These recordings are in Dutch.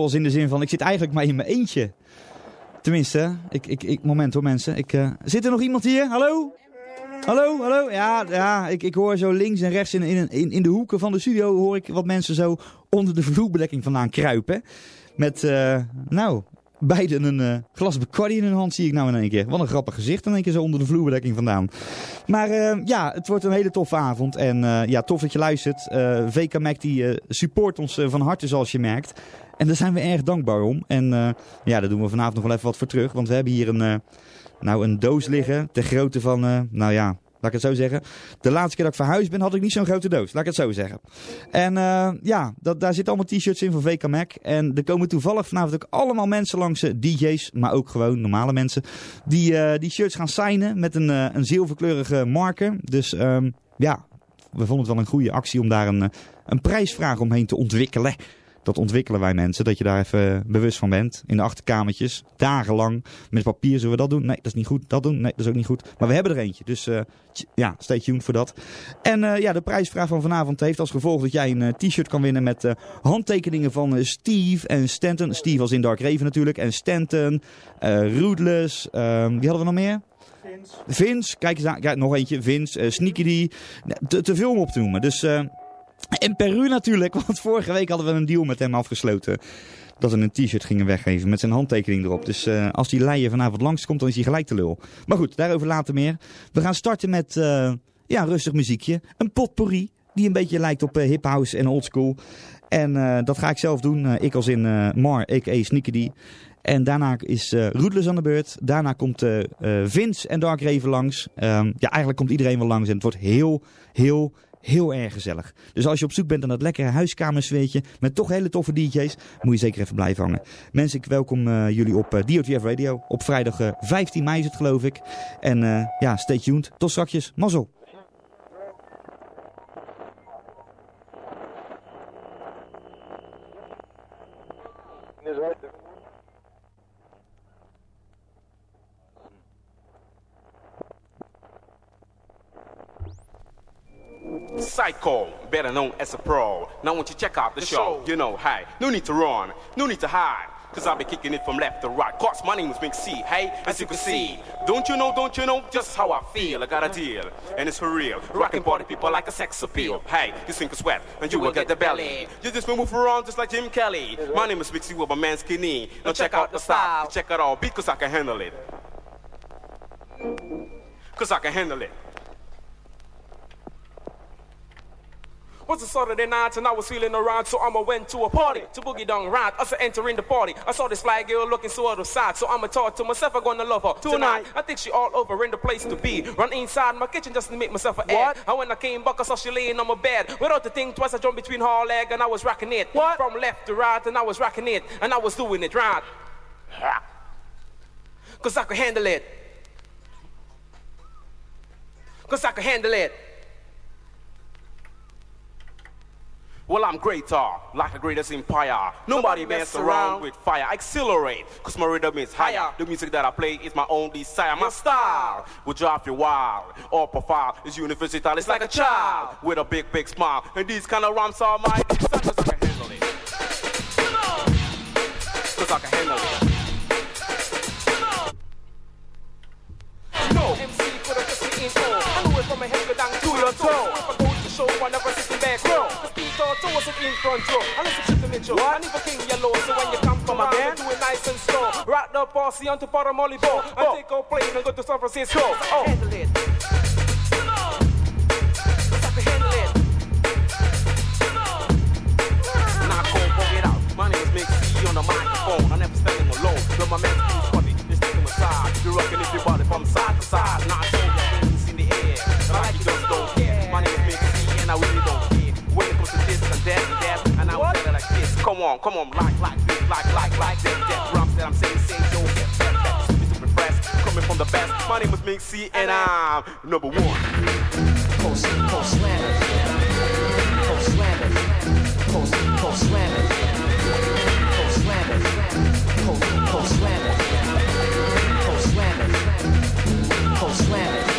als in de zin van, ik zit eigenlijk maar in mijn eentje. Tenminste, ik, ik, ik, moment hoor mensen. Ik, uh, zit er nog iemand hier? Hallo? Hallo, hallo? Ja, ja ik, ik hoor zo links en rechts in, in, in, de hoeken van de studio hoor ik wat mensen zo onder de vloerbedekking vandaan kruipen. Met, uh, nou, beiden een uh, glas Bacardi in hun hand zie ik nou in één keer. Wat een grappig gezicht in één keer zo onder de vloerbedekking vandaan. Maar ja, het wordt een hele toffe avond. En ja, tof dat je luistert. VK Mac die support ons van harte zoals je merkt. En daar zijn we erg dankbaar om. En ja, daar doen we vanavond nog wel even wat voor terug. Want we hebben hier een, nou, een doos liggen. Ter grootte van, nou ja, Laat ik het zo zeggen. De laatste keer dat ik verhuisd ben, had ik niet zo'n grote doos. Laat ik het zo zeggen. En ja, dat, daar zitten allemaal t-shirts in van VK Mac. En er komen toevallig vanavond ook allemaal mensen langs, DJ's, maar ook gewoon normale mensen. Die uh, die shirts gaan signen met een, een zilverkleurige marker. Dus um, ja, we vonden het wel een goede actie om daar een, een prijsvraag omheen te ontwikkelen. Dat ontwikkelen wij mensen, dat je daar even bewust van bent. In de achterkamertjes, dagenlang. Met papier zullen we dat doen? Nee, dat is niet goed. Dat doen? Nee, dat is ook niet goed. Maar we hebben er eentje, dus uh, ja, stay tuned voor dat. En uh, ja, de prijsvraag van vanavond heeft als gevolg dat jij een uh, t-shirt kan winnen met handtekeningen van Steve en Stanton. Steve als in Dark Raven natuurlijk. En Stanton, Rootless, ehm, wie hadden we nog meer? Vince. Vince, kijk eens aan. Ja, nog eentje. Vince, Sneaky D. Te, te veel om op te noemen. Dus... En Peru natuurlijk, want vorige week hadden we een deal met hem afgesloten. Dat we een t-shirt gingen weggeven met zijn handtekening erop. Dus uh, als die leier vanavond langskomt, dan is hij gelijk te lul. Maar goed, daarover later meer. We gaan starten met uh, ja, rustig muziekje. Een potpourri, die een beetje lijkt op uh, hip house en oldschool. En dat ga ik zelf doen. ik als in Mar, a.k.a. Sneaky En daarna is uh, aan de beurt. Daarna komt Vince en Dark Raven langs. Um, ja, eigenlijk komt iedereen wel langs. En het wordt heel, heel, heel erg gezellig. Dus als je op zoek bent naar dat lekkere huiskamersfeertje met toch hele toffe DJ's, moet je zeker even blijven hangen. Mensen, ik welkom uh, jullie op uh, DOTF Radio. Op vrijdag uh, 15 mei is het geloof ik. En ja, stay tuned. Tot straks. Mazzel. Psycho, better known as a pro. Now, once you check out the, the show, show, you know, hey, no need to run, no need to hide. Cause I'll be kicking it from left to right. Cause my name is Big C, hey, as you can see. Don't you know, don't you know just how I feel? I got a deal, and it's for real. Rocking party people like a sex appeal. Hey, you sink a sweat, and you, you will get, get the belly. You just move around just like Jim Kelly. My name is Big C with my man Skinny. Now check, check out the style, check it out, because I can handle it. Cause I can handle it. Was a Saturday night and I was feeling around, so I'ma went to a party to boogie down right. As I enter in the party, I saw this fly girl looking so out of sight, so I'ma talk to myself. I'm gonna love her tonight. I think she all over in the place to be. Run inside my kitchen just to make myself a what? And when I came back, I saw she laying on my bed. Without the thing twice, I jumped between her leg and I was rocking it. What? From left to right, and I was rocking it, and I was doing it right. Cause I could handle it. Cause I could handle it. Well, I'm greater, like the greatest empire. Nobody mess around with fire. Accelerate, cause my rhythm is higher. The music that I play is my own desire. My style will drive you wild. All profile is universal. It's like a child with a big, big smile. And these kind of rhymes are my. Cause I can handle it. Cause I can handle it. No, MC could have just been in I know it from my head down to your toe. If I go to show, I never sit back row so what's it in front row? And listen to the Mitchell, what? and even King Yellow, so when you come from again, do it nice and slow. Rock the bossy onto Paramoli Bo, and take a plane and go to San Francisco. Oh, handle it. My name is Mick C on the microphone. I never stand alone. But my man is funny, just taking massage. You're rocking everybody from side to side. Not Come on, come on, like, like this, like, like, like that, that. Rhymes that I'm saying, say, yo, back. Super, fresh, coming from the best. My name is Mick C and I'm number one. Post, post slammers. Post slammers. Post, post slammers. Post slammers. Post, post slammers. Post slammers. Post slammers.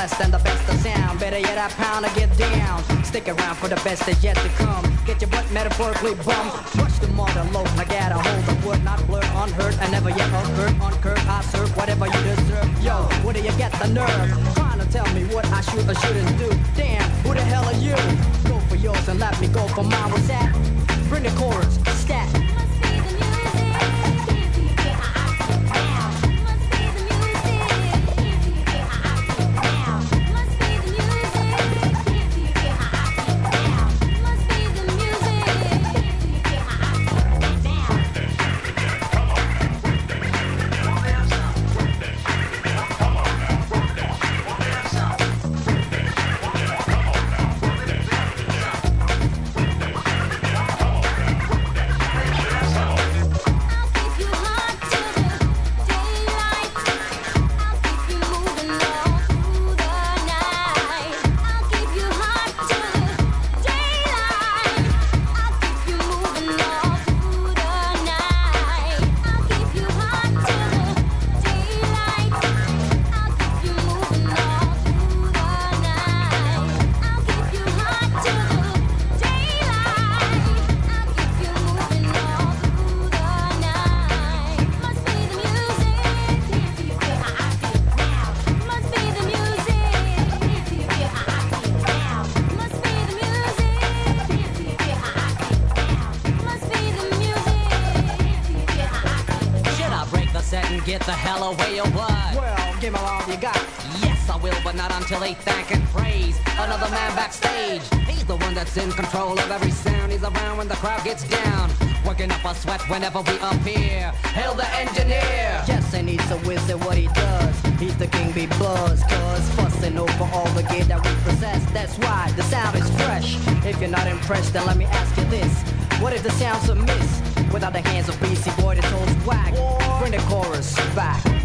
Less than the best of sound. Better yet, I pound to get down. Stick around for the best of yet hell away or what? Well, give me all you got. Yes, I will, but not until they thank and praise another man backstage. He's the one that's in control of every sound. He's around when the crowd gets down. Working up a sweat whenever we appear. Hail the engineer. Yes, and he's a wizard what he does. He's the king bee buzz, cuz fussing over all the gear that we possess. That's why the sound is fresh. If you're not impressed, then let me ask you this. What if the sound's a miss? Without the hands of BC Boy, this old whack. Bring the chorus back.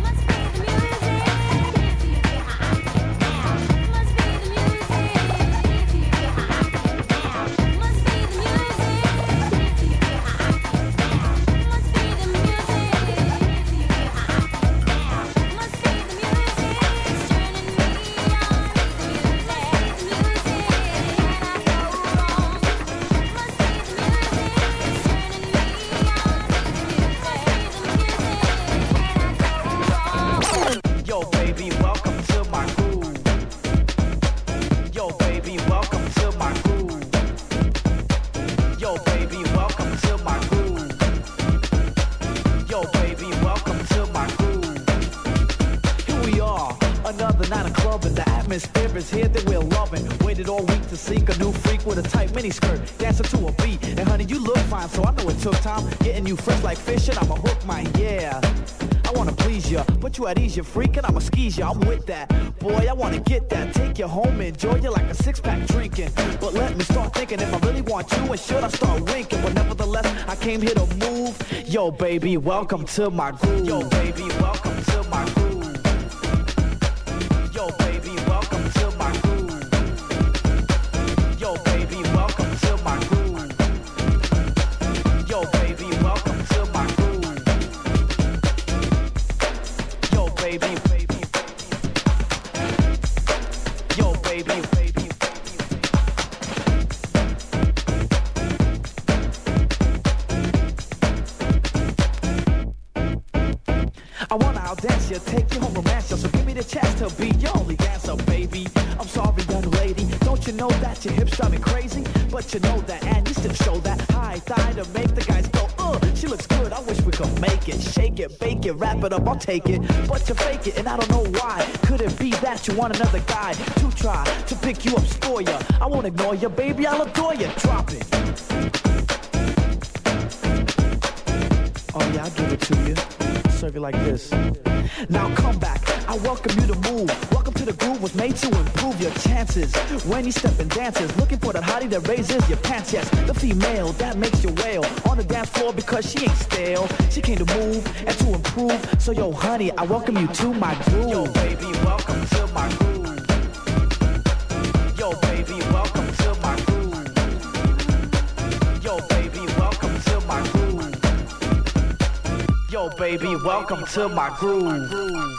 At ease, you freak, and I'ma squeeze ya. I'm with that, boy. I wanna get that. Take you home, enjoy you like a six pack drinking. But let me start thinking if I really want you, and should I start winking? But nevertheless, I came here to move. Yo, baby, welcome to my groove. Yo, baby, welcome to my groove. make it, but you fake it, and I don't know why. Could it be that you want another guy to try to pick you up, score ya? I won't ignore ya, baby, I'll adore ya. Drop it. Oh yeah, I'll give it to you. Serve you like this. Now come back, I welcome you to move. Welcome to the groove was made to improve your chances. When you step in dances, looking for that hottie that raises your pants. Yes, the female that makes you wail on the dance floor because she ain't stale. She came to move and to so yo, honey, I welcome you to my groove. Yo, baby, welcome to my groove. Yo, baby, welcome to my groove. Yo, baby, welcome to my groove. Yo, baby, welcome to my groove.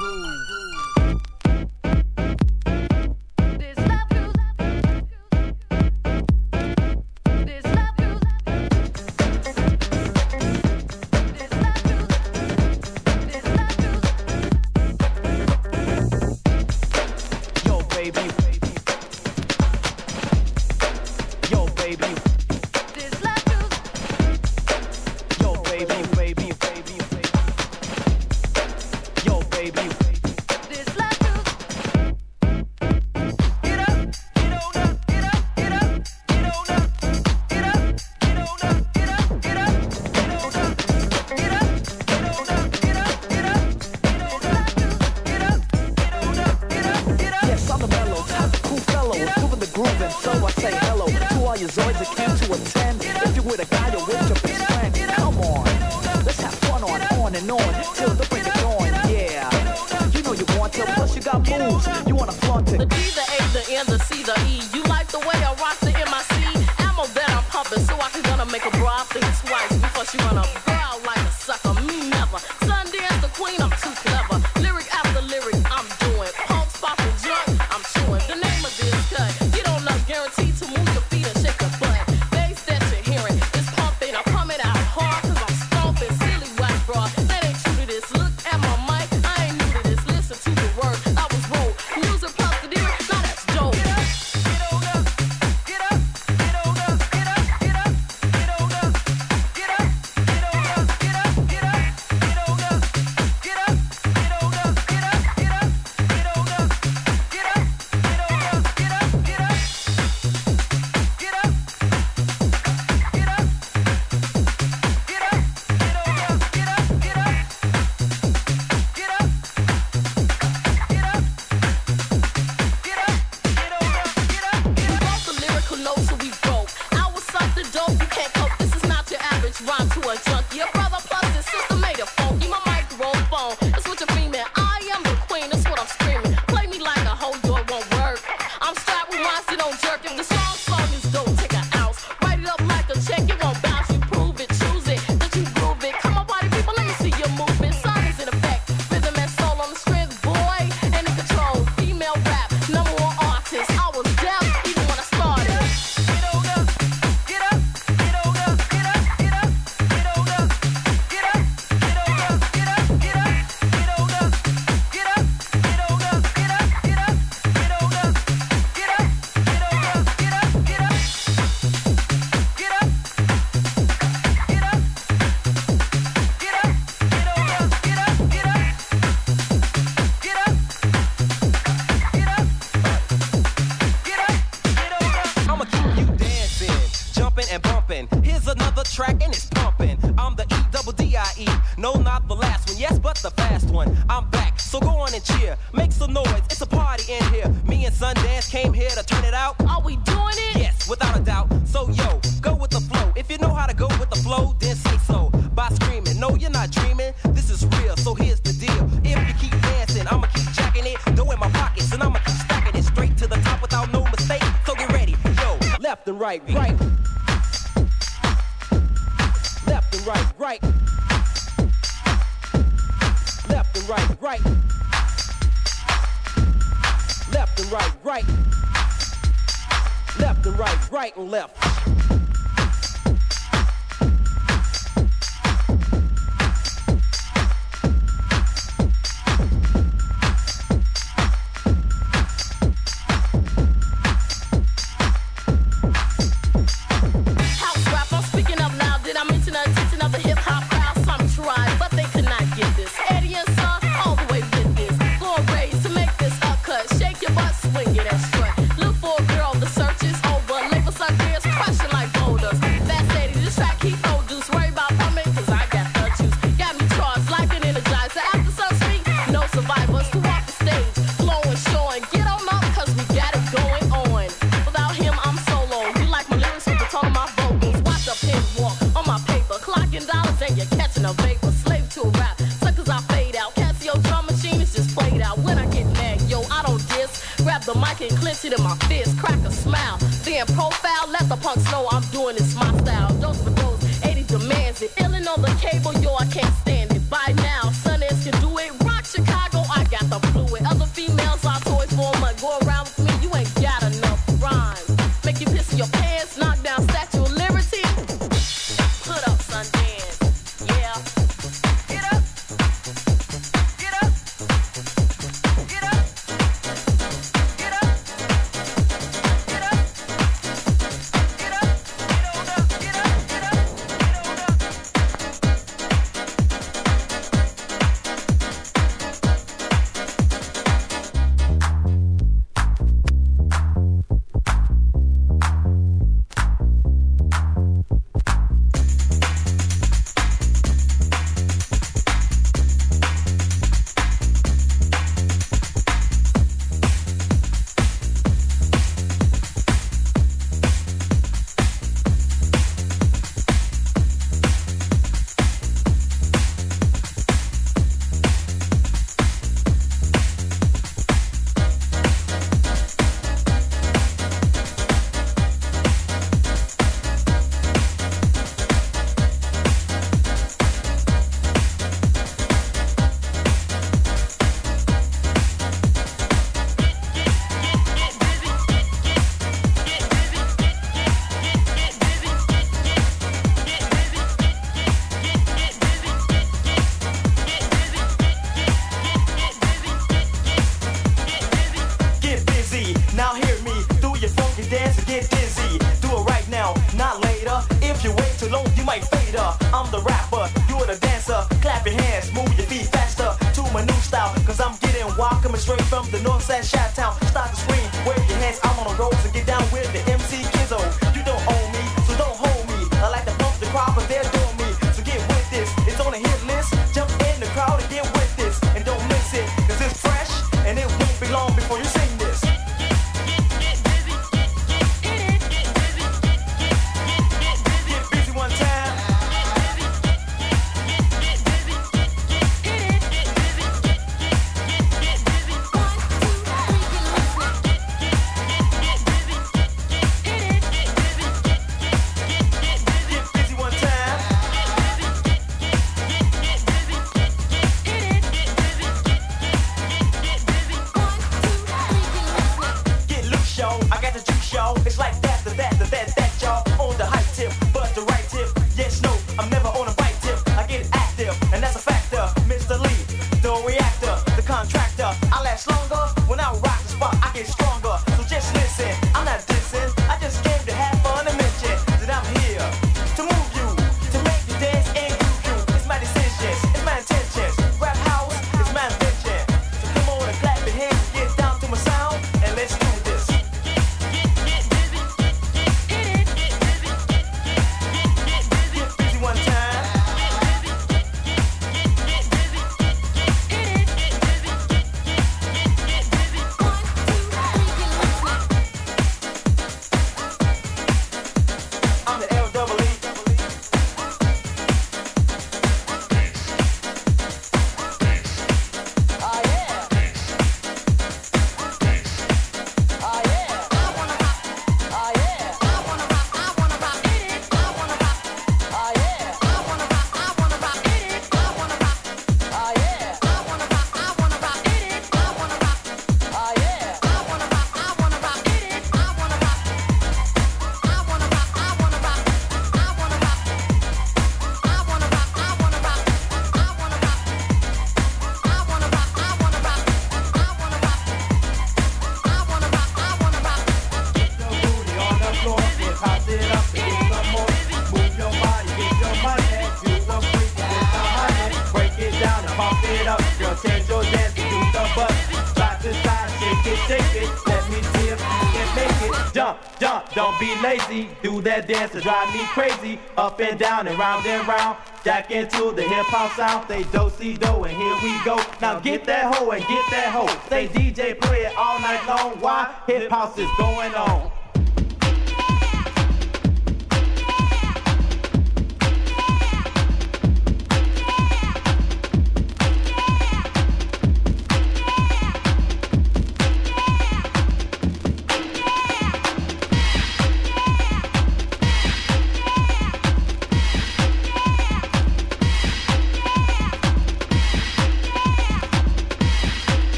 that dance to drive me crazy. Up and down and round and round. Jack into the hip hop sound. They do see do and here we go. Now get that hoe and get that hoe. Stay DJ play it all night long. Why? Hip house is going on.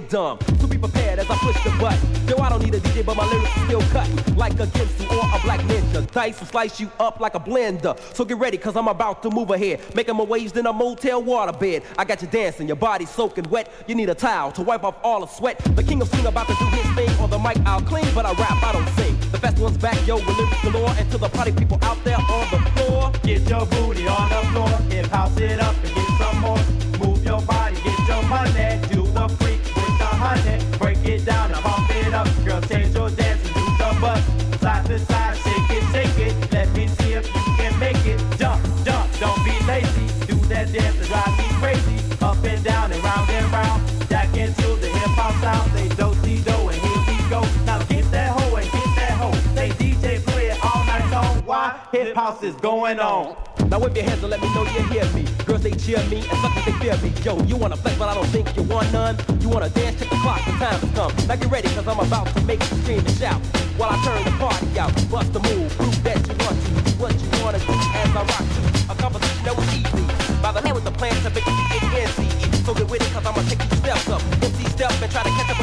Get dumb. So be prepared as I push the button. Yo, I don't need a DJ, but my lyrics still cut. like a Ginsu or a black ninja. Dice will slice you up like a blender. So get ready, cause I'm about to move ahead. Making my waves in a motel waterbed. I got you dancing, your body soaking wet. You need a towel to wipe off all the sweat. The king of swing about to do his thing. On the mic, I'll clean, but I rap, I don't sing. The best one's back, yo, with lyrics galore. And to the party people out there on the floor. Get your booty on the floor, That dance drive me crazy. Up and down and round and round. Jack into the hip hop sound. They do see do and here we go. Now get that hoe and get that hoe. Say DJ play it all night long. Why? Hip house is going on. Now wave your hands and let me know you hear me. Girls they cheer me and suckers they fear me. Yo, you wanna flex but I don't think you want none. You wanna dance, check the clock, the time has come. Now get ready cause I'm about to make you scream and shout. While I turn the party out, bust the move, the man with the plan to make you get NCE. So get with it cause I'ma take you steps up. MC step and try to catch up and mess up.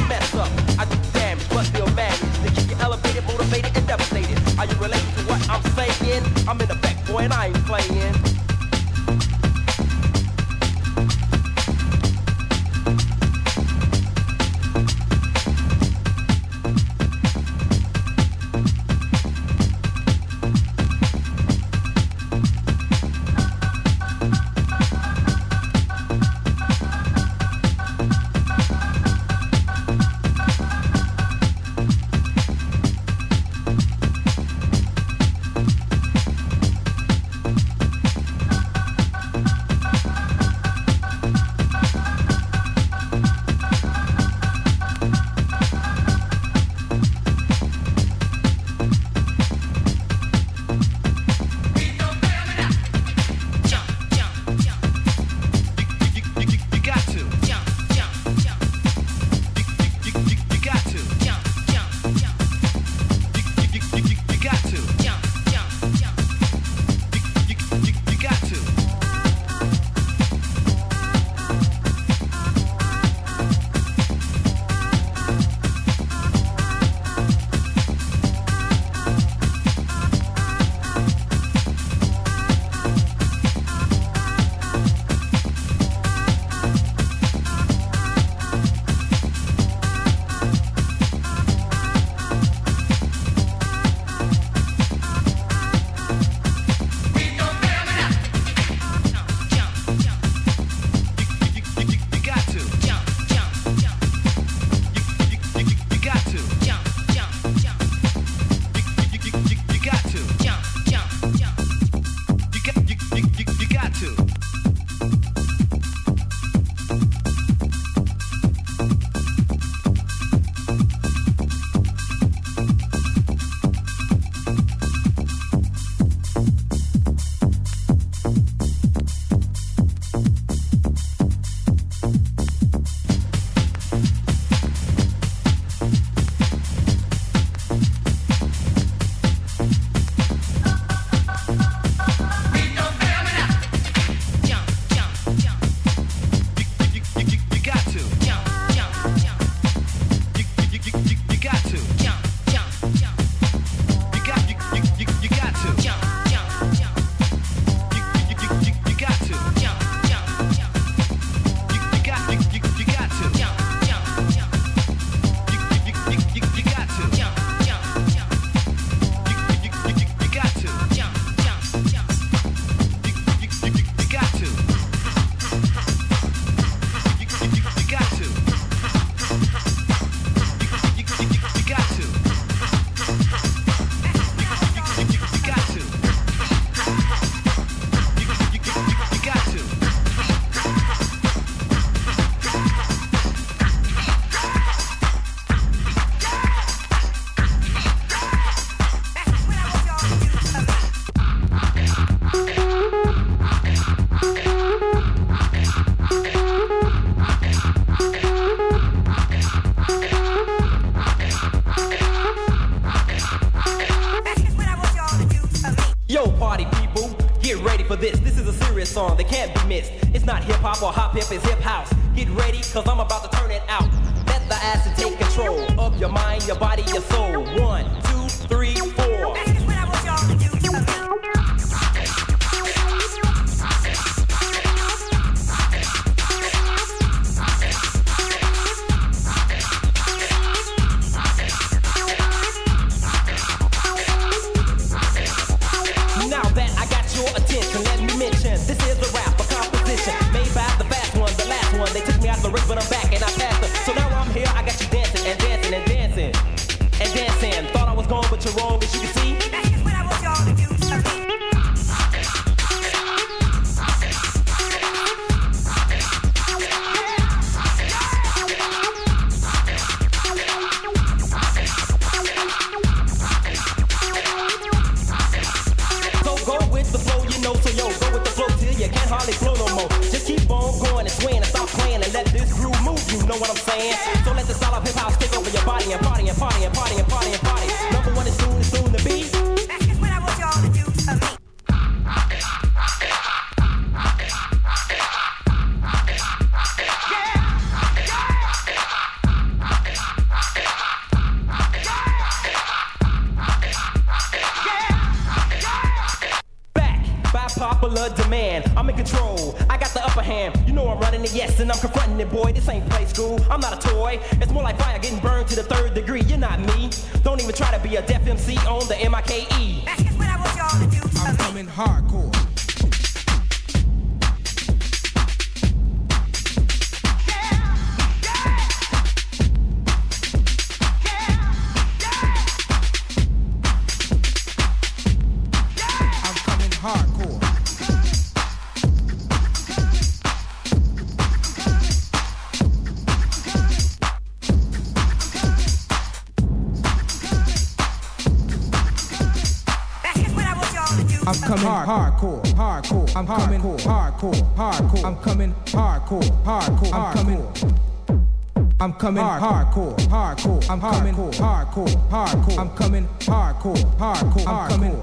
Coming hardcore, hardcore. I'm coming hardcore, hardcore. I'm coming hardcore, hardcore. I'm coming.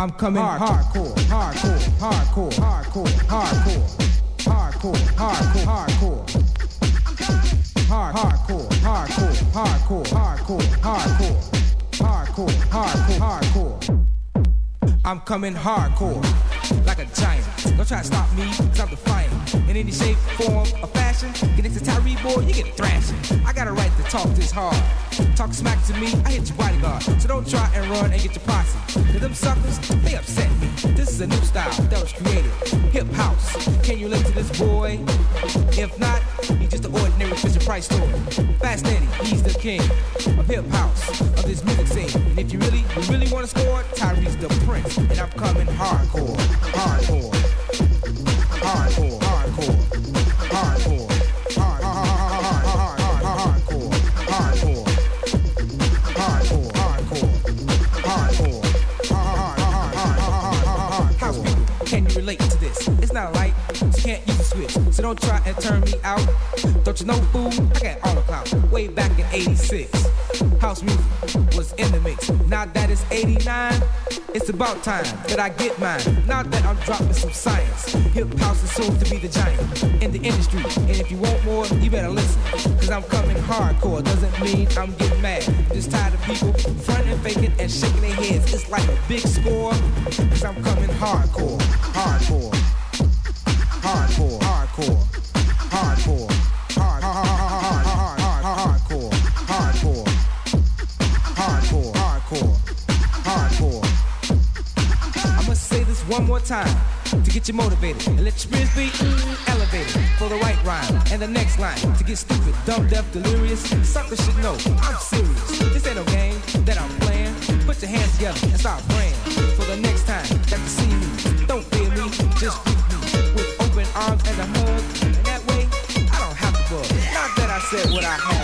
I'm coming hardcore, hardcore, hardcore, hardcore, hardcore, hardcore, hardcore, hardcore. Hard, hardcore, hardcore, hardcore, hardcore, hardcore, hardcore, hardcore, hardcore. I'm coming hardcore, like a giant. Don't try to stop me, cause I'm defiant. In any shape, form, or fashion, boy, you get thrashing. I got a right to talk this hard. Talk smack to me, I hit your bodyguard. So don't try and run and get your posse. Cause them suckers, they upset me. This is a new style that was created. Hip house. Can you relate to this boy? If not, he's just an ordinary Fisher Price story. Fast Eddie, he's the king of hip house, of this music scene. And if you really, you really wanna score, Tyree's the prince. And I'm coming hardcore, hardcore, hardcore, hardcore, hardcore, So don't try and turn me out. Don't you know, fool? I got all the clout. Way back in 86. House music was in the mix. Now that it's 89, it's about time that I get mine. Now that I'm dropping some science, hip house is soon to be the giant in the industry. And if you want more, you better listen. Cause I'm coming hardcore. Doesn't mean I'm getting mad. Just tired of people fronting, faking, and shaking their heads. It's like a big score. Cause I'm coming hardcore. Hardcore. Hardcore. Hardcore. Hardcore. Hard, hard, hard, hard, hard, hard, hardcore. Hardcore. Hardcore. Hardcore. Hardcore. I must say this one more time to get you motivated and let your spirits be elevated for the right rhyme and the next line to get stupid, dumb, deaf, delirious. Suckers should know I'm serious. This ain't no game that I'm playing. Put your hands together and start praying for the next time that you see me. Don't fear me, just greet me with open arms and a said what I have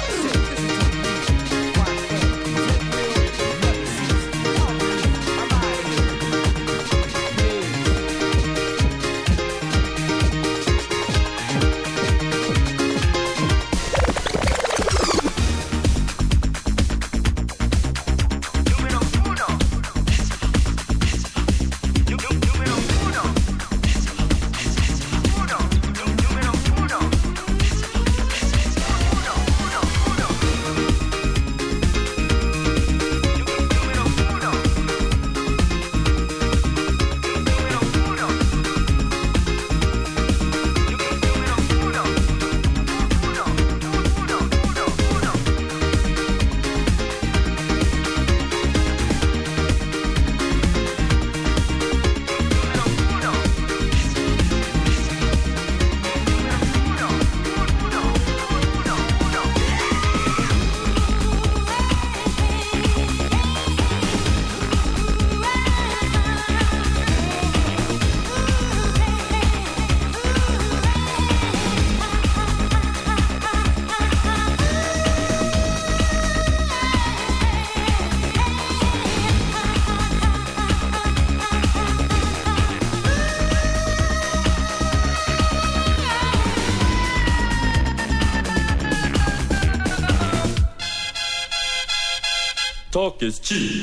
Talk is cheap.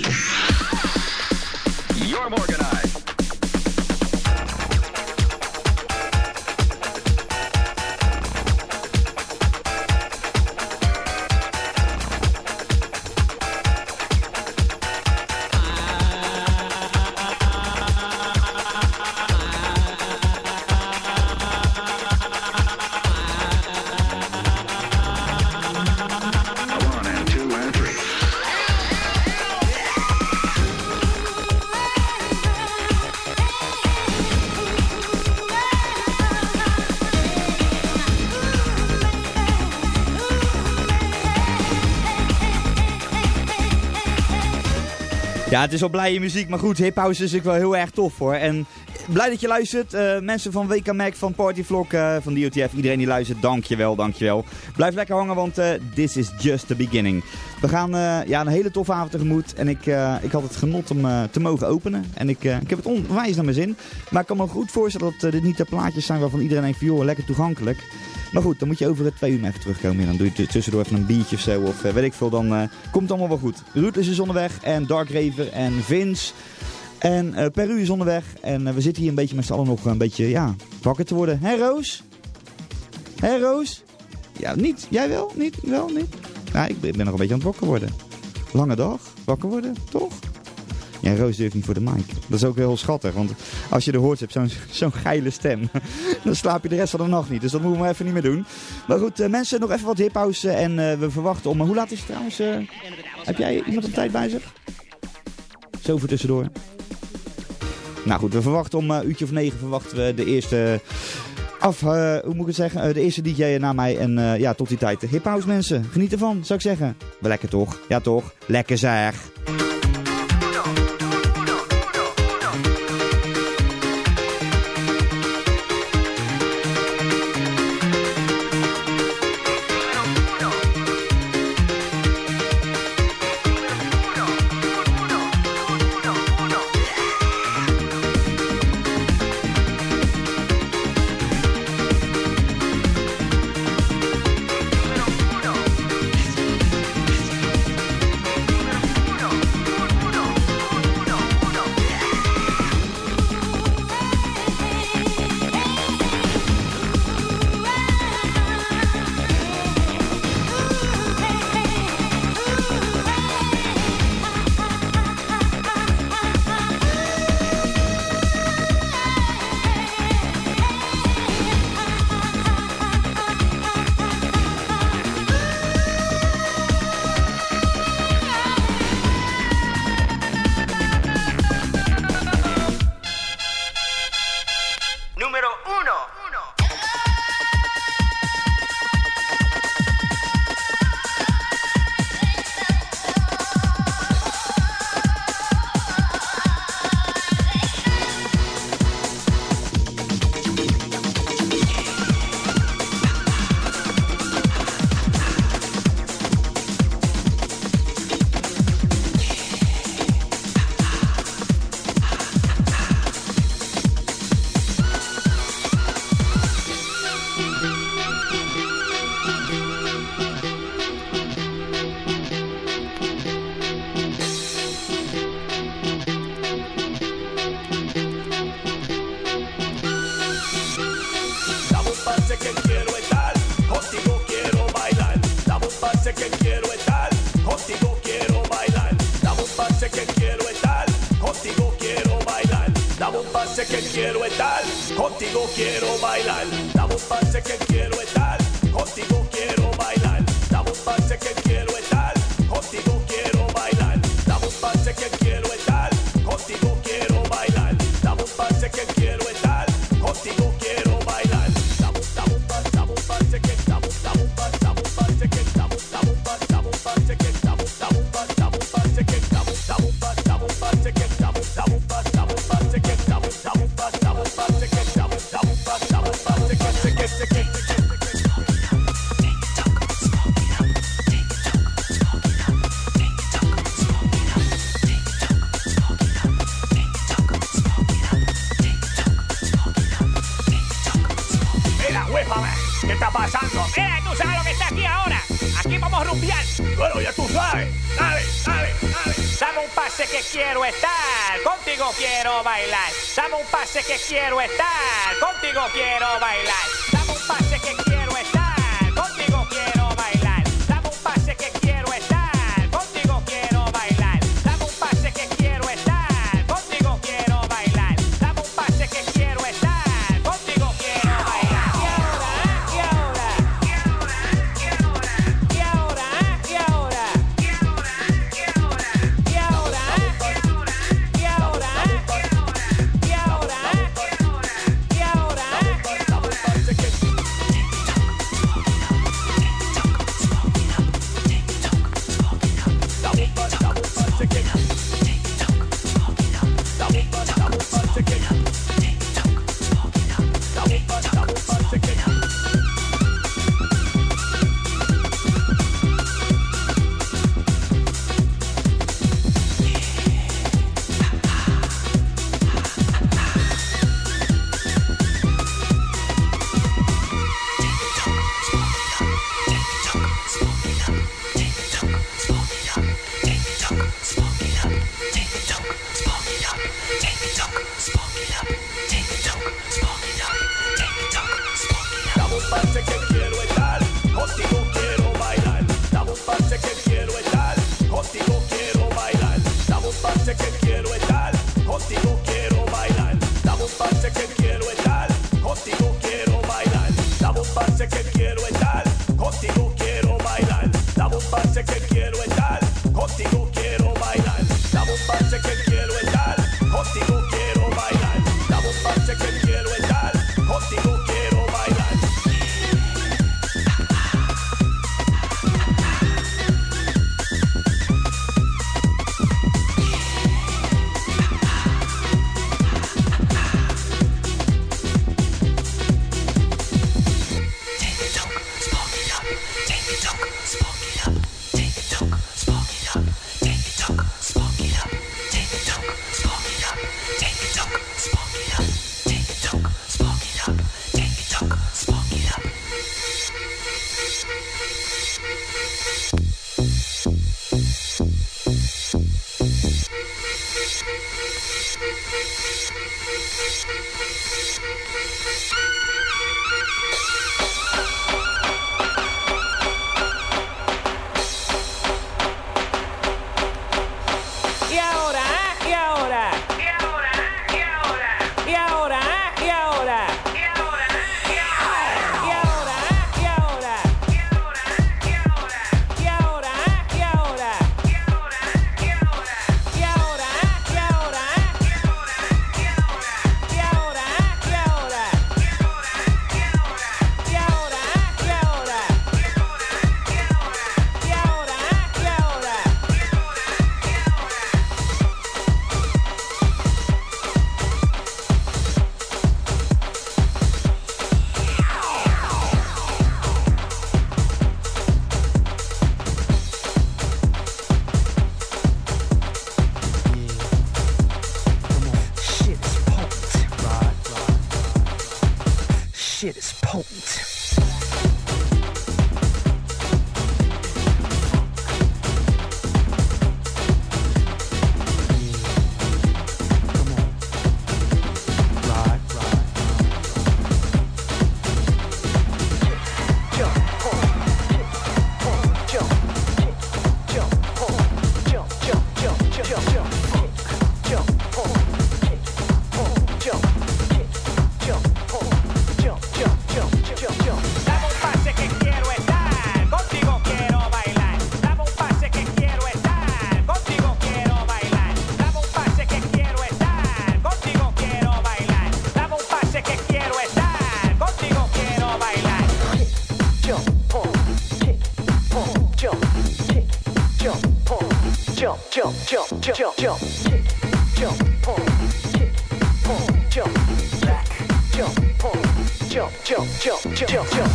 Het is wel blije muziek, maar goed, hiphouse is ook wel heel erg tof hoor. En blij dat je luistert. Eh, mensen van WK Mac, van Partyvlog, eh van DOTF, iedereen die luistert, dankjewel, dankjewel. Blijf lekker hangen, want eh, this is just the beginning. We gaan ja, een hele toffe avond tegemoet en ik, ik had het genot om te mogen openen. En ik, ik heb het onwijs naar mijn zin. Maar ik kan me goed voorstellen dat dit niet de plaatjes zijn waarvan iedereen denkt van lekker toegankelijk. Maar goed, dan moet je over het twee uur maar even terugkomen. En dan doe je tussendoor even een biertje of zo. Of eh, weet ik veel. Dan eh, komt het allemaal wel goed. Rootless is onderweg. En Dark Raver en Vince. En eh Peru is onderweg. En we zitten hier een beetje met z'n allen nog een beetje, ja, wakker te worden. Hé Roos? Hé Roos? Ja, niet. Jij wel? Niet? Wel? Niet? Ik ben nog een beetje aan het wakker worden. Lange dag. Wakker worden, toch? Ja, Roos durft niet voor de mic. Dat is ook heel schattig, want als je er hoort, hebt zo'n geile stem. Dan slaap je de rest van de nacht niet. Dus dat moeten we even niet meer doen. Maar goed, eh, mensen, nog even wat hiphouse. En eh, we verwachten om... hoe laat is het trouwens? eh? heb jij iemand op tijd bij zich? Zo voor tussendoor. Nou goed, we verwachten om uurtje of negen verwachten we de eerste... Af, eh, hoe moet ik het zeggen? Eh, de eerste DJ na mij. En eh, ja, tot die tijd. Hiphouse mensen, geniet ervan, zou ik zeggen. Lekker toch? Ja toch? Lekker zeg. insieme jump, kick, jump, pump, kick, pump, jump, back, jump, pump, jump, jump, jump, jump, jump.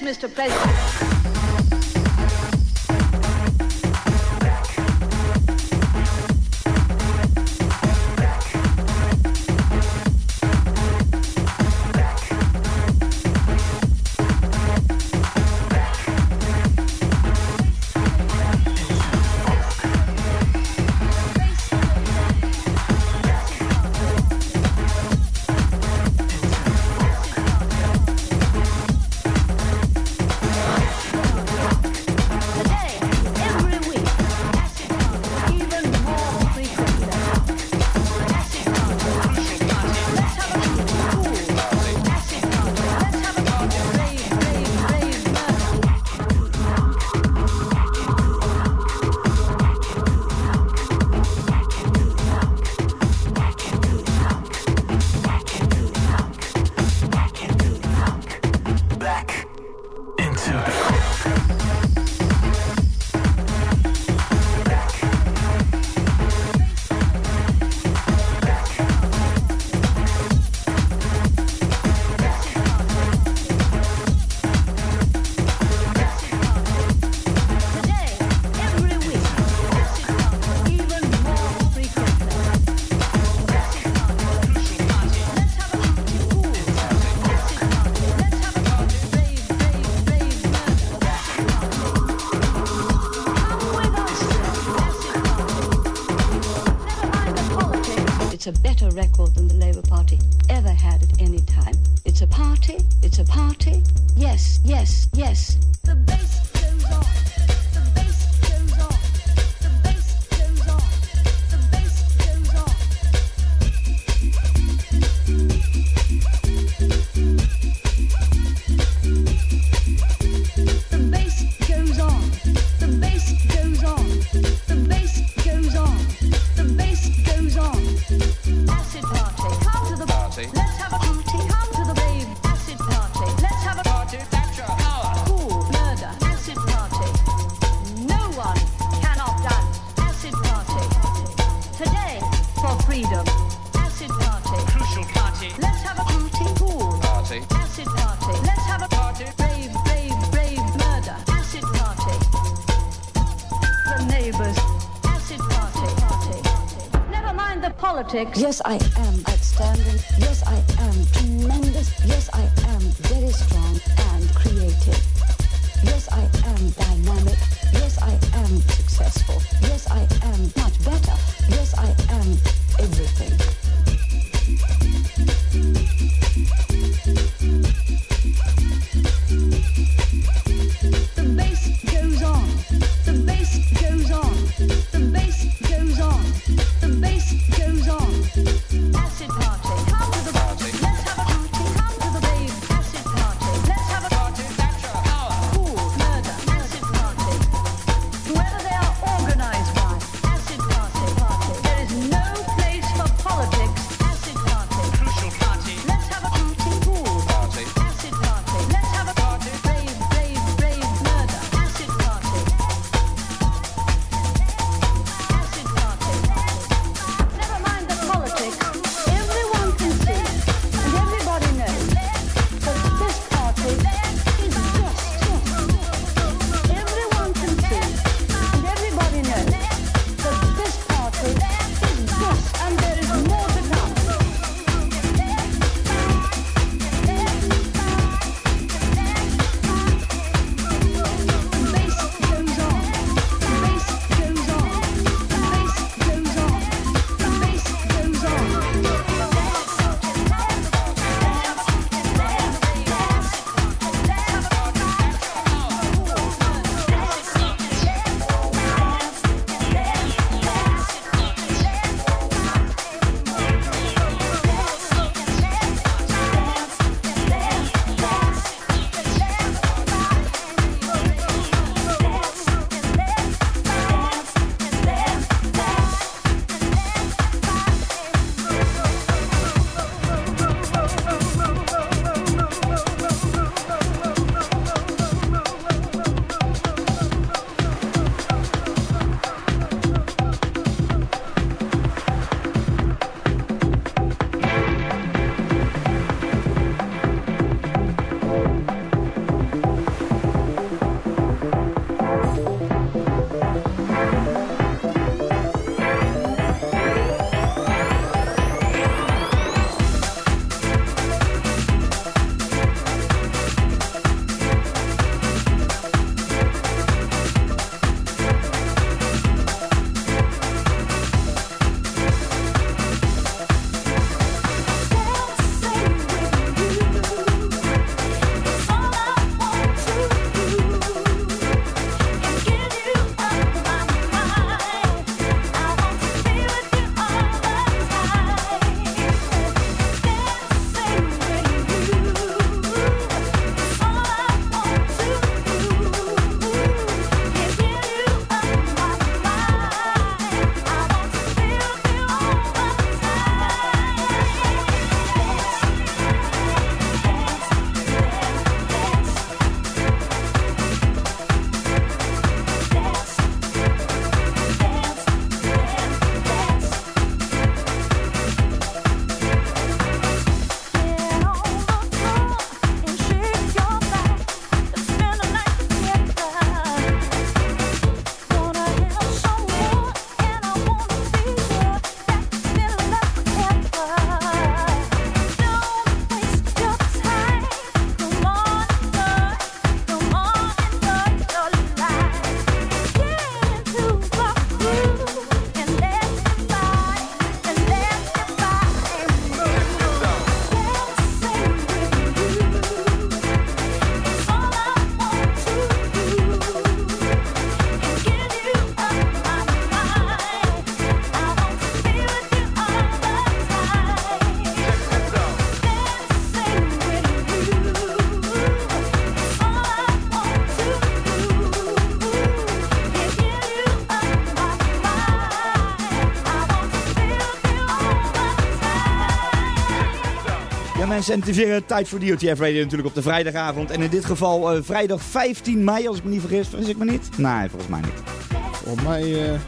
This, Mr. President. I mensen, en het is weer tijd voor DOTF Radio natuurlijk op de vrijdagavond. En in dit geval eh, vrijdag 15 mei, als ik me niet vergis. Vergis ik me niet? Nee, volgens mij niet. Volgens mij eh,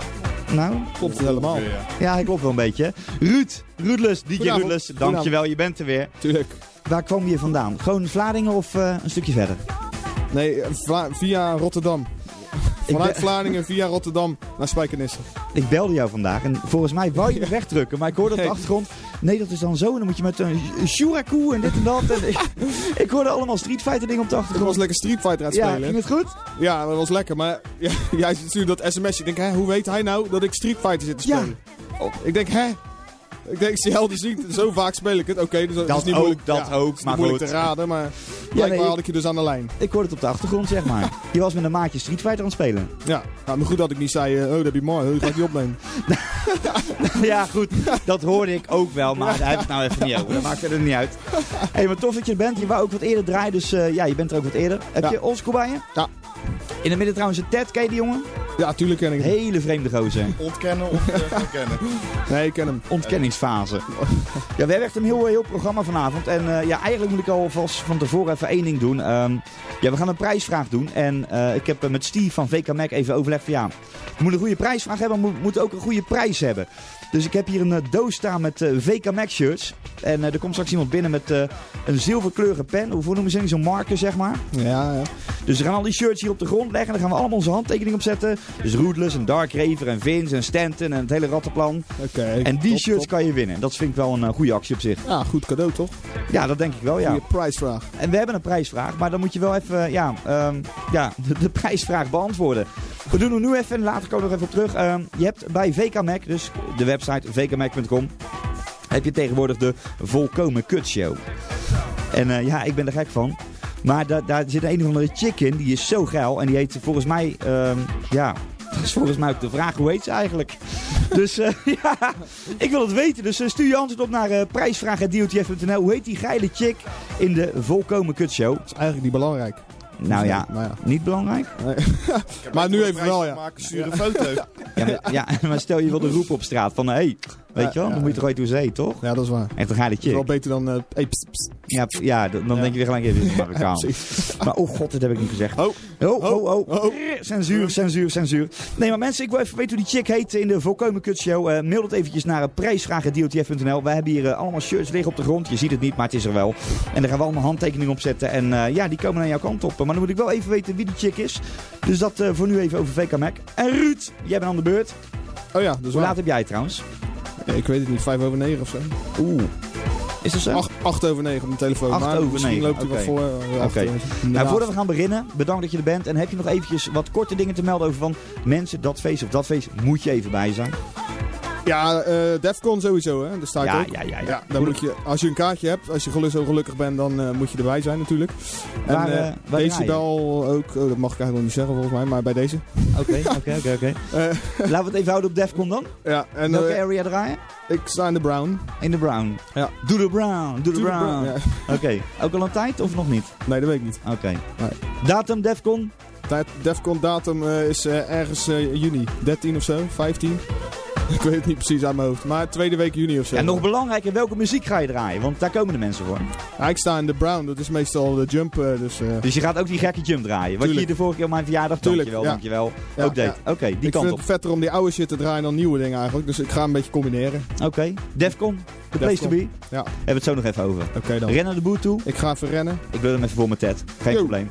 Nou? klopt het helemaal. Ja, hij klopt wel een beetje. Ruud, Ruudlus, DJ. Ruudlus, dankjewel, je bent er weer. Tuurlijk. Waar kwam je vandaan? Gewoon Vlaardingen of eh, een stukje verder? Nee, Vla- via Rotterdam. Vanuit Vlaardingen via Rotterdam naar Spijkenisse. Ik belde jou vandaag en volgens mij wou je me wegdrukken, maar ik hoorde op de achtergrond. Nee, dat is dan zo. En dan moet je met een Shuraku en dit en dat. En ik, ik hoorde allemaal Street Fighter dingen op de Ik achtergrond. was lekker Street Fighter aan het ja, spelen. ging het goed? Ja, dat was lekker. Maar ja, jij stuurde dat sms'je. Ik denk, hè, hoe weet hij nou dat ik Street Fighter zit te Ja. spelen? Ik denk, hè? Ik denk, zie helder ziet, zo vaak speel ik het. Oké, dus dat, Dat is niet ook, moeilijk, dat ja, ook, is maar niet moeilijk goed. te raden, maar blijkbaar nee, had ik je dus aan de lijn. Ik hoorde het op de achtergrond, zeg maar. Je was met een maatje Street Fighter aan het spelen. Ja, nou, maar goed dat ik niet zei, eh, oh, dat heb je mooi, oh, ga ik die opnemen. ja, goed. Dat hoorde ik ook wel, maar daar heb ik het nou even niet over. Dat maakt verder niet uit. Hé, hey, maar tof dat je er bent. Je wou ook wat eerder draaien, dus eh, ja, je bent er ook wat eerder. Heb Ja. je oldschool bij je? Ja. In het midden trouwens een Ted, ken je die jongen? Ja, tuurlijk ken ik hem. Hele vreemde gozer. Ontkennen of uh, ontkennen? Nee, ik ken hem. Ontkenningsfase. Ja, we hebben echt een heel, heel programma vanavond. En eh, ja, eigenlijk moet ik alvast van tevoren even één ding doen. Ehm, ja, we gaan een prijsvraag doen. En eh, ik heb eh, met Steve van VK Mac even overlegd van ja, we moeten een goede prijsvraag hebben, maar we moeten ook een goede prijs hebben. Dus ik heb hier een eh, doos staan met eh, VK Mac shirts. En eh, er komt straks iemand binnen met een zilverkleurige pen. Hoe noemen ze die? Zo'n marker, zeg maar. Ja, ja. Dus we gaan al die shirts hier op de grond leggen. En dan gaan we allemaal onze handtekening op zetten. Dus Rootless en Dark Raver en Vince en Stanton en het hele rattenplan. Oké. En die top, shirts top. kan je winnen. Dat vind ik wel een goede actie op zich. Ja, goed cadeau toch? Ja, dat denk ik wel, ja. Goeie prijsvraag. En we hebben een prijsvraag, maar dan moet je wel even ja, ehm, ja, de, de prijsvraag beantwoorden. We doen hem nu even en later komen we nog even op terug. Ehm, je hebt bij VK Mac, dus de website vkmac.com, heb je tegenwoordig de Volkomen Kutshow. En eh, ja, ik ben er gek van. Maar da- daar zit een of andere chick in, die is zo geil. En die heet volgens mij, ehm, ja, dat is volgens mij ook de vraag, hoe heet ze eigenlijk? Dus eh, ja, ik wil het weten. Dus eh, stuur je antwoord op naar prijsvraag.dotf.nl. Hoe heet die geile chick in de Volkomen Kutshow? Dat is eigenlijk niet belangrijk. Nou ja, Maar ja. niet belangrijk. Nee. maar nu even wel, ja. Maken, stuur een foto. Ja, maar, ja, maar stel je wilde roepen op straat van, hé, hey, weet je wel, dan moet je toch weten hoe ze heet, toch? Ja, dat is waar. Echt een geile Dat is wel beter dan... eh hey, pst. Ja, ja, dan denk je weer gelijk even in Marokkaan. precies. Maar oh god, dat heb ik niet gezegd. Oh. Oh, oh, oh. Oh. Censuur, censuur, censuur. Nee, maar mensen, ik wil even weten hoe die chick heet in de Volkomen Kutshow. Eh mail het eventjes naar uh, prijsvragen.dotf.nl. Wij hebben hier eh, allemaal shirts liggen op de grond. Je ziet het niet, maar het is er wel. En daar gaan we allemaal handtekeningen op zetten. En eh, ja, die komen naar jouw kant op. Maar dan moet ik wel even weten wie die chick is. Dus dat eh, voor nu even over VK Mac. En Ruud, jij bent aan de beurt. Oh ja, dus Hoe laat heb jij het trouwens? Ik weet het niet, vijf over negen of zo. Oeh. Is dat zo? Acht, acht over negen op mijn telefoon. Acht maar over misschien negen, loopt hij oké. wel voor. eh, Nou, voordat we gaan beginnen, bedankt dat je er bent. En heb je nog eventjes wat korte dingen te melden over van mensen, dat feest of dat feest, moet je even bij zijn. Ja, eh Defcon sowieso, hè. Daar sta ik Ja, ook. ja, ja, ja. dan moet je, als je een kaartje hebt, als je geluk, zo gelukkig bent, dan eh, moet je erbij zijn natuurlijk. En Waar, eh, waar? Decibel ook, oh, dat mag ik eigenlijk nog niet zeggen volgens mij, maar bij deze. Oké, oké, oké, oké. Laten we het even houden op Defcon dan. ja, en Welke area draaien? ik sta in de Brown. In de Brown. Ja. Doe de Brown, doe de Brown. Oké, ook al een tijd of nog niet? Nee, dat weet ik niet. Oké. Nee. Datum Defcon? Defcon datum is ergens juni. 13 of zo, 15. Ik weet het niet precies uit mijn hoofd. Maar tweede week juni of zo. En nog belangrijker, welke muziek ga je draaien? Want daar komen de mensen voor. Ja, ik sta in de Brown, dat is meestal de jump. eh, dus, eh, Dus je gaat ook die gekke jump draaien. Wat je Tuurlijk. hier de vorige keer op mijn verjaardag, Tuurlijk, dankjewel, ja. dankjewel. Ja, ook deed. ja. Oké, die ik kant vind op. het vetter om die oude shit te draaien dan nieuwe dingen eigenlijk. Dus ik ga een beetje combineren. Oké, Defcon, the place to Defcon. be. Ja, Hebben we het zo nog even over. oké dan. Ren naar de boot toe. Ik ga even rennen. Ik wil hem even voor mijn Ted. Geen Yo. probleem.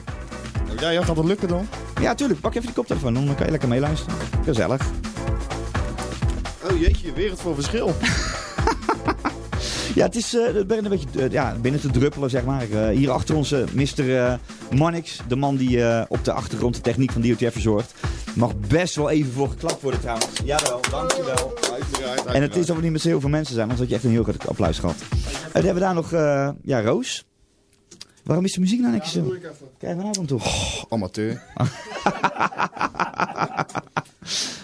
Ja, ja, gaat dat lukken dan? Ja, tuurlijk. Pak even die koptelefoon. Dan kan je lekker meeluisteren. Gezellig. Oh jeetje, het voor verschil. Ja, het is eh, het begint een beetje eh, ja, binnen te druppelen, zeg maar. Eh, hier achter ons Mr. Mannix, de man die op de achtergrond de techniek van DOTF verzorgt. Mag best wel even voor geklapt worden trouwens. Jawel, dankjewel. En het is dat we niet met heel veel mensen zijn, anders had je echt een heel groot applaus gehad. En dan hebben we daar nog, ja, Roos. Waarom is de muziek nou netjes zo? Kijk maar naar dan toe. Amateur.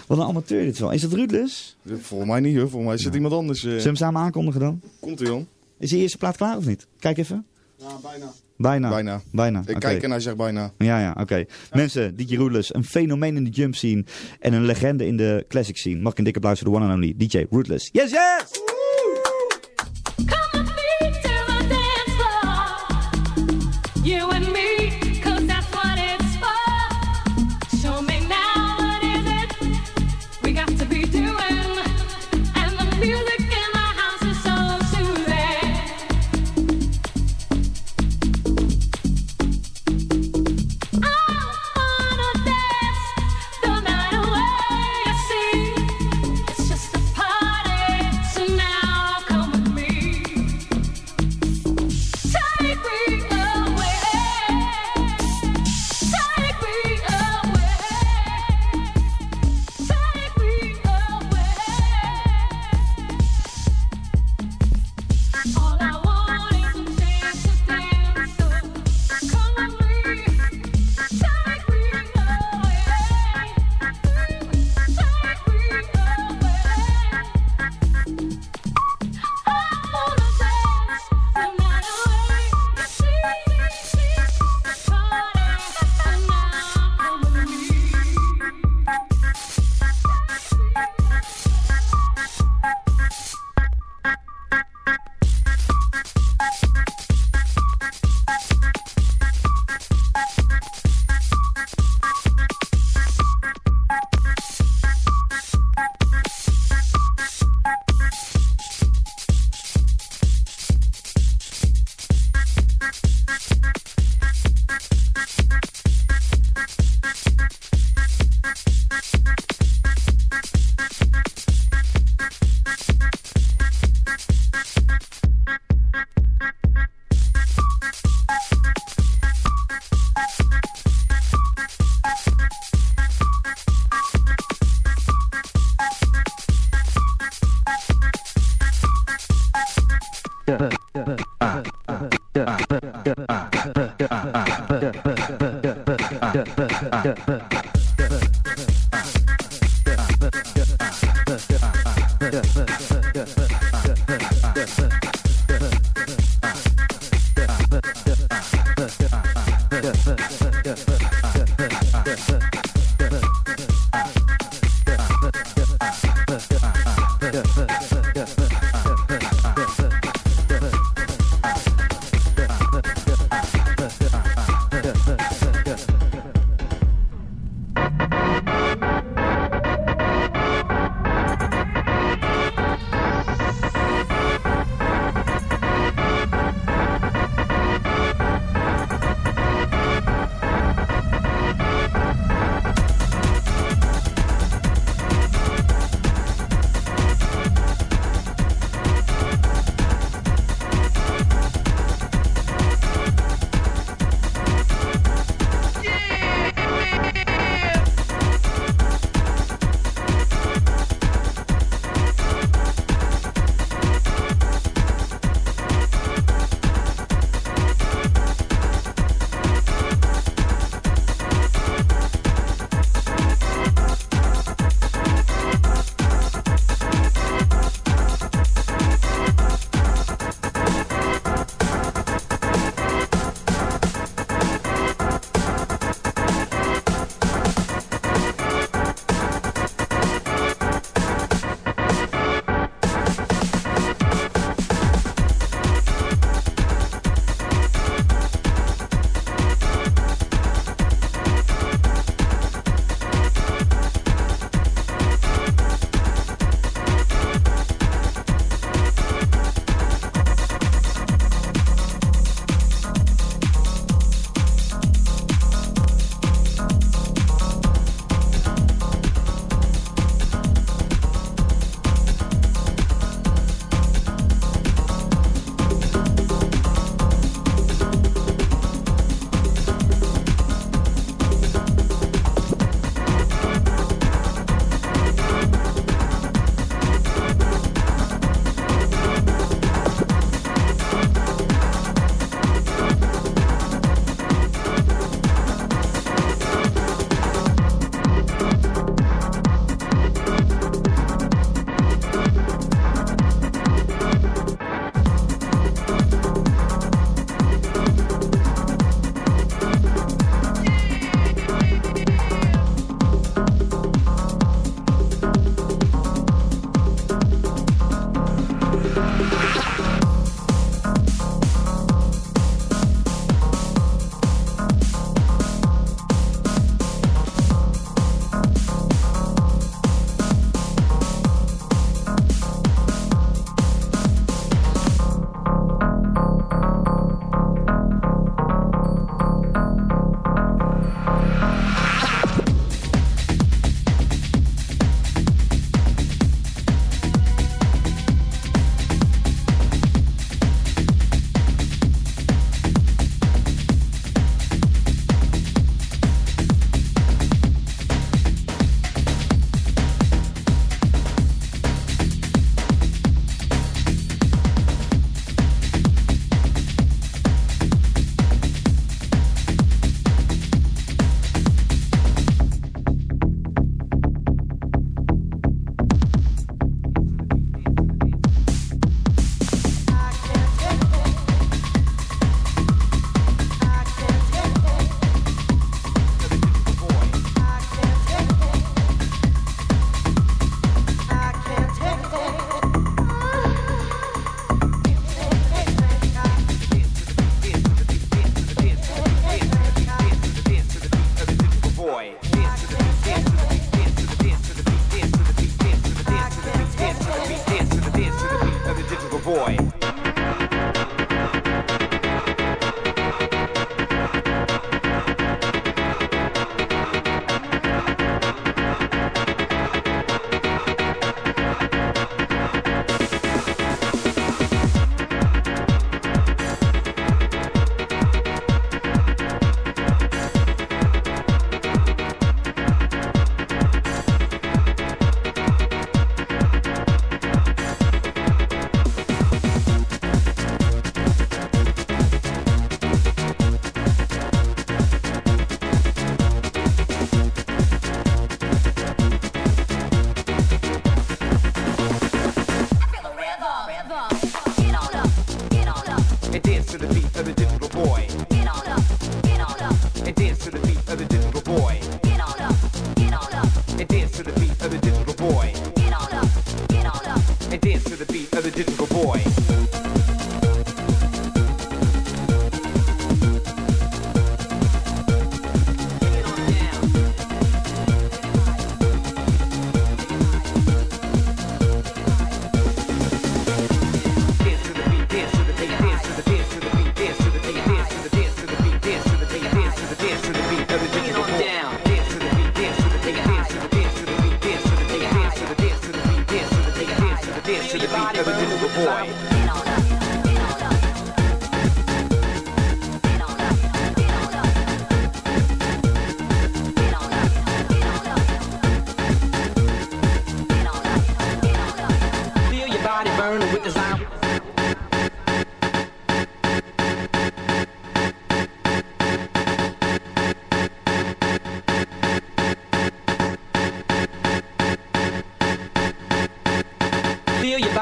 Wat een amateur dit wel. Is dat Ruudlus? Volgens mij niet hoor, volgens mij zit iemand anders. eh. Zullen we hem samen aankondigen dan? Komt ie, Jan? Is de eerste plaat klaar of niet? Kijk even. Ja, bijna. Bijna. Bijna. Bijna. Ik kijk en hij zegt bijna. Ja, ja, oké. Mensen, DJ Rootless, een fenomeen in de jump scene en een legende in de classic scene. Mag ik een dikke applaus voor de one and only DJ Rootless. Yes, yes! Come with me to the dance floor.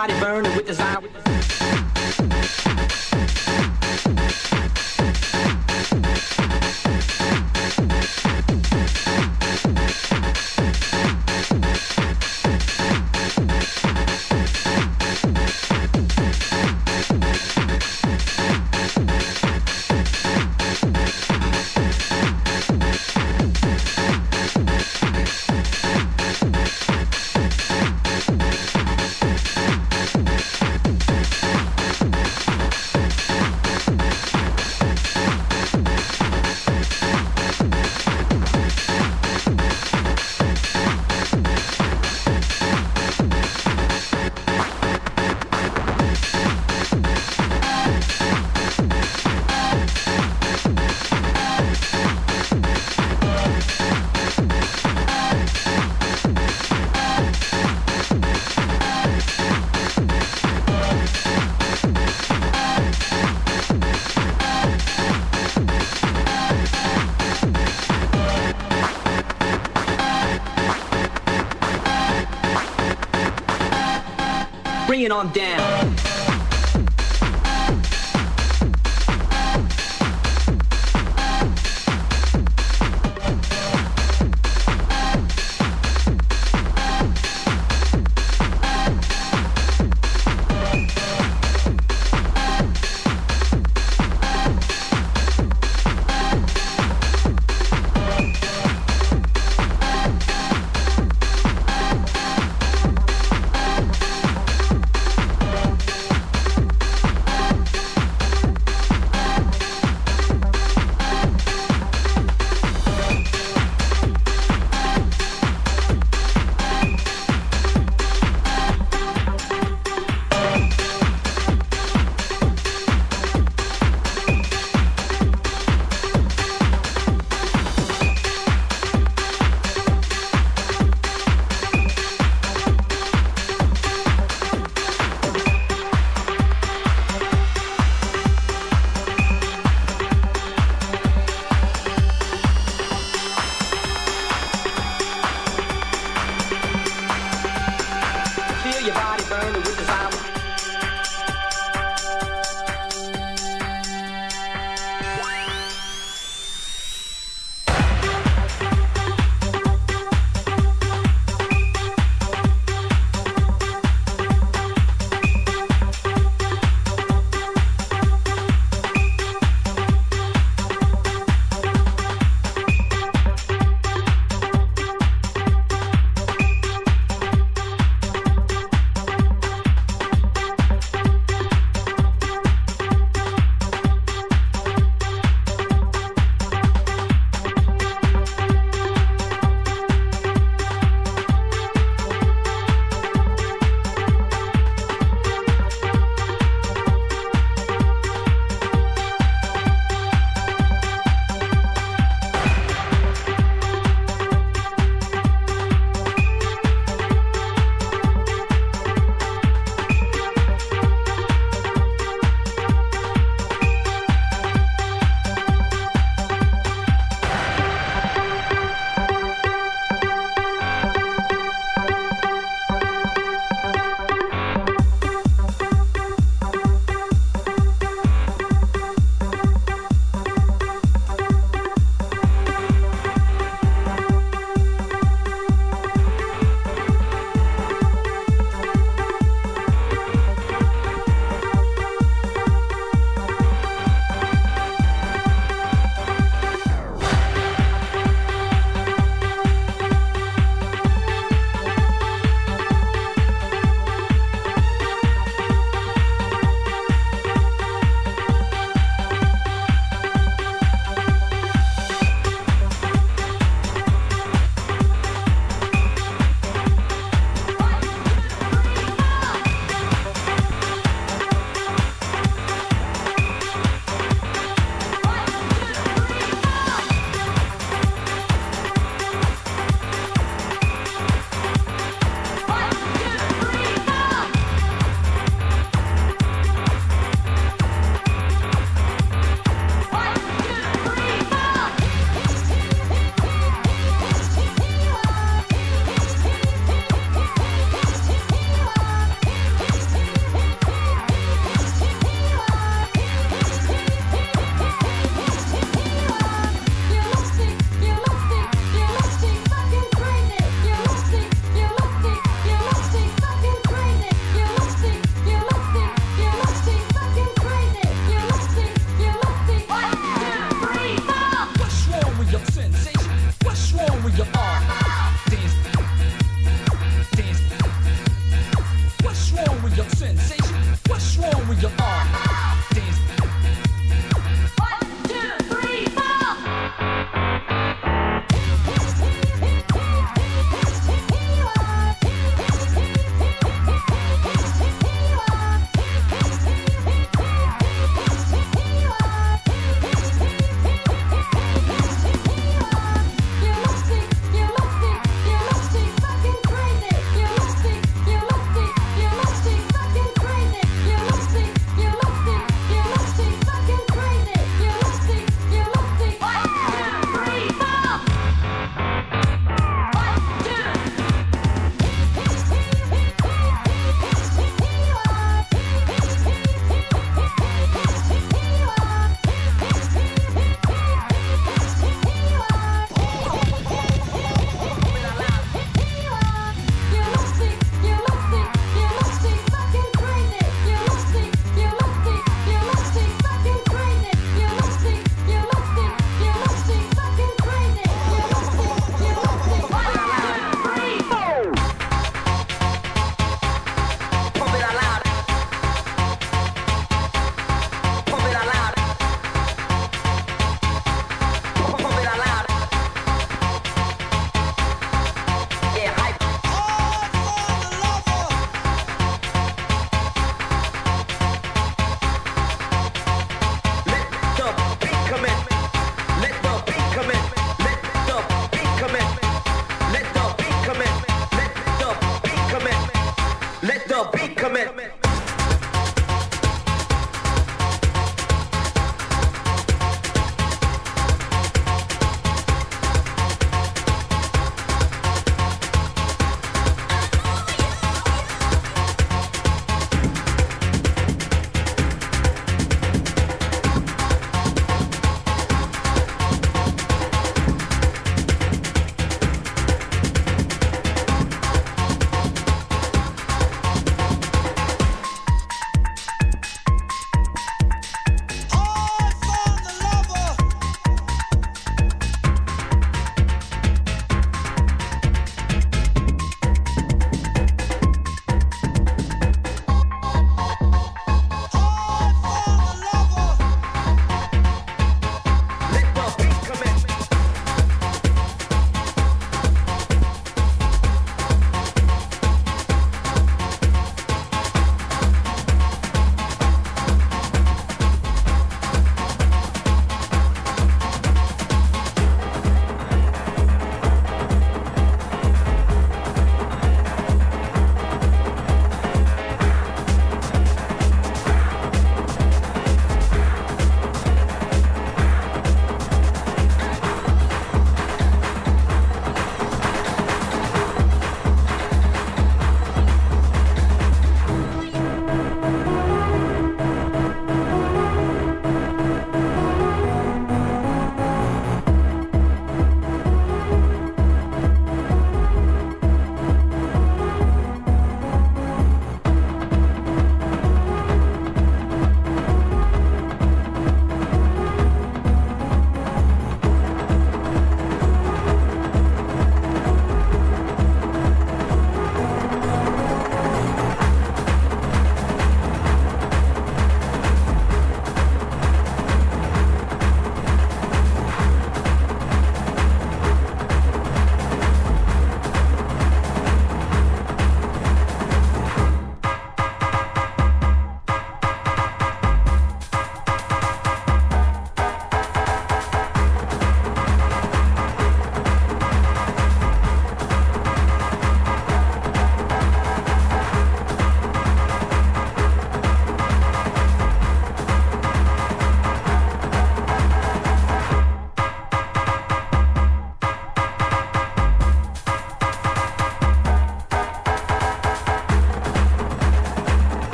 Body burning with desire. It on down.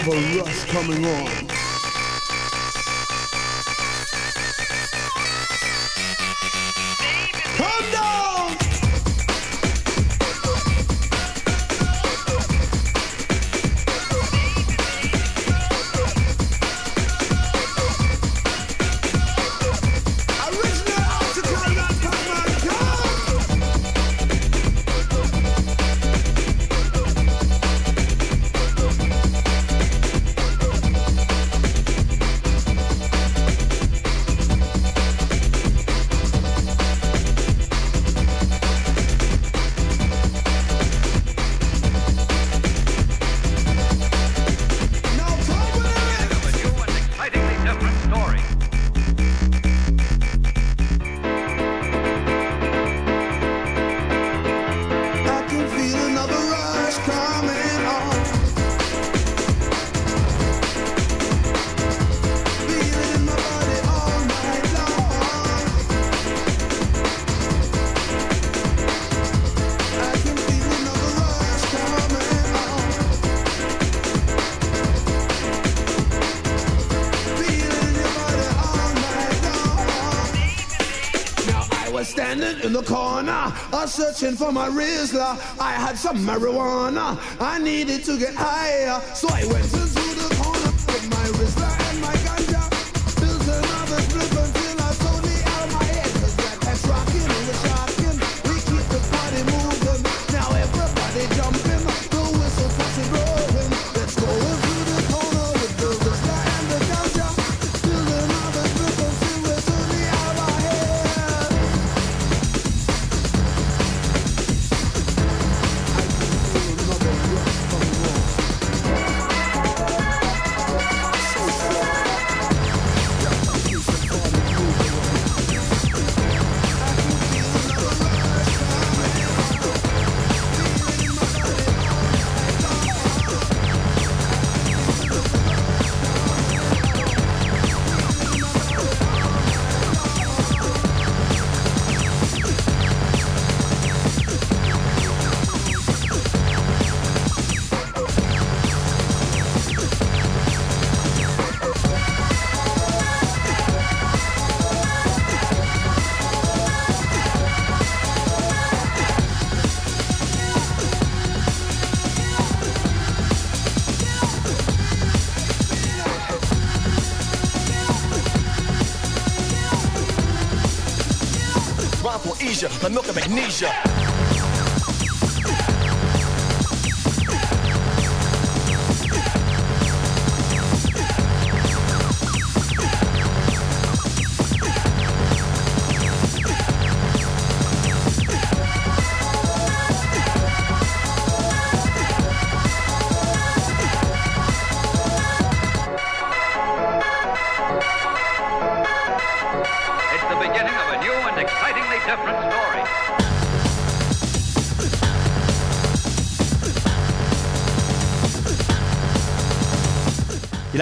another rush coming on. in the corner, uh, searching for my Rizla. I had some marijuana, I needed to get higher, so I went. amnesia.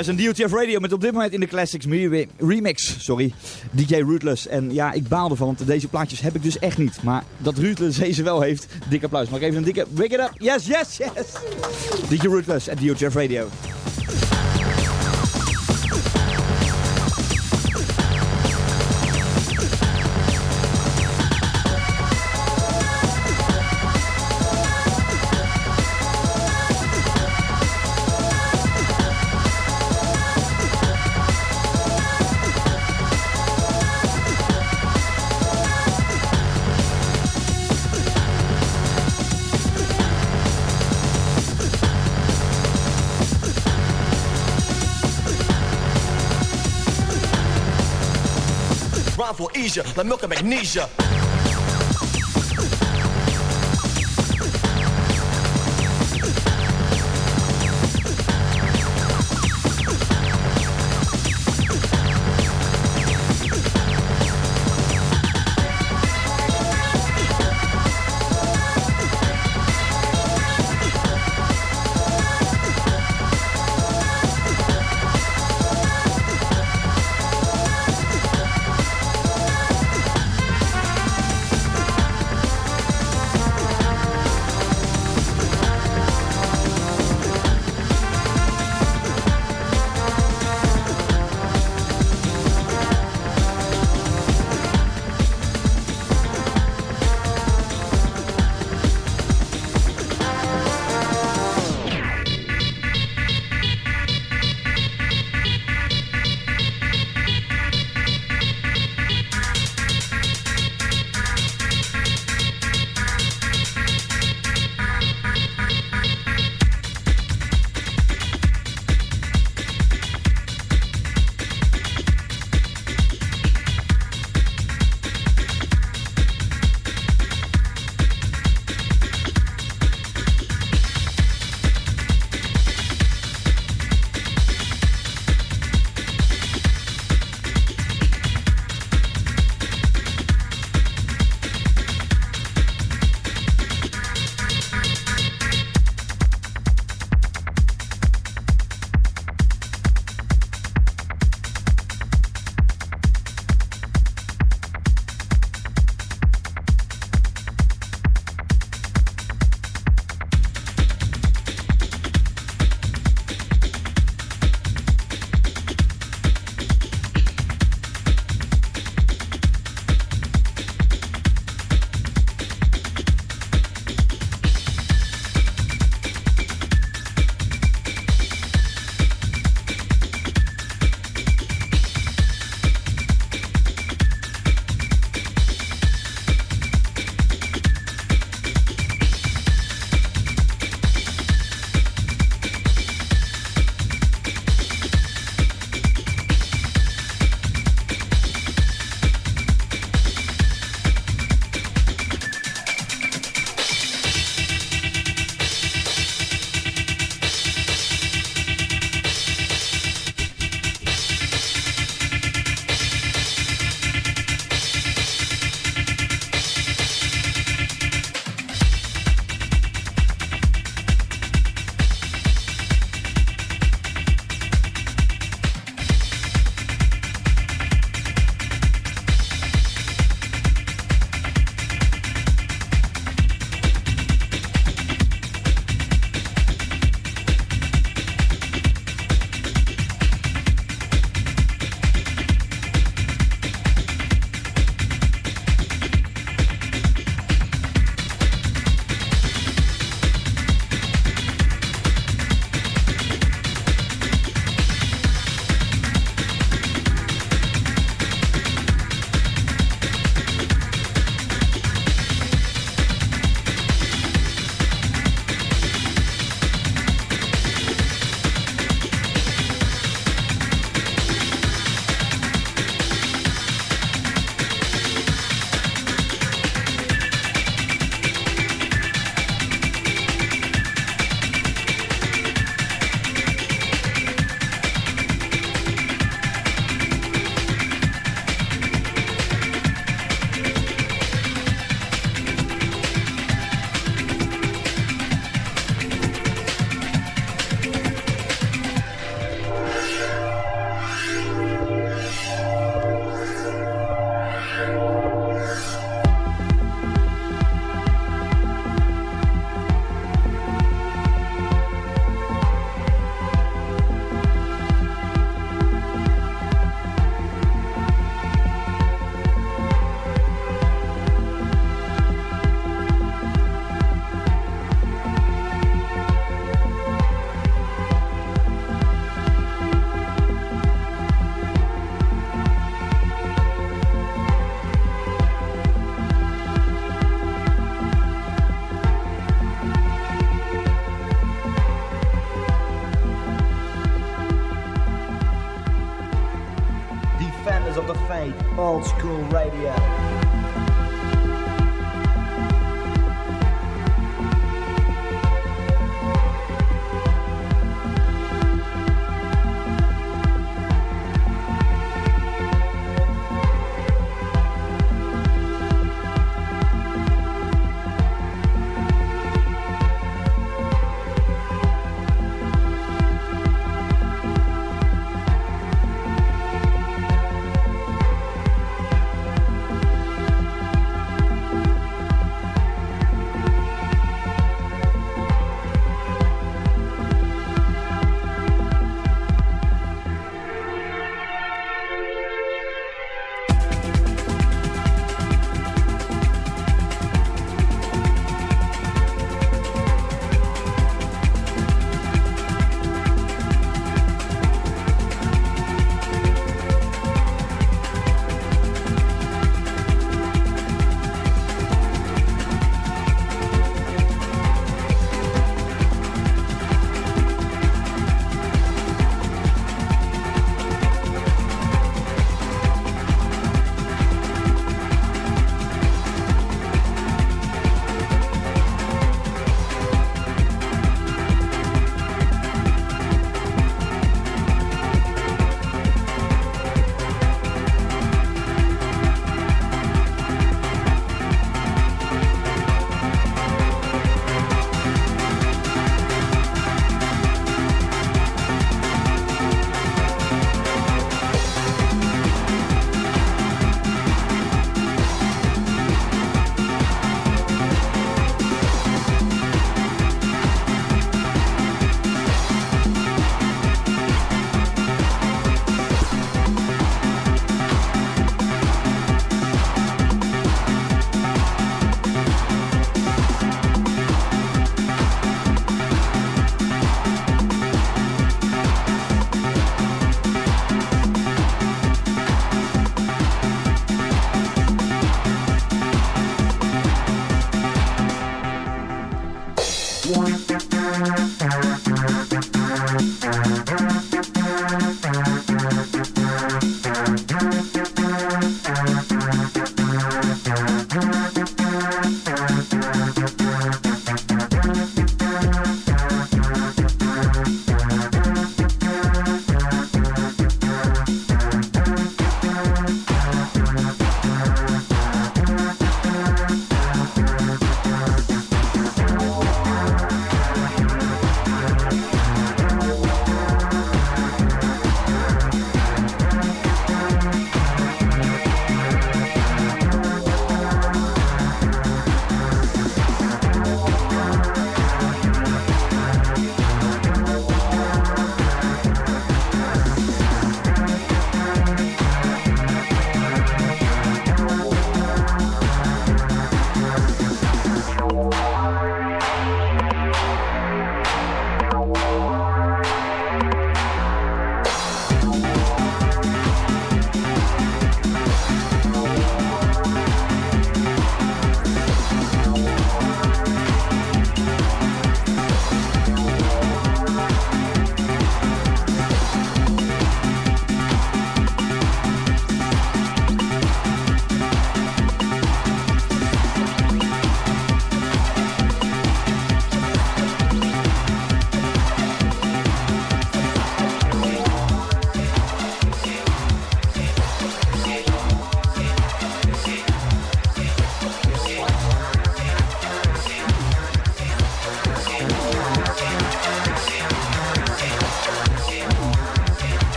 Je luistert naar DOTF Radio met op dit moment in de Classics re- Remix, sorry, DJ Rootless. En ja, ik baal ervan, want deze plaatjes heb ik dus echt niet. Maar dat Rootless deze wel heeft, dik applaus. Mag ik even een dikke wake it up? Yes, yes, yes! DJ Rootless at DOTF Radio. amnesia, like milk and magnesia.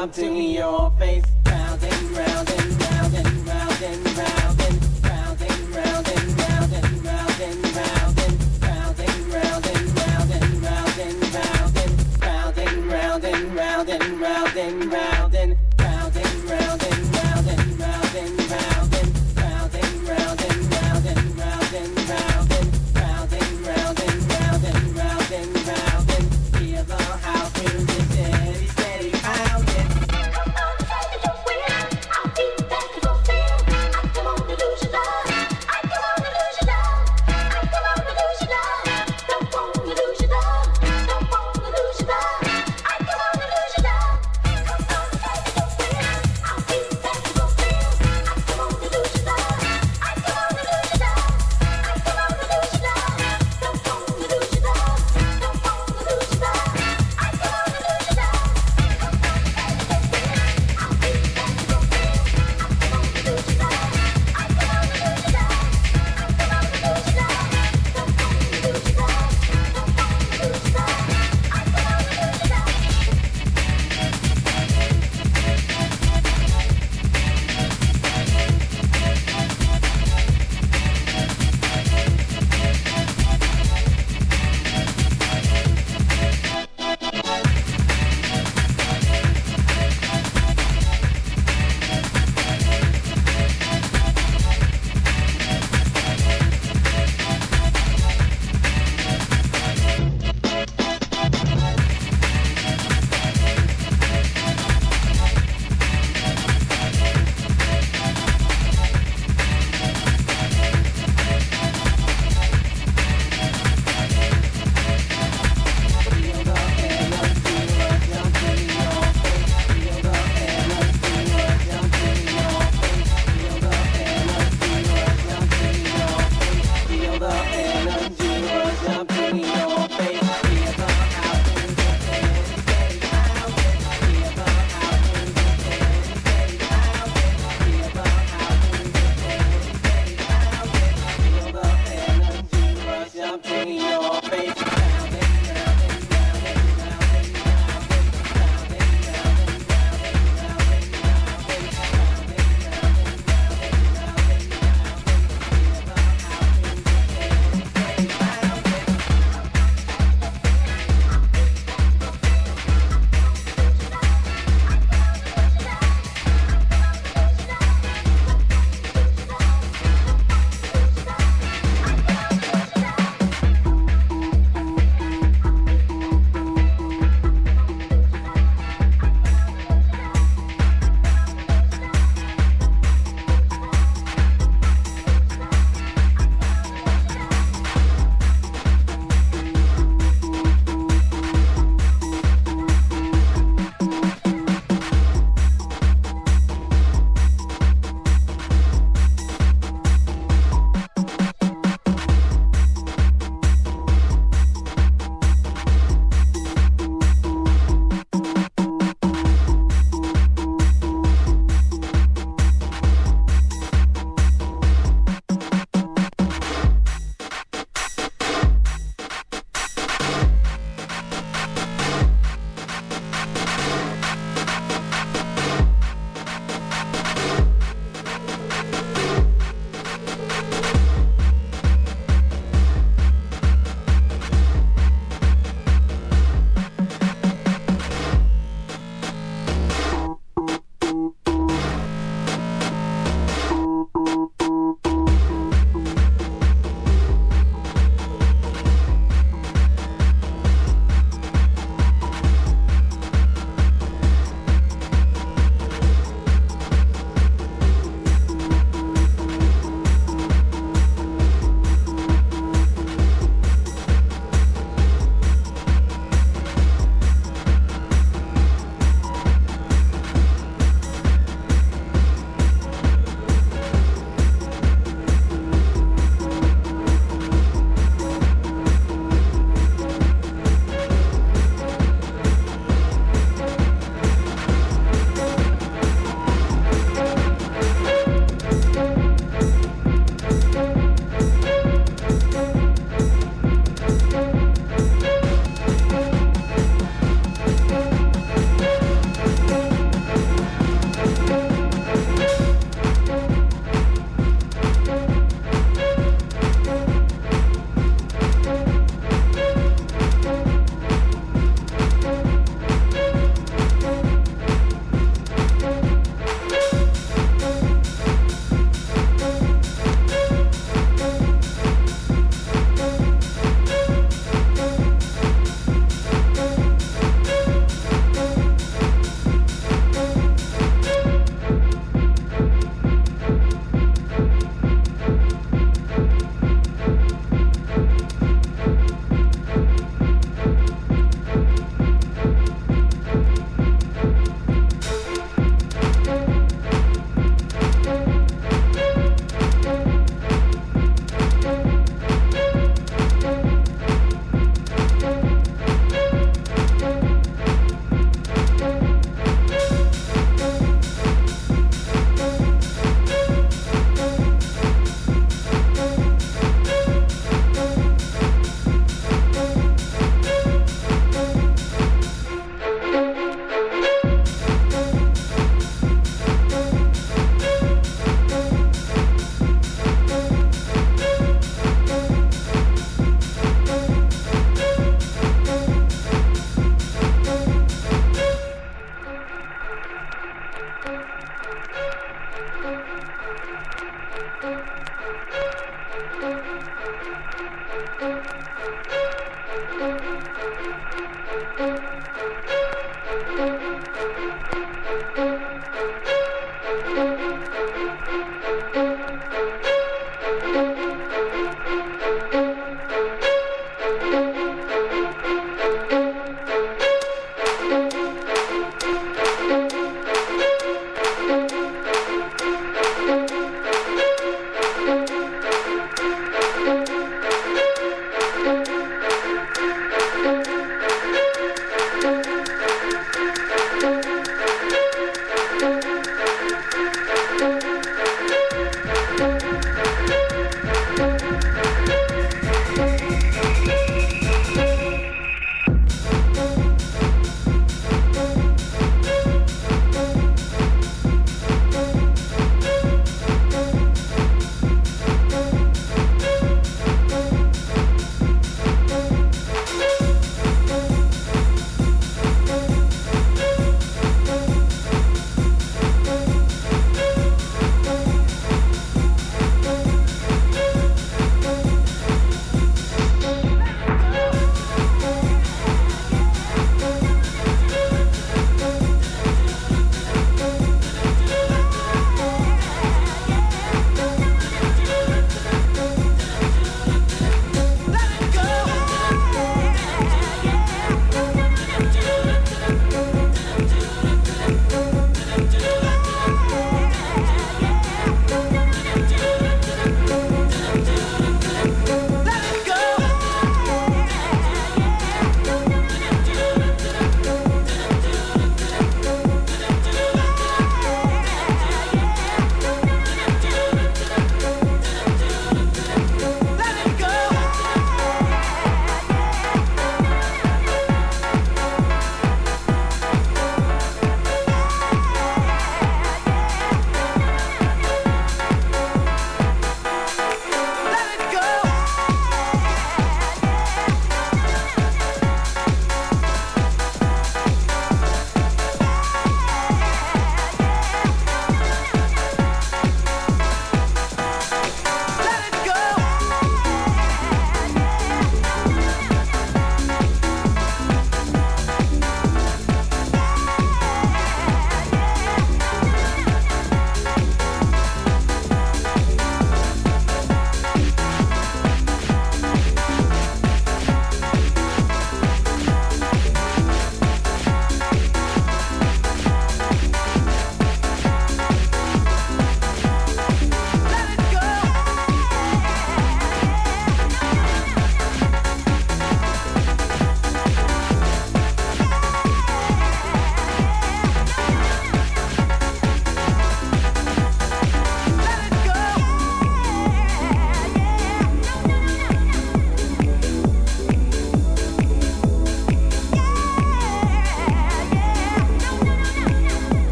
something your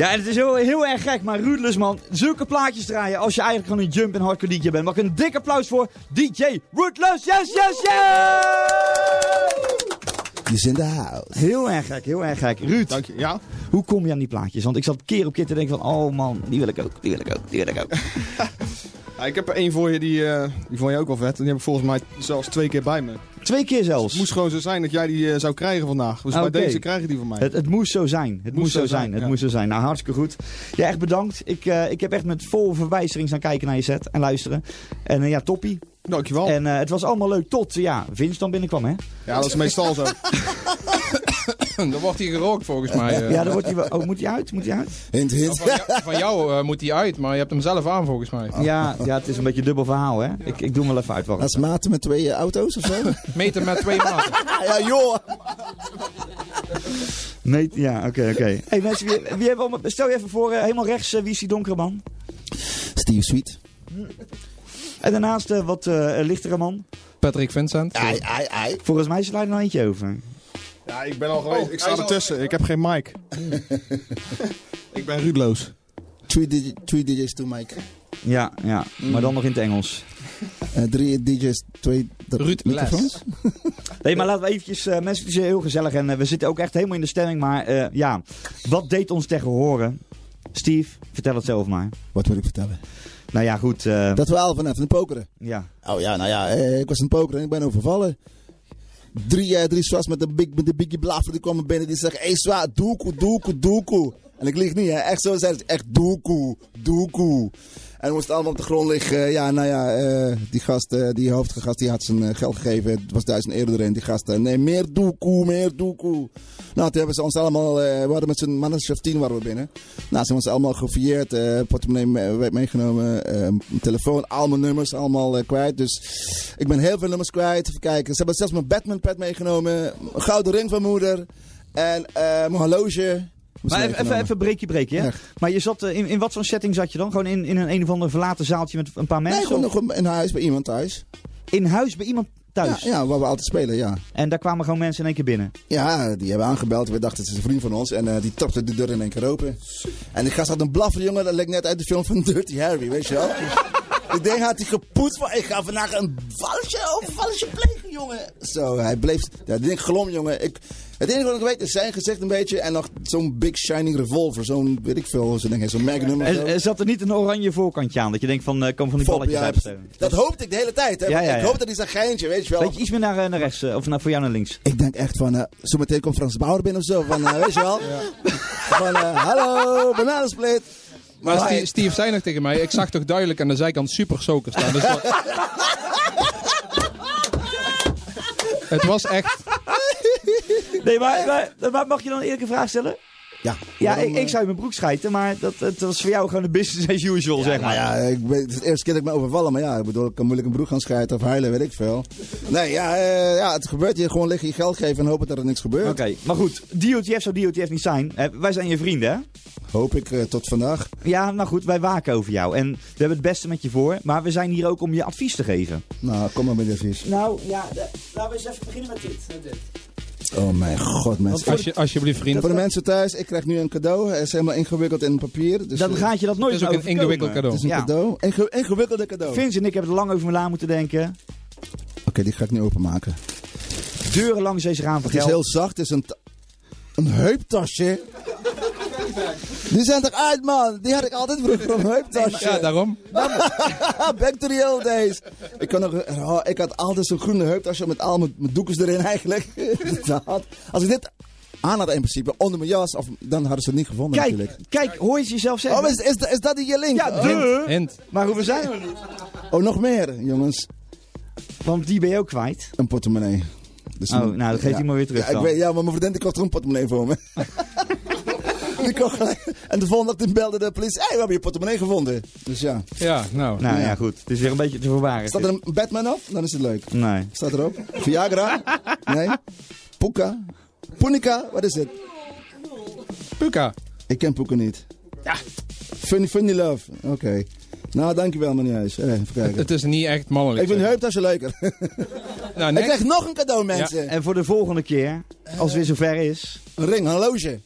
Ja, en het is heel, heel erg gek, maar Ruthless man, zulke plaatjes draaien als je eigenlijk gewoon een jump en hardcore DJ bent. Mag ik een dik applaus voor DJ Ruthless, yes, yes, yes! is in de house. Heel erg gek, heel erg gek. Ruud, Dank je. Ja? hoe kom je aan die plaatjes? Want ik zat keer op keer te denken van, oh man, die wil ik ook, die wil ik ook, die wil ik ook. Ja, ik heb er één voor je, die, eh, die vond je ook wel vet. En die heb ik volgens mij zelfs twee keer bij me. Twee keer zelfs. Het moest gewoon zo zijn dat jij die eh, zou krijgen vandaag. Dus Ah, bij oké. deze krijg je die van mij. Het, het moest zo zijn. Het moest, zo zijn. Het ja. moest zo zijn. Nou, hartstikke goed. Ja, echt bedankt. Ik, eh, ik heb echt met vol verbijstering gaan kijken naar je set en luisteren. En eh, ja, toppie. Dankjewel. En het was allemaal leuk tot, ja, Vince dan binnenkwam, hè? Ja, dat is meestal zo. Dan wordt hij gerookt volgens mij. eh. Ja, dan wordt hij wel... Oh, moet hij uit? Moet hij uit? Hint, hint. Van jou, van jou eh, moet hij uit, maar je hebt hem zelf aan volgens mij. Ja, ja, het is een beetje een dubbel verhaal, hè? Ik, ik doe hem wel even uit. Wacht. Als maten met twee eh, auto's of zo? Meten met twee maten. ja, joh. Nee, ja, oké, oké. hey, mensen, wie, wie hebben allemaal... Stel je even voor, eh, helemaal rechts, eh, wie is die donkere man? Steve Sweet. En daarnaast eh, wat eh, lichtere man. Patrick Vincent. Ai, ai, ai. Volgens mij sla je er nog eentje over. Ja, ik ben al geweest. Oh, ik hij sta is al- ertussen. Ik heb geen mic. ik ben ruudloos. Three, DJ three DJ's, two mic. Ja, ja. Maar dan nog in het Engels. Eh, drie DJ's, twee Ruud microfoons. Nee, maar laten we eventjes... eh, mensen, het is heel gezellig en eh, we zitten ook echt helemaal in de stemming. Maar eh, ja, wat deed ons tegen horen? Steve, vertel het zelf maar. Wat wil ik vertellen? Nou ja, goed. eh, Dat we al van even pokeren. Ja. Oh ja, nou ja, eh, ik was aan het pokeren en ik ben overvallen. Drie, eh, drie swats met de, big, met de biggie blaffer die komen binnen. Die zeggen, hey zwa, doekoe, doekoe, doekoe. En ik lieg niet, hè. Echt zo zeiden ze, echt doekoe, doekoe. En we moesten allemaal op de grond liggen. Ja, nou ja, eh, die gast, eh, die hoofdgast, die had zijn eh, geld gegeven. Het was duizend euro erin. Die gast, eh, nee, meer doekoe, meer doekoe. Nou, toen hebben ze ons allemaal, eh, we hadden met z'n mannen of tien waren we binnen. Nou, ze hebben ons allemaal gefouilleerd. eh portemonnee meegenomen. eh, mijn telefoon, al mijn nummers allemaal eh, kwijt. Dus ik ben heel veel nummers kwijt. Even kijken. Ze hebben zelfs mijn Batman pad meegenomen. Gouden ring van moeder. En eh, mijn horloge. Maar even, even, even breekje breekje, hè? Echt. Maar je zat, eh, in, in wat voor setting zat je dan? Gewoon in, in een, een of ander verlaten zaaltje met een paar Nee, mensen? gewoon, of gewoon in huis, bij iemand thuis. in huis bij iemand thuis? Ja, ja, waar we altijd spelen, ja. En daar kwamen gewoon mensen in één keer binnen? Ja, die hebben aangebeld. We dachten, het is een vriend van ons. En eh, die trapte de deur in één keer open. En die gast had een blaffer, jongen. Dat leek net uit de film van Dirty Harry, weet je wel. ik denk, had hij gepoetst van, ik ga vandaag een valsje of valsje plegen, jongen. Zo, hij bleef, ja, die ding glom, jongen. Ik, het enige wat ik weet is zijn gezicht een beetje. En nog zo'n big shining revolver. Zo'n, weet ik veel, zo'n ding, zo'n magnum. Er, er zat er niet een oranje voorkantje aan? Dat je denkt van, eh kom van die Fop, balletjes ja, uitsteken? Dat hoopte ik de hele tijd, hè. Ja, ja, Ik hoop dat hij zo'n geintje, weet je wel. Weet je, iets meer naar, eh, naar rechts, eh, of naar, voor jou naar links. Ik denk echt van, zo meteen komt Frans Bauer binnen of zo. Van, eh, weet je wel? Van, eh, hallo, bananensplit. Maar Steve, Steve zei nog tegen mij, ik zag toch duidelijk aan de zijkant super soaker staan. Dus dat- Het was echt... Nee, maar, maar, maar mag je dan een eerlijke vraag stellen? Ja. Ja, ik, ik eh, zou in mijn broek schijten, maar dat, het was voor jou gewoon de business as usual, Ja, zeg maar. nou ja, ik ben, het is de eerste keer dat ik me overvallen, maar ja, ik bedoel, ik kan moeilijk een broek gaan schijten of huilen, weet ik veel. Nee, ja, eh, ja het gebeurt hier gewoon liggen je geld geven en hopen dat er niks gebeurt. Oké, maar goed, DOTF zou DOTF niet zijn. Wij zijn je vrienden, hè? Hoop ik eh, tot vandaag. Ja, nou goed, wij waken over jou. En we hebben het beste met je voor, maar we zijn hier ook om je advies te geven. Nou, kom maar met advies. Nou, ja, laten we eens even beginnen met dit. Oh mijn god, mensen. Als je, alsjeblieft, vriend. Voor de mensen thuis, ik krijg nu een cadeau. Het is helemaal ingewikkeld in papier. Dus, Dan eh, gaat je dat nooit Het is ook een ingewikkeld cadeau. Het is een Ja. cadeau. Inge ingewikkelde cadeau. Vince en ik hebben er lang over me na moeten denken. Oké, die ga ik nu openmaken. Deuren langs deze raam Het is heel zacht, het is een, een heuptasje. Die zijn toch uit, man? Die had ik altijd vroeger, een heuptasje. Ja, daarom. Back to the old days. Ik, kan nog, oh, ik had altijd zo'n groene heuptasje met al mijn, mijn doekjes erin eigenlijk. Als ik dit aan had in principe, onder mijn jas, of, dan hadden ze het niet gevonden Kijk, natuurlijk. kijk, hoor je het jezelf zeggen? Oh, is, is, is dat die je link? Ja, oh. de. Hint. Maar hoeveel zijn we niet? Oh, nog meer, jongens. Want die ben je ook kwijt. Een portemonnee. Dus Oh, nou, dat geeft hij maar weer terug Ja, ik weet, ja maar mijn vriendin kocht er een portemonnee voor me. die kocht gelijk. En de volgende dag belde de politie. Hé, hey, we hebben je portemonnee gevonden. Dus ja. Ja, nou. Nou ja. Ja. goed. Het is weer een beetje te verwaren. Staat er een Batman op? Dan is het leuk. Nee. Staat erop? Viagra? Nee. Puka? Punica? Wat is het? Puka. Ik ken Puka niet. Ja. Funny, funny love. Oké. Nou, dankjewel meneer Huis. Eh, even kijken. Het is niet echt mannelijk. Ik vind heuptasje leuker. Nou, Ik krijg nog een cadeau, mensen. En voor de volgende keer, als het weer zover is. Een ring, een horloge.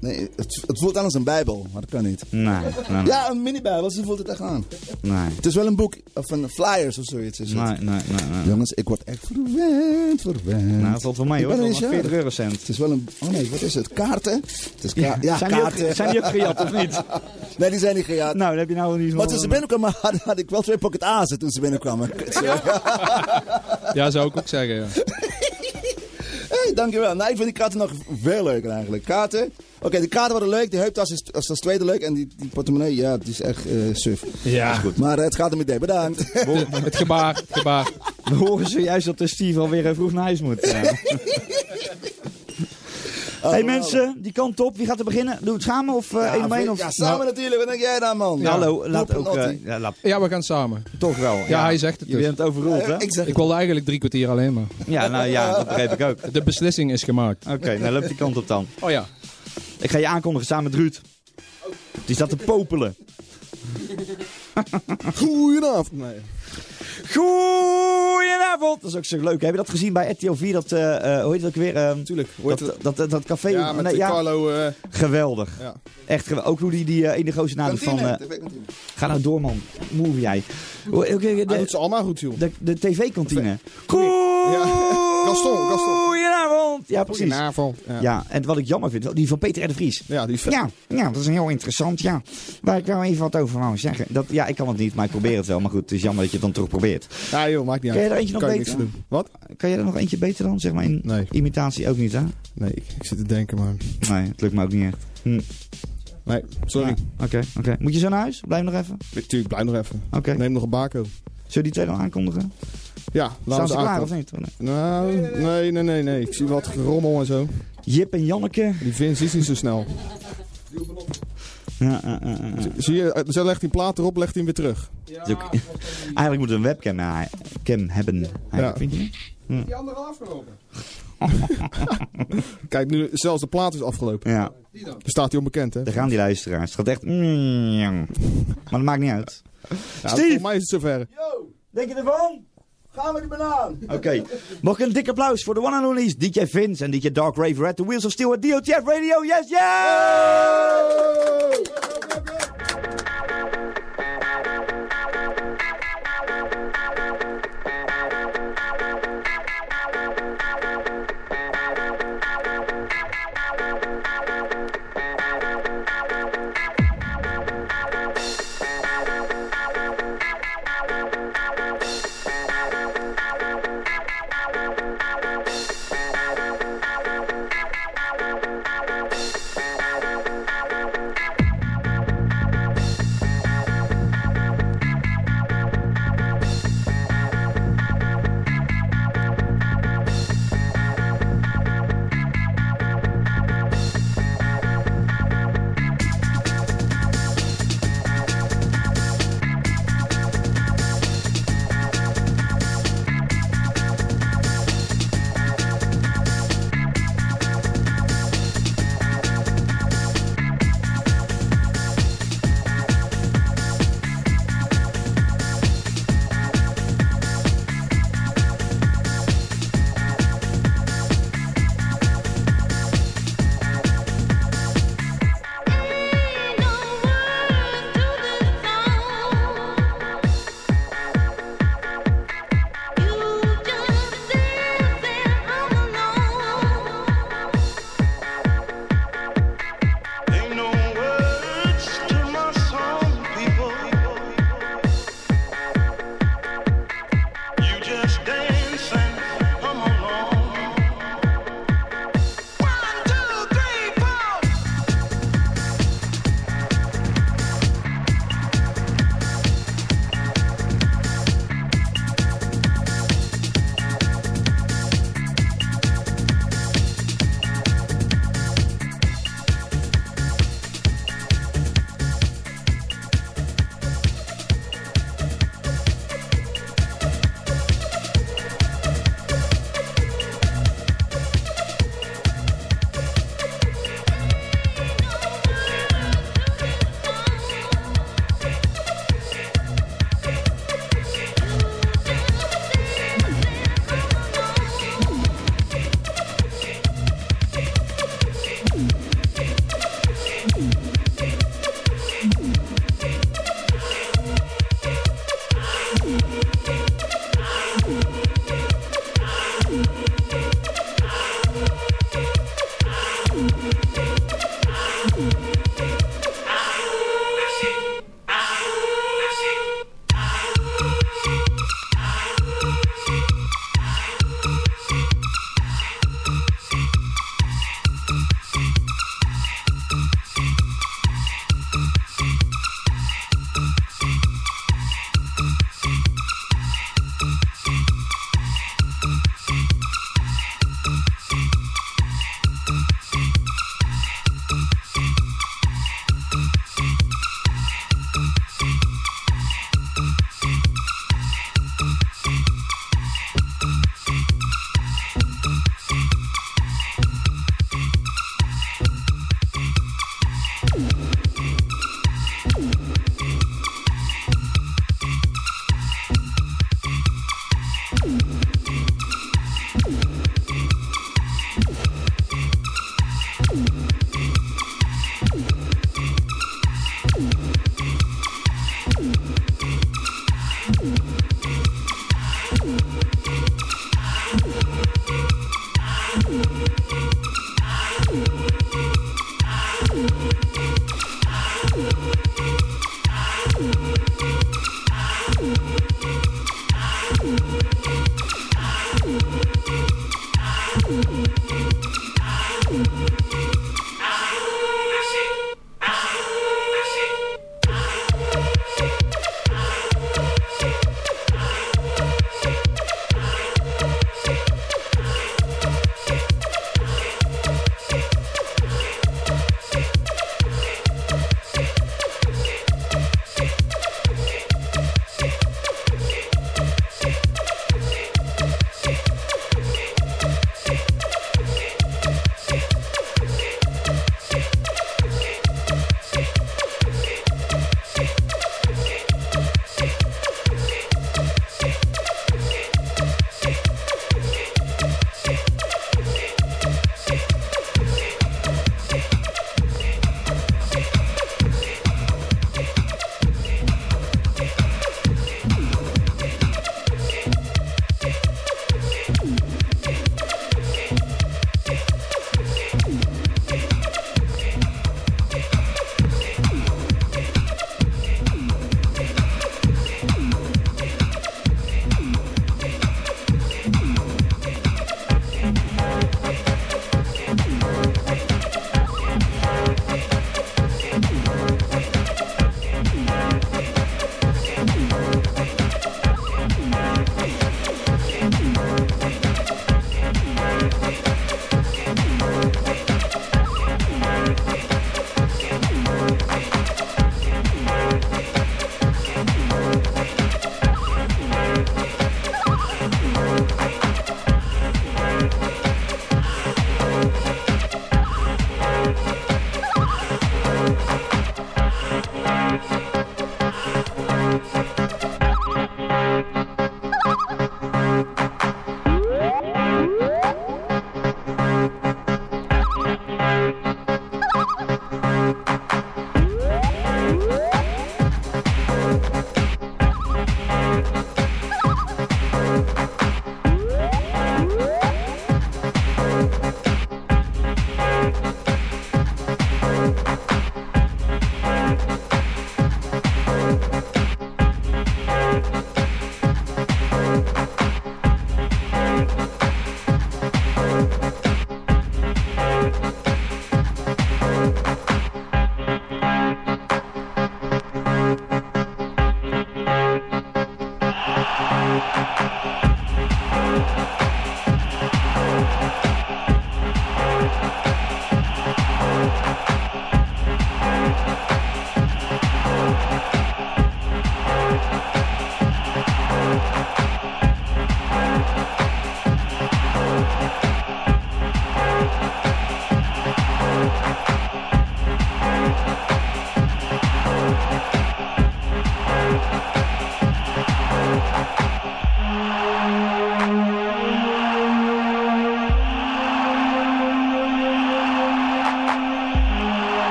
Nee, het, het voelt aan als een bijbel, maar dat kan niet. Nee, nee, nee. Ja, een mini-bijbel, ze voelt het echt aan. Nee. Het is wel een boek, of een flyers of zoiets. Is. Nee, nee, nee, nee. Jongens, ik word echt verwend, verwend. Nou, dat valt mee Ik hoor. Dat er is eens 40 jarig. eurocent. Het is wel een... Oh nee, wat is het? Kaarten? Het is ka ja, zijn, die ook, kaarten. zijn die ook gejat of niet? Nee, die zijn niet gejat. Nou, dan heb je nou niet Maar toen ze binnenkwamen had, had ik wel twee pocket azen toen ze binnenkwamen. Zo. Ja, zou ik ook zeggen, ja. Hey, dankjewel. Nou, ik vind die kaarten nog veel leuker eigenlijk. Kaarten. Oké, die kaarten worden leuk. Die heuptas is als, als tweede leuk. En die, die portemonnee, ja, het is echt eh suf. Ja. Is goed. Maar het gaat er meteen. Bedankt. Het gebaar, het gebaar. We horen zojuist dat de Steve alweer vroeg naar huis moet. Ja. hey mensen, die kant op. Wie gaat er beginnen? Doe het samen of eh één op één? Of... Ja, samen natuurlijk. Wat denk jij dan, man? Nou, hallo, laat ook... eh, ja, laat, Ja, we gaan samen. toch wel. Ja, hij zegt het Je dus. bent overroeld, hè? Ik zeg Ik wilde eigenlijk drie kwartier alleen maar. Ja, nou ja, dat begreep ik ook. De beslissing is gemaakt. Oké, nou loop die kant op dan. Oh ja. Ik ga je aankondigen samen met Ruud. Die staat te popelen. Goedenavond. Nee. Goedenavond! Dat is ook zo leuk. Heb je dat gezien bij RTL 4? Dat, eh, hoe heet het ook weer? Ehm, Tuurlijk. Dat, het? dat, dat, dat café. Ja, met nee, ja, Carlo. Geweldig. ja. Echt geweldig. Ook hoe die, die uh, enige gozer nadert van... Ga nou door, man. Move jij. Hoe- oké, Hij doet ze allemaal goed, joh. de, de tv-kantine. Ja. Gaston, Gaston. Goedenavond! Ja, precies. Goedenavond. Ja. Ja, en wat ik jammer vind, die van Peter R. de Vries. Ja, die is vet. Ja, ja, dat is heel interessant. Ja, waar ik wel even wat over wou zeggen. Dat, ja, ik kan het niet, maar ik probeer het wel. Maar goed, het is jammer dat je het dan toch probeert. Ja, joh, maakt niet Kan uit. je er eentje nog kan beter niks doen. Wat? Kan je er nog eentje beter dan? Zeg maar in Nee. imitatie ook niet, hè? Nee, ik, ik zit te denken, maar... Nee, het lukt me ook niet echt. Hm. Nee, sorry. Ja, Oké, oké. Moet je zo naar huis? Blijf nog even. Tuurlijk, blijf nog even. Oké. Neem nog een bako. Zullen we die twee dan aankondigen? Ja, Staan laten ze we klaar of niet? Nee. Nou, nee, nee, nee, nee. Ik zie wat gerommel en zo. Jip en Janneke. Die Vince is niet zo snel. Ja, ja, ja, ja. Zie je, zo legt hij een plaat erop, legt hij hem weer terug. Ook- Eigenlijk moeten we een webcam cam hebben. Eigenlijk, Ja. Vind je niet? Die andere afgelopen. Kijk, nu zelfs de plaat is afgelopen. Ja, Dan staat hij onbekend, hè? daar gaan die luisteraars. Het gaat echt... Maar dat maakt niet uit. Ja, Steve! Voor mij is het zover. Yo, Denk je ervan? gaan we die banaan. Oké. Mag ik een dik applaus voor de one and only DJ Vince en DJ Dark Raver at the Wheels of Steel at DOTF Radio. Yes, yes!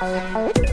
Música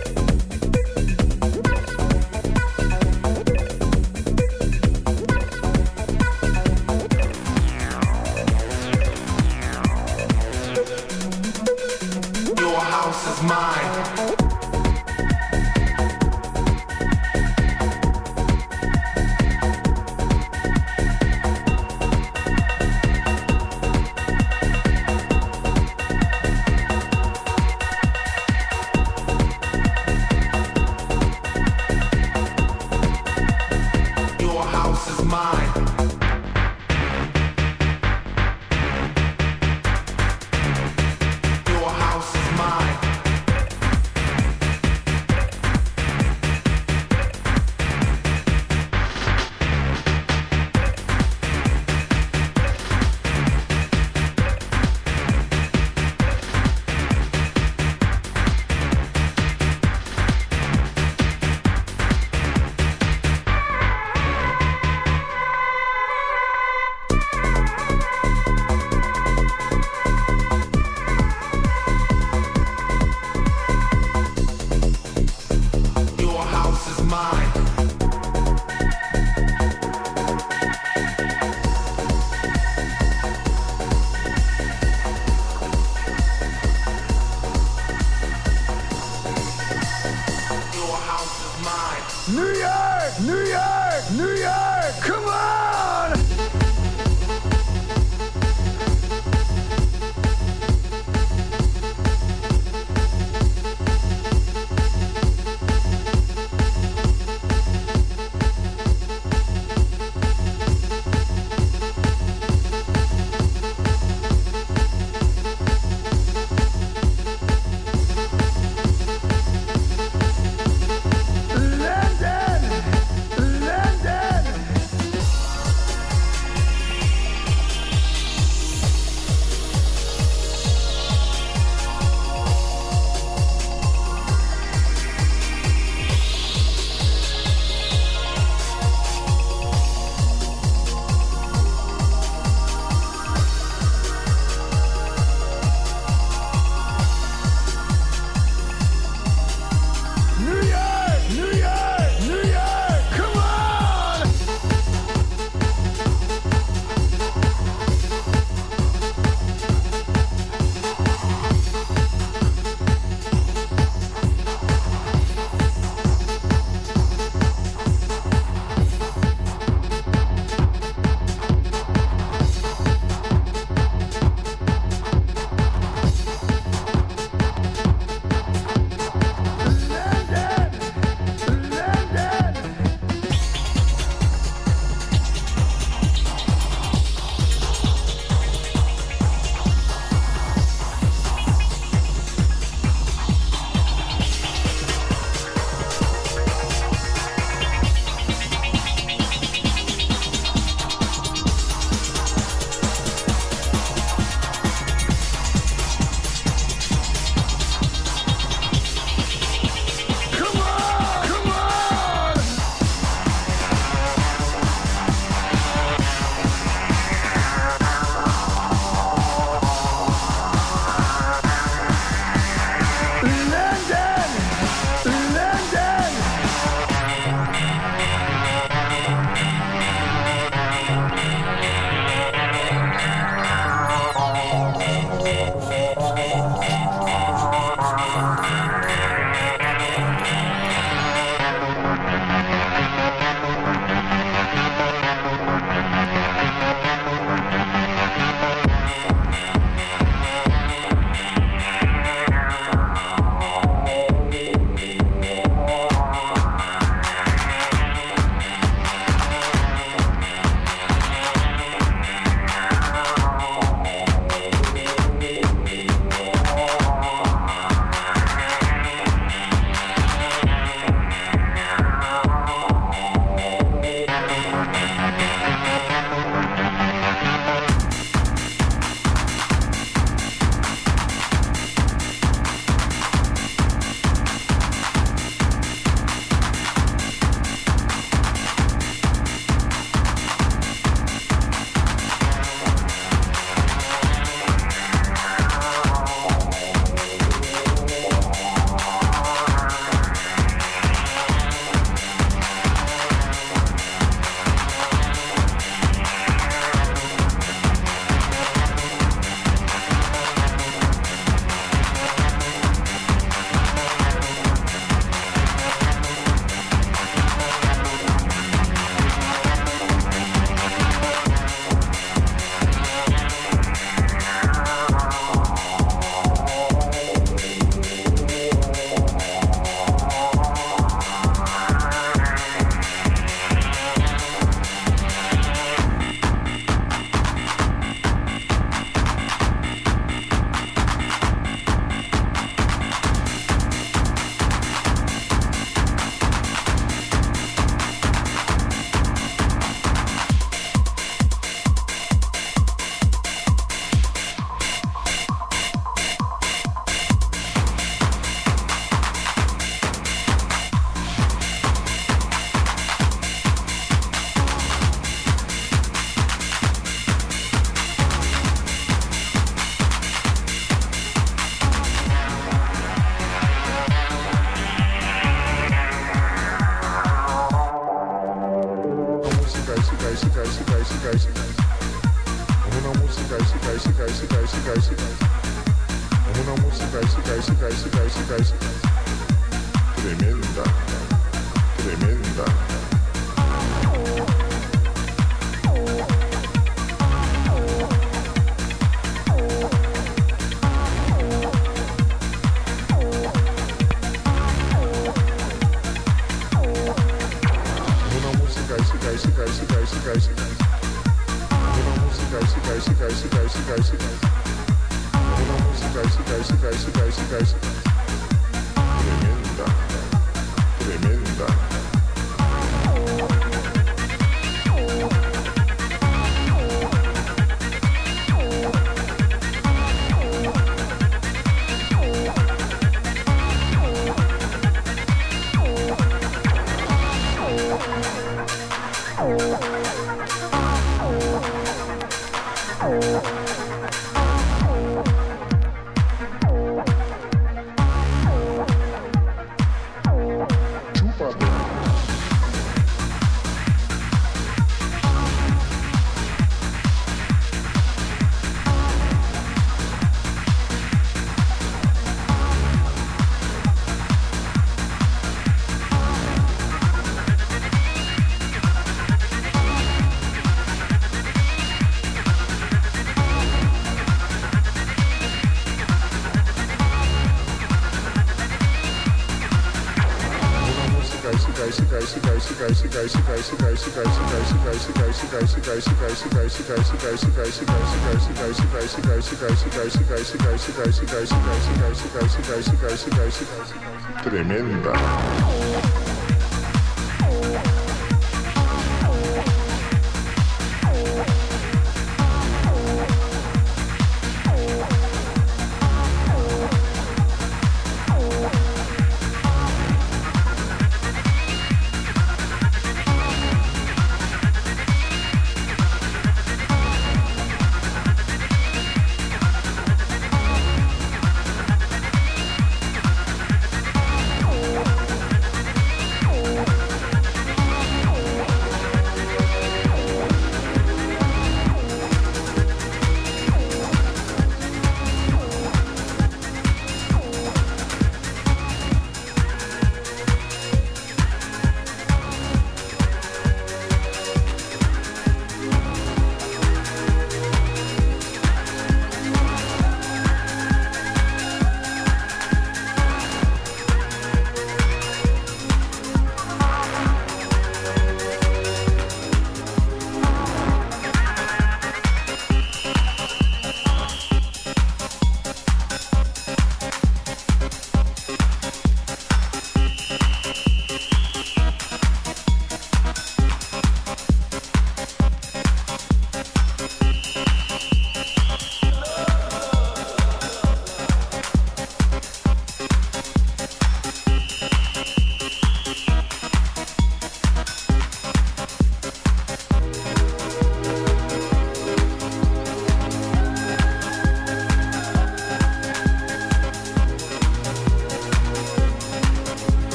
Tremenda.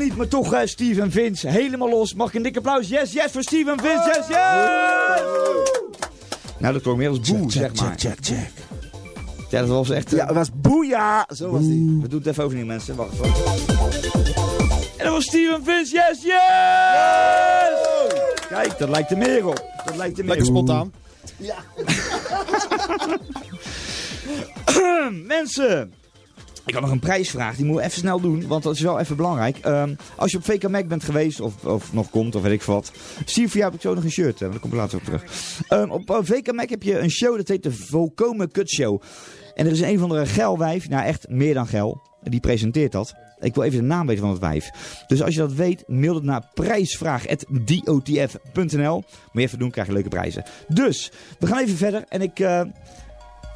Niet, maar toch uh, Steve en Vince helemaal los. Mag ik een dik applaus? Yes, yes voor Steve en Vince. Yes, yes! Nou, dat klonk meer als boe, zeg maar. check, check. Ja, dat was echt... Ja, het was boeia! Zo was die. We doen het even overnieuw, mensen. Wacht, wacht. En dat was Steven Vince. Yes, yes! Kijk, dat lijkt er meer op. Dat lijkt er meer Lekker op. spontaan. Ja. Mensen, ik had nog een prijsvraag. Die moeten we even snel doen, want dat is wel even belangrijk. Ehm, als je op VK Mac bent geweest, of, of nog komt, of weet ik wat. Jou heb ik zo nog een shirt. Daar kom ik later op terug. Ehm, op eh, VK Mac heb je een show, dat heet de Volkomen Kut Show. En er is een van de geil wijf, nou echt meer dan geil. Die presenteert dat. Ik wil even de naam weten van het wijf. Dus als je dat weet, mail het naar prijsvraag.dotf.nl. Moet je even doen, krijg je leuke prijzen. Dus, we gaan even verder. En ik... eh,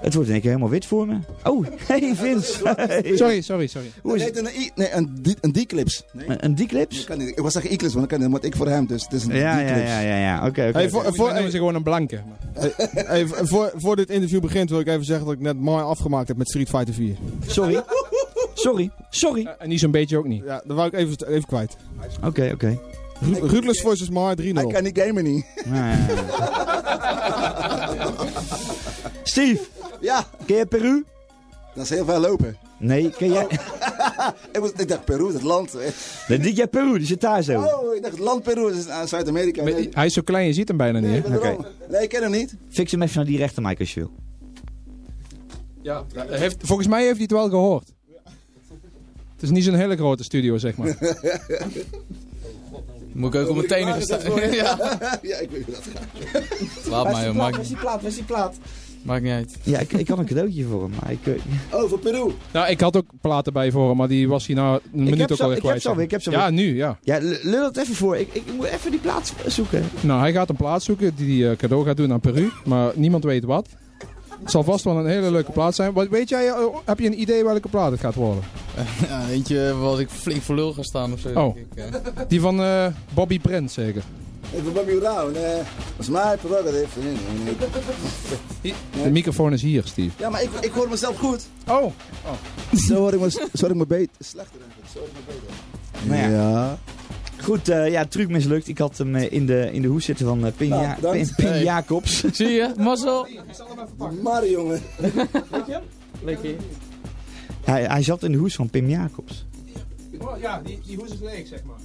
het wordt in één keer helemaal wit voor me. Oh, hey Vince. Hey. Sorry, sorry, sorry. Hoe is het? Een, nee, een, D-clips. Nee. Een, een D-clips? Ik, kan niet- ik was zeggen E-clips, want dan kan, moet ik voor hem. Dus het is een Ja, ja, D-clips. ja, ja, ja. Oké, oké. Hey, voor, voor, gewoon een blanke. Hey, hey, voor, voor dit interview begint wil ik even zeggen dat ik net mooi afgemaakt heb met Street Fighter 4. Sorry. Sorry. Sorry. En niet zo'n beetje ook niet. Ja, dat wou ik even, even kwijt. Oké, oké. Ru- Ruthless versus Mar 3-0. Hij kan die gamen niet. Steve, Ja, ken je Peru? dat is heel veel lopen. Nee, ken jij... ik, was, ik dacht Peru, het land. Nee, dit jij Peru, die zit daar zo. Oh, ik dacht het land Peru, dat is aan Zuid-Amerika. Nee, Hij is zo klein, je ziet hem bijna niet. nee, nee, ik ken hem niet. Fix hem even naar die rechter mic als je wil. Ja, heeft, volgens mij heeft hij het wel gehoord. Het is niet zo'n hele grote studio, zeg maar. Moet ik ook op mijn tenen gaan staan? ja. ja, ik weet hoe dat gaat. Laat maar, joh. Maakt, die plaat? Waar is die plaat? Maakt niet uit. Ja, ik, ik had een cadeautje voor hem, maar ik... eh, Oh, voor Peru. Nou, ik had ook platen bij voor hem, maar die was hij na een ik minuut heb ook alweer ik kwijt. heb zo zeg weer, ik heb zo. Ja, nu, ja. Ja, lul het even voor. Ik, ik moet even die plaat zoeken. Nou, hij gaat een plaat zoeken die hij eh, cadeau gaat doen aan Peru, maar niemand weet wat. Het zal vast wel een hele leuke plaat zijn. Wat, weet jij, eh, heb je een idee welke plaat het gaat worden? Ja, eentje was ik flink voor lul gaan staan of zo. Oh. denk ik. Die van eh, Bobby Prince, zeker? Even Bobby Brown. Nee, dat is mijn prerogative. Nee, nee, nee. De microfoon is hier, Steve. Ja, maar ik, ik hoor mezelf goed. Oh. Zo hoor ik me, zo hoor ik me beter. Slechter eigenlijk. Zo hoor ik me beter. Nou ja. ja. Goed, eh, ja, truc mislukt. Ik had hem eh, in, de, in de hoes zitten van eh, Pin, Nou, Ja- bedankt. Pin, Pin Hey. Jacobs. Zie je? Mazzel. Maar jongen. Lekker. Hij, hij zat in de hoes van Pim Jacobs. ja, die, die hoes is leeg, zeg maar.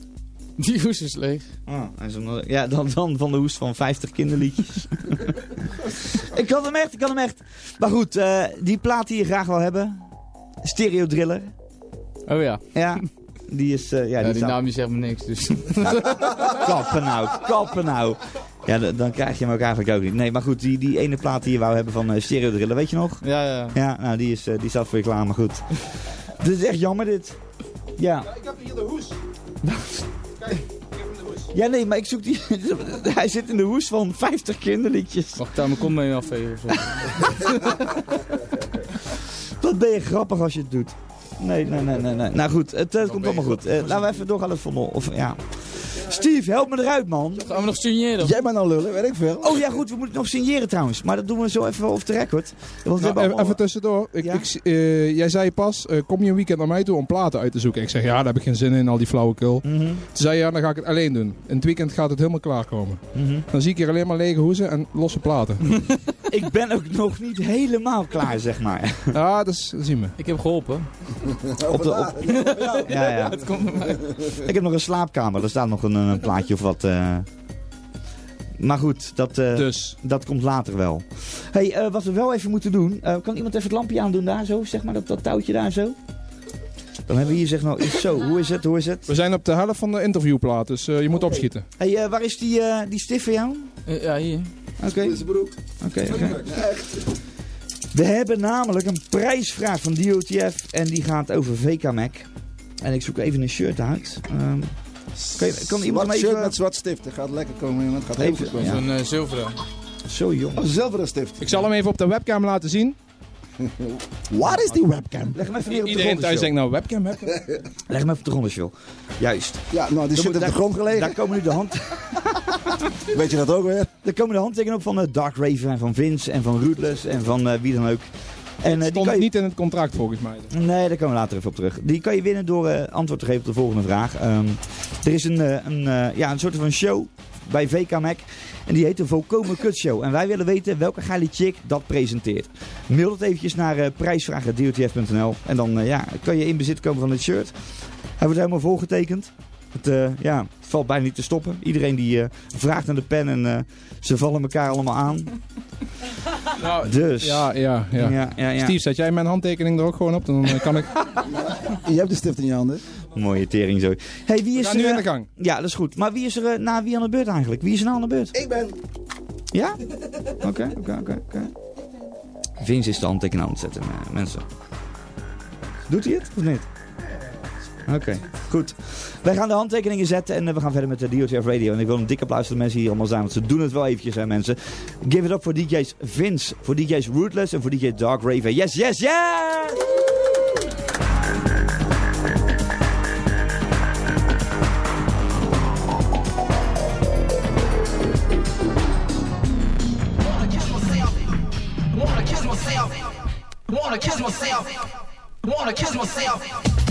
Die hoes is leeg. Oh, zat nog- ja, dan, dan van de hoes van 50 kinderliedjes. ik kan hem echt, ik kan hem echt. Maar goed, eh, die plaat die je graag wil hebben. Stereo Driller. Oh ja. Ja, die is... eh, ja, Ja, die die naam die zegt me niks, dus. Kappen nou, kappen nou. Ja, dan krijg je hem ook eigenlijk ook niet. Nee, maar goed, die, die ene plaat die je wou hebben van eh, Stereo Driller, weet je nog? ja, ja. Ja, nou, die, is, eh, die staat voor je klaar, maar goed. Dit is echt jammer, dit. Ja. Ik heb hier de hoes. Ja, nee, maar ik zoek die... Hij zit in de hoes van 50 kinderliedjes. Mag ik daar mijn kont mee afvegen of zo? Wat ben je grappig als je het doet. Nee, nee, nee, nee. nee. Nou goed, het, eh, komt allemaal goed. Eh, laten we even doorgaan het vondel. Of, ja. Steve, help me eruit, man. Gaan we nog signeren? Jij bent nou lullen, weet ik veel. Oh ja, goed, we moeten nog signeren trouwens. Maar dat doen we zo even off the record. Want we Nou, hebben even, allemaal... even tussendoor. Ik, Ja? ik, eh, jij zei pas, eh, kom je een weekend naar mij toe om platen uit te zoeken? Ik zeg, ja, daar heb ik geen zin in, al die flauwekul. Mhm, Toen zei je, ja, dan ga ik het alleen doen. In het weekend gaat het helemaal klaarkomen. mhm. Dan zie ik hier alleen maar lege hoezen en losse platen. Ik ben ook nog niet helemaal klaar, zeg maar. ja, dat, is, dat zien we. Ik heb geholpen. Op de, op... Ja, ja. Het komt. Ik heb nog een slaapkamer. Daar staat nog een, een plaatje of wat. eh. Maar goed, dat, eh, Dus. dat komt later wel. hey, eh, wat we wel even moeten doen. eh, kan iemand even het lampje aandoen daar zo? Zeg maar dat, dat touwtje daar zo. Dan hebben we hier zeg nou... Zo, hoe is het? Hoe is het? We zijn op de helft van de interviewplaat, dus eh, je moet opschieten. hey, eh, waar is die, eh, die stift voor jou? Eh, Ja, hier. Oké, Dit is broek. oké, oké. We hebben namelijk een prijsvraag van DOTF. En die gaat over VK Mac. En ik zoek even een shirt uit. Ehm, kan, je- kan iemand Zwart shirt even... met zwart stift. Dat gaat lekker komen, jongen. Het gaat heel Even, goed komen. Zo'n eh, zilveren. Zo jong. Oh, zilveren stift. Ik zal hem even op de webcam laten zien. Wat is die webcam? Leg hem even neer op de Iedereen grond. thuis Joe. denkt, nou, webcam, webcam. Leg hem even op de grond, wil. Juist. Ja, nou, die moet- op de daar- grond gelegen. Daar komen nu de, hand, Weet je dat ook weer? daar komen de handtekeningen op van uh, Dark Raven en van Vince en van Rootless en van eh, wie dan ook. En eh, Stond je... niet in het contract volgens mij. Nee, daar komen we later even op terug. Die kan je winnen door eh, antwoord te geven op de volgende vraag. Ehm, er is een, eh, een, ja, een soort van show bij VK Mac. En die heet de Volkomen Kut Show. En wij willen weten welke geile chick dat presenteert. Mail dat eventjes naar uh, prijsvragen.dotf.nl. En dan eh, ja, kan je in bezit komen van dit shirt. Hij wordt helemaal volgetekend. Het, eh, ja, het valt bijna niet te stoppen. Iedereen die eh, vraagt naar de pen en eh, ze vallen elkaar allemaal aan. Nou, Dus. Ja, ja, ja. Ja, ja, ja. Steve, zet jij mijn handtekening er ook gewoon op? Dan kan ik... Je hebt de stift in je handen. Mooie tering zo. Hey, wie is gaan er, nu aan de gang. Ja, dat is goed. Maar wie is er na wie aan de beurt eigenlijk? Wie is er nou aan de beurt? Ik ben. Ja? Oké, oké, oké. Vince is de handtekening aan het zetten, mensen. Doet hij het of niet? Oké, goed. Wij gaan de handtekeningen zetten en eh, we gaan verder met de DOTF Radio. En ik wil een dikke applaus voor de mensen die hier allemaal zijn, want ze doen het wel eventjes, hè mensen. Give it up voor DJ's Vince, voor DJ's Rootless en voor DJ Dark Raven. Yes, yes, yes! Wanna kiss myself. Kiss myself.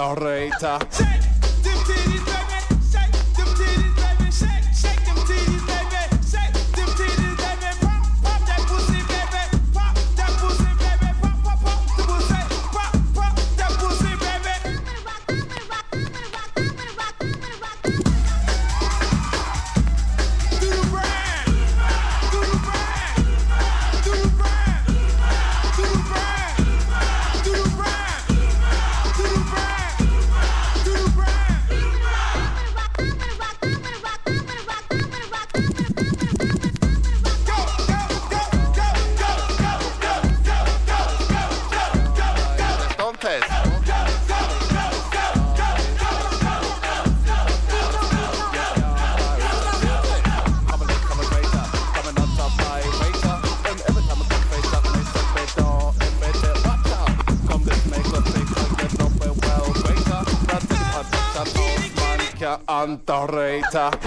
restorator. authoritator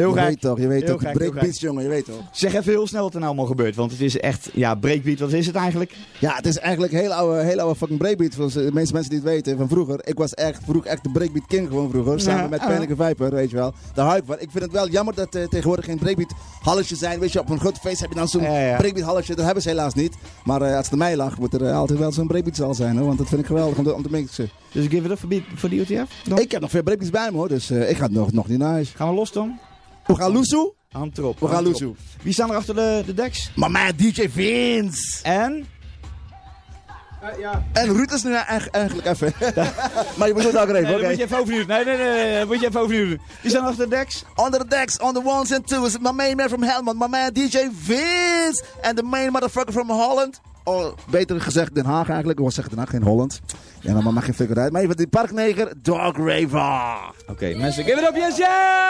Heel je weet toch, je weet Heel toch. graag, heel Breakbeats, graag. jongen, je weet toch. Zeg even heel snel wat er nou allemaal gebeurt, want het is echt, ja, breakbeat, wat is het eigenlijk? Ja, het is eigenlijk een heel oude, heel oude fucking breakbeat. Voor de meeste mensen die het weten van vroeger. Ik was echt, vroeg echt de breakbeat king gewoon vroeger. Samen Ja, met ah. Panic Viper, weet je wel. Hou ik van. Ik vind het wel jammer dat eh, tegenwoordig geen breakbeat halletje zijn. Weet je, op een groot feest heb je dan zo'n ja. breakbeat halletje. Dat hebben ze helaas niet. Maar eh, als het aan mij lag, moet er eh, altijd wel zo'n breakbeat zal zijn. Hoor, want dat vind ik geweldig om te, om te mixen. Dus give it up voor, die- voor die OTF? Ik heb nog veel breakbeats bij me hoor, dus ik ga het nog, nog niet naar huis. Gaan we los dan? We gaan loesoe? Hand erop. We gaan hand erop. loesoe. Wie staan er achter de, de decks? Mama DJ Vince. En? En Ruud is nu eigenlijk, even. maar je moet het ook even, Nee, oké? dat moet je even overnieuw. Nee, nee, nee, nee, moet je even overnieuw doen. Wie staan er achter de decks? Under the decks, on the ones and twos, my main man from Helmond, my man DJ Vince, and the main motherfucker from Holland. Oh, beter gezegd Den Haag eigenlijk. Ik wil zeggen Den Haag, geen Holland. Ja, dan mag geen flikker uit. Maar even die parkneger, Dog Raver. Oké, mensen, give it up, yes, yes!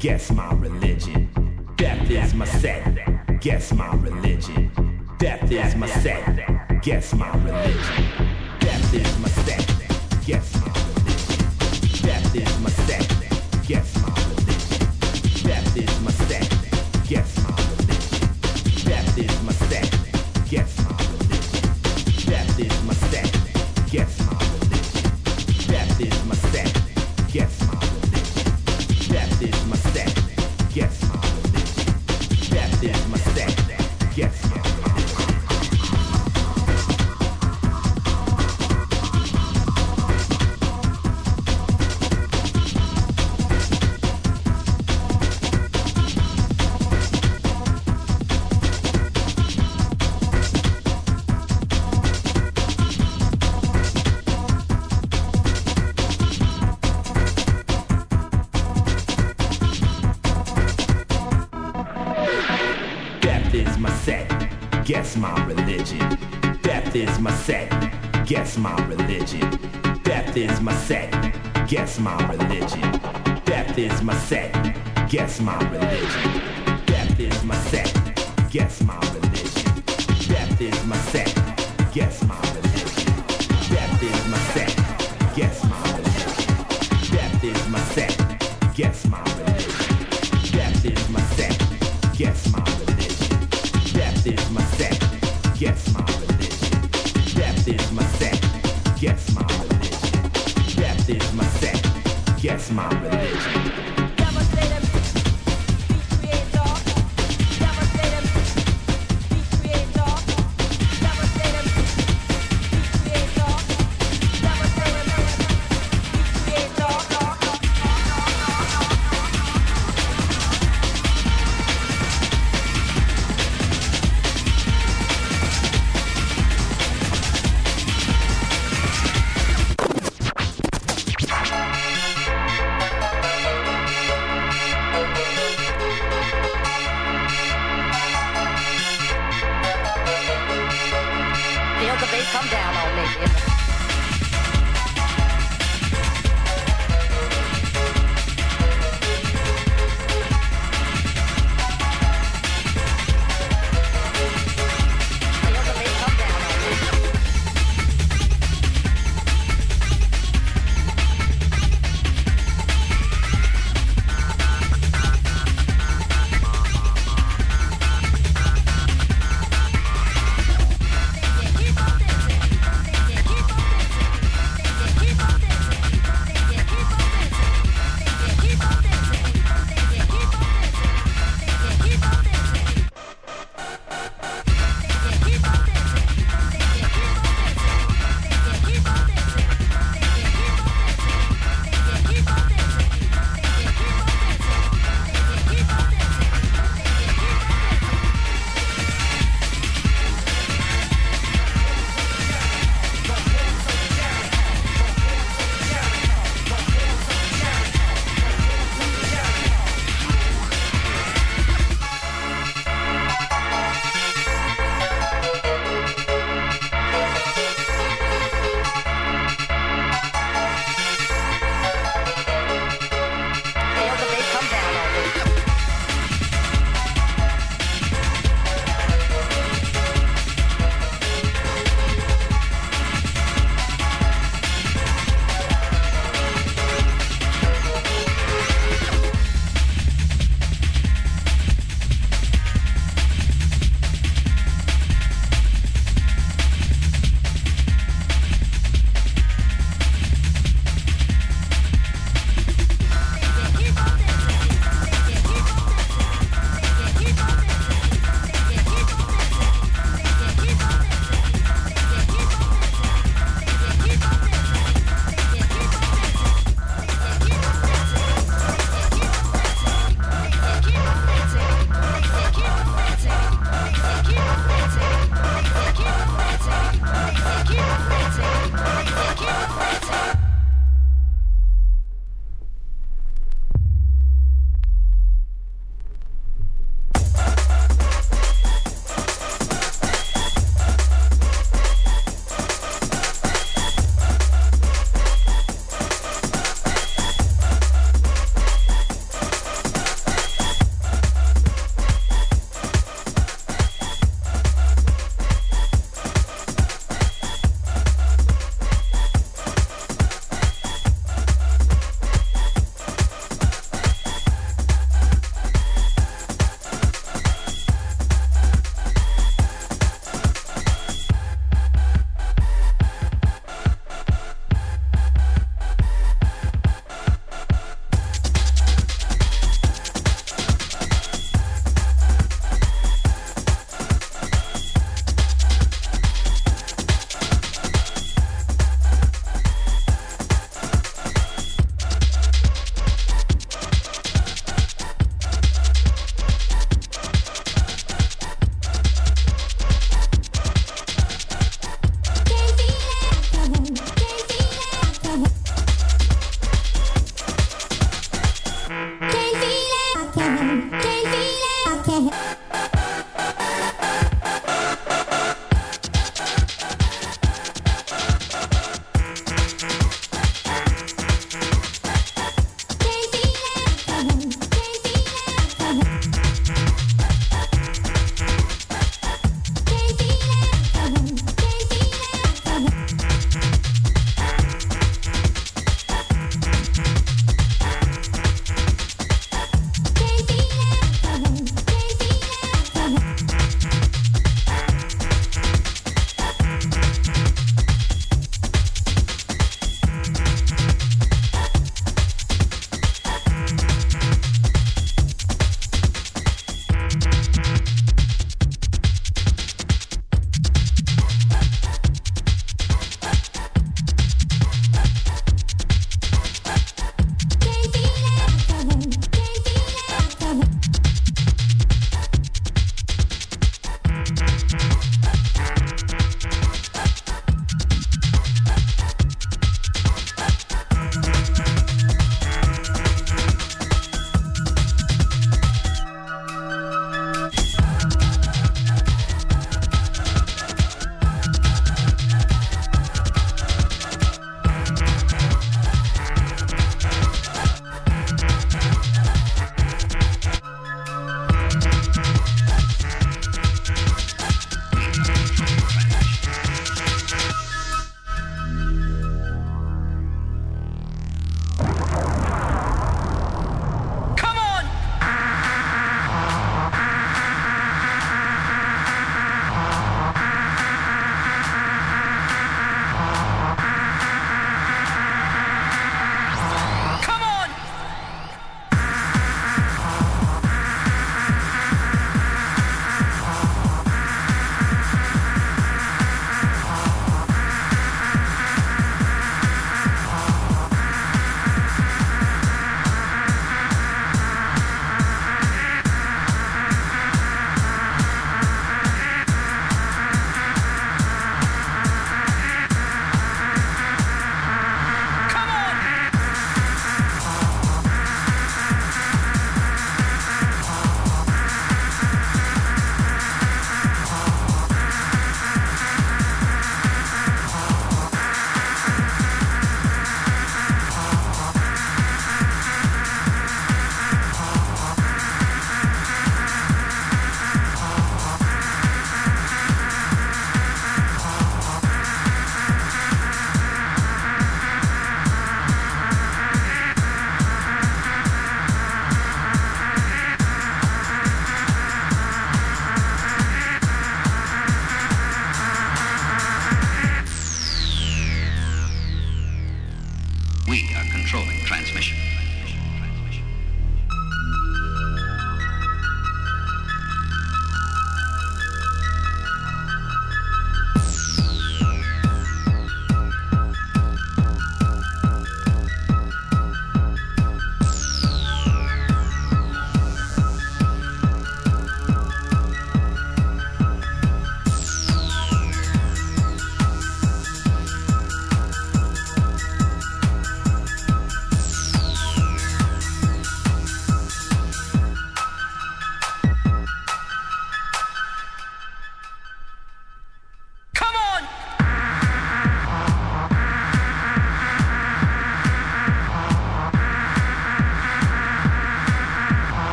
Guess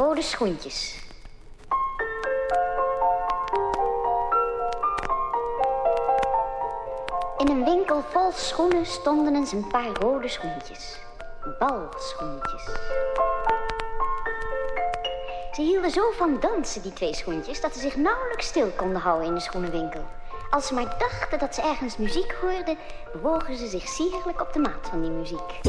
rode schoentjes. In een winkel vol schoenen stonden eens een paar rode schoentjes. Balschoentjes. Ze hielden zo van dansen, die twee schoentjes, dat ze zich nauwelijks stil konden houden in de schoenenwinkel. Als ze maar dachten dat ze ergens muziek hoorden, bewogen ze zich sierlijk op de maat van die muziek.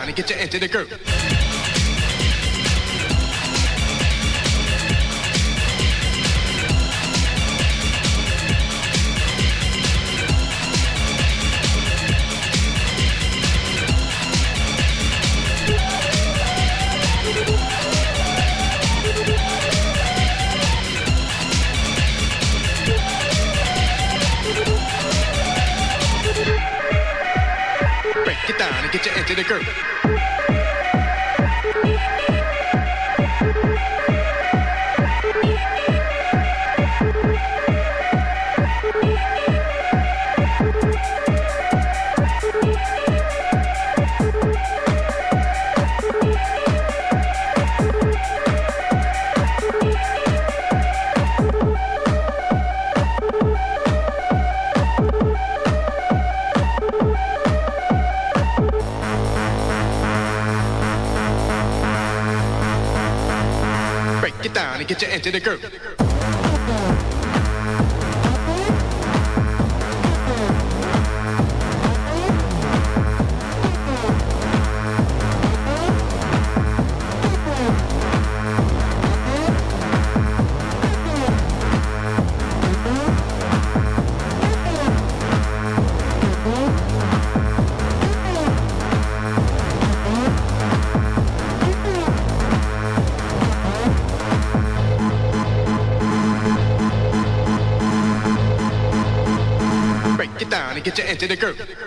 Down and get you into the groove. Liquor. You into the groove.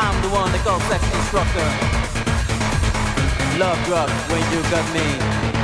I'm the one that call sex instructor. Love drug when you got me.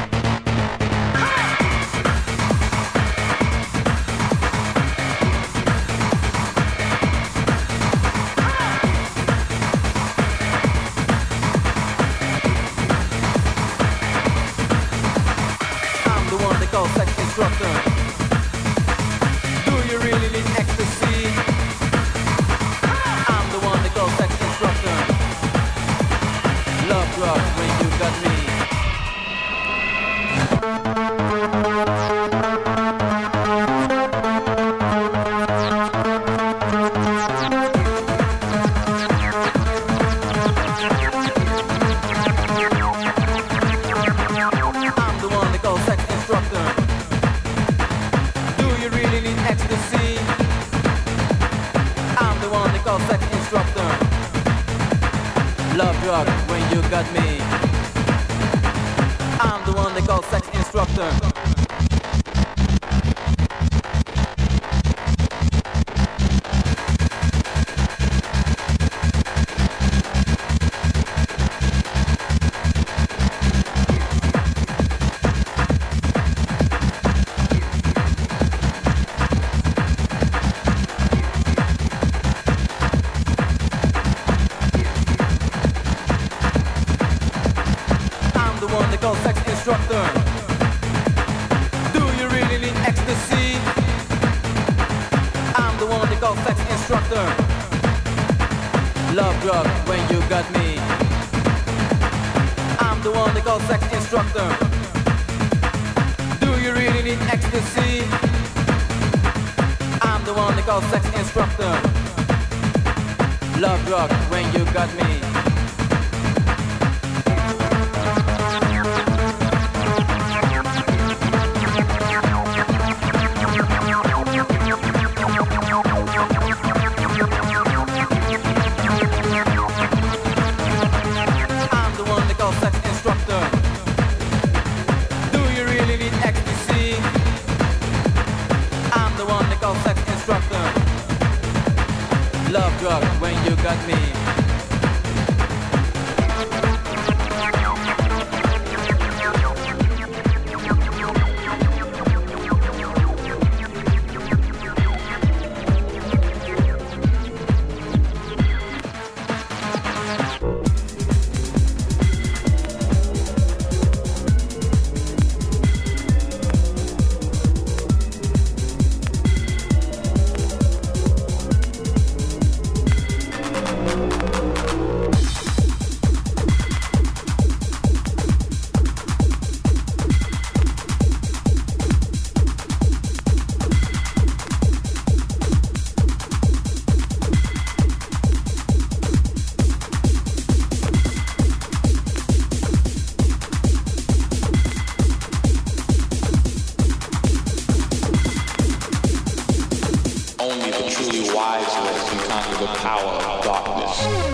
the power of darkness.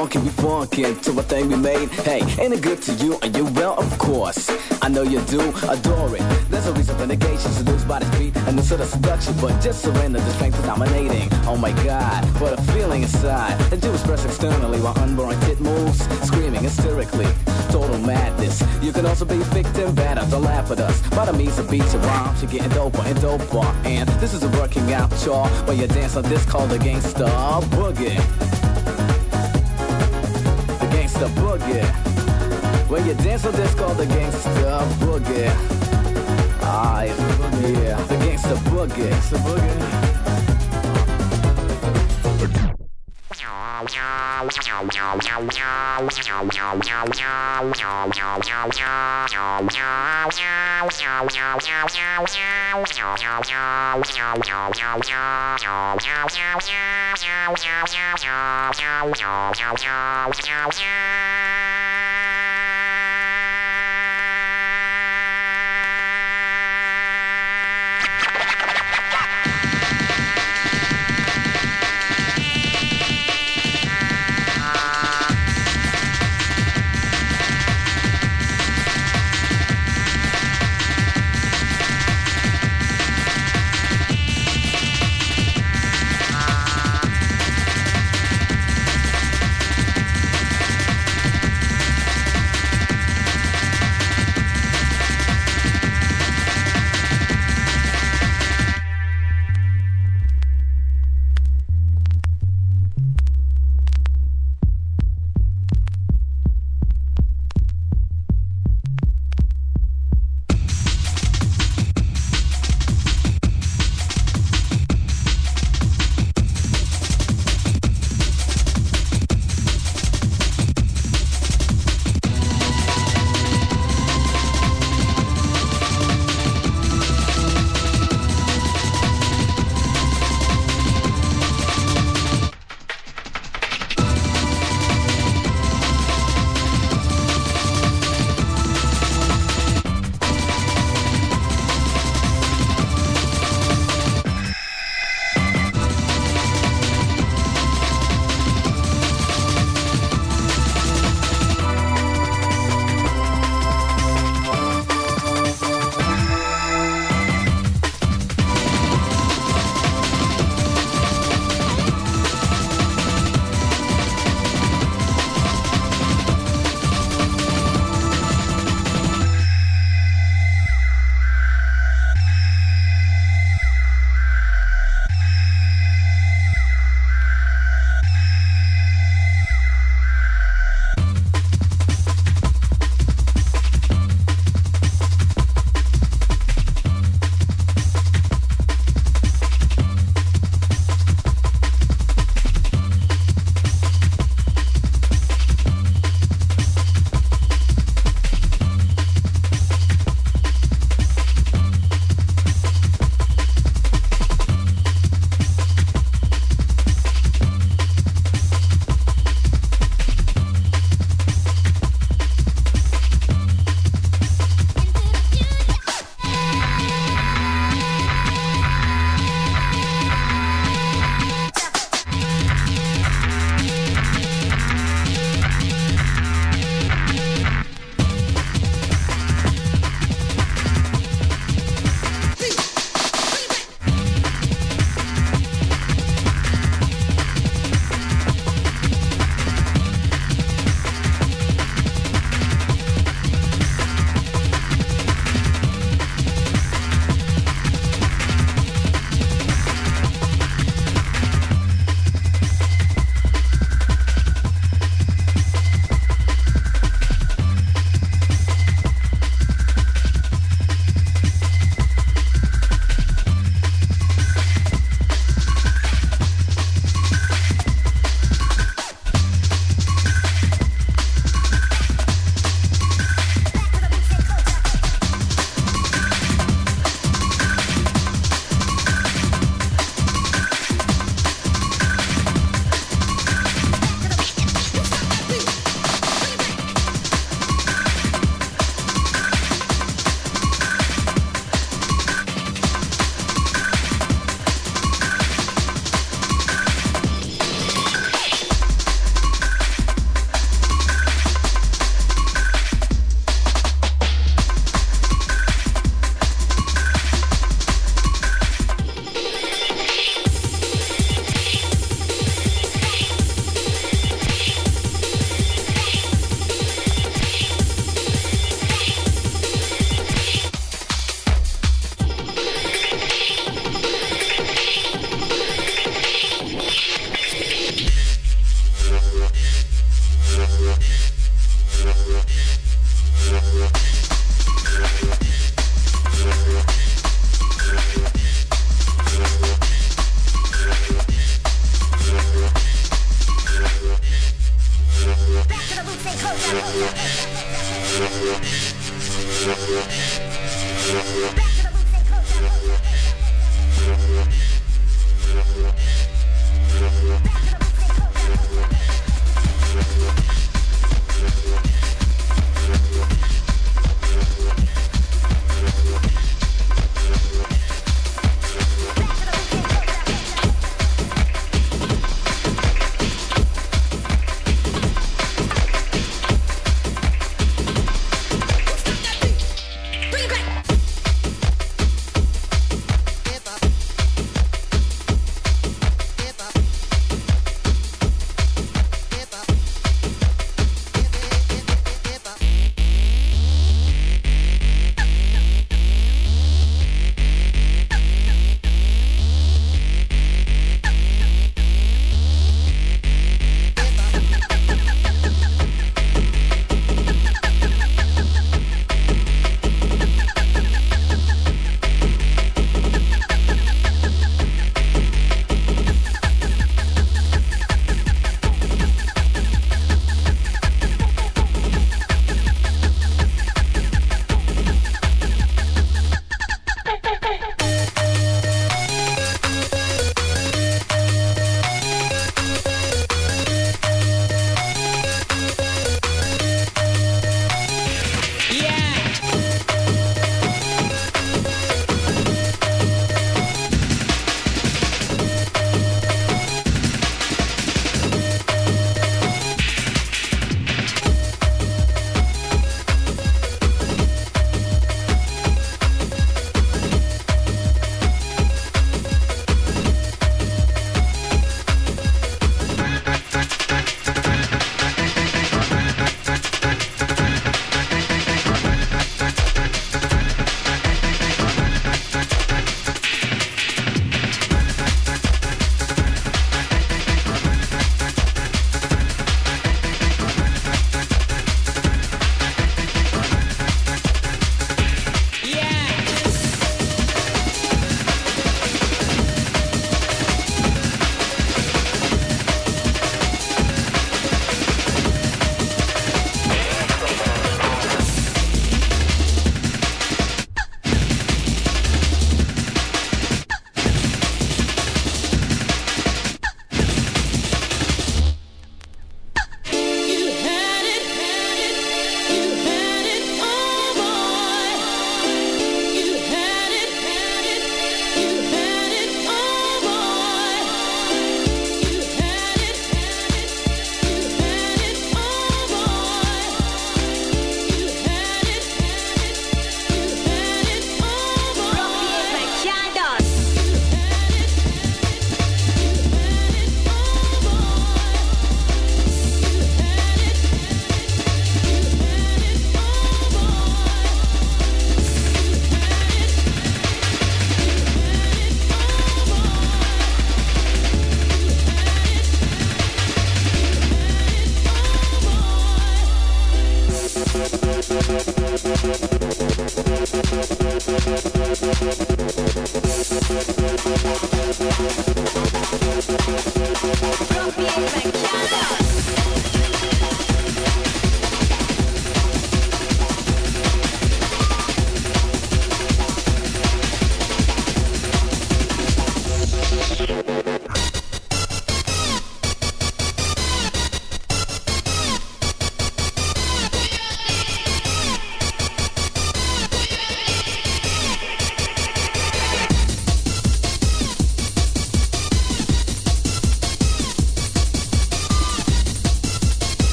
Funky, we funkin' to a thing we made. Hey, ain't it good to you? Are you well? Of course. I know you do adore it. There's a reason for negation, seduced by the beat and the sort of seduction, but just surrender the strength is dominating. Oh my god, what a feeling inside. And you express externally while unborn tit moves, screaming hysterically. Total madness. You can also be victim, better don't laugh at us. By the means of beats and rhymes, you're getting doper and doper. And this is a working out chore where you dance on this called the gangsta boogie gangsta boogie. When you dance on this called the gangsta boogie. Ah, Alright, yeah, the gangsta boogie. the a boogie.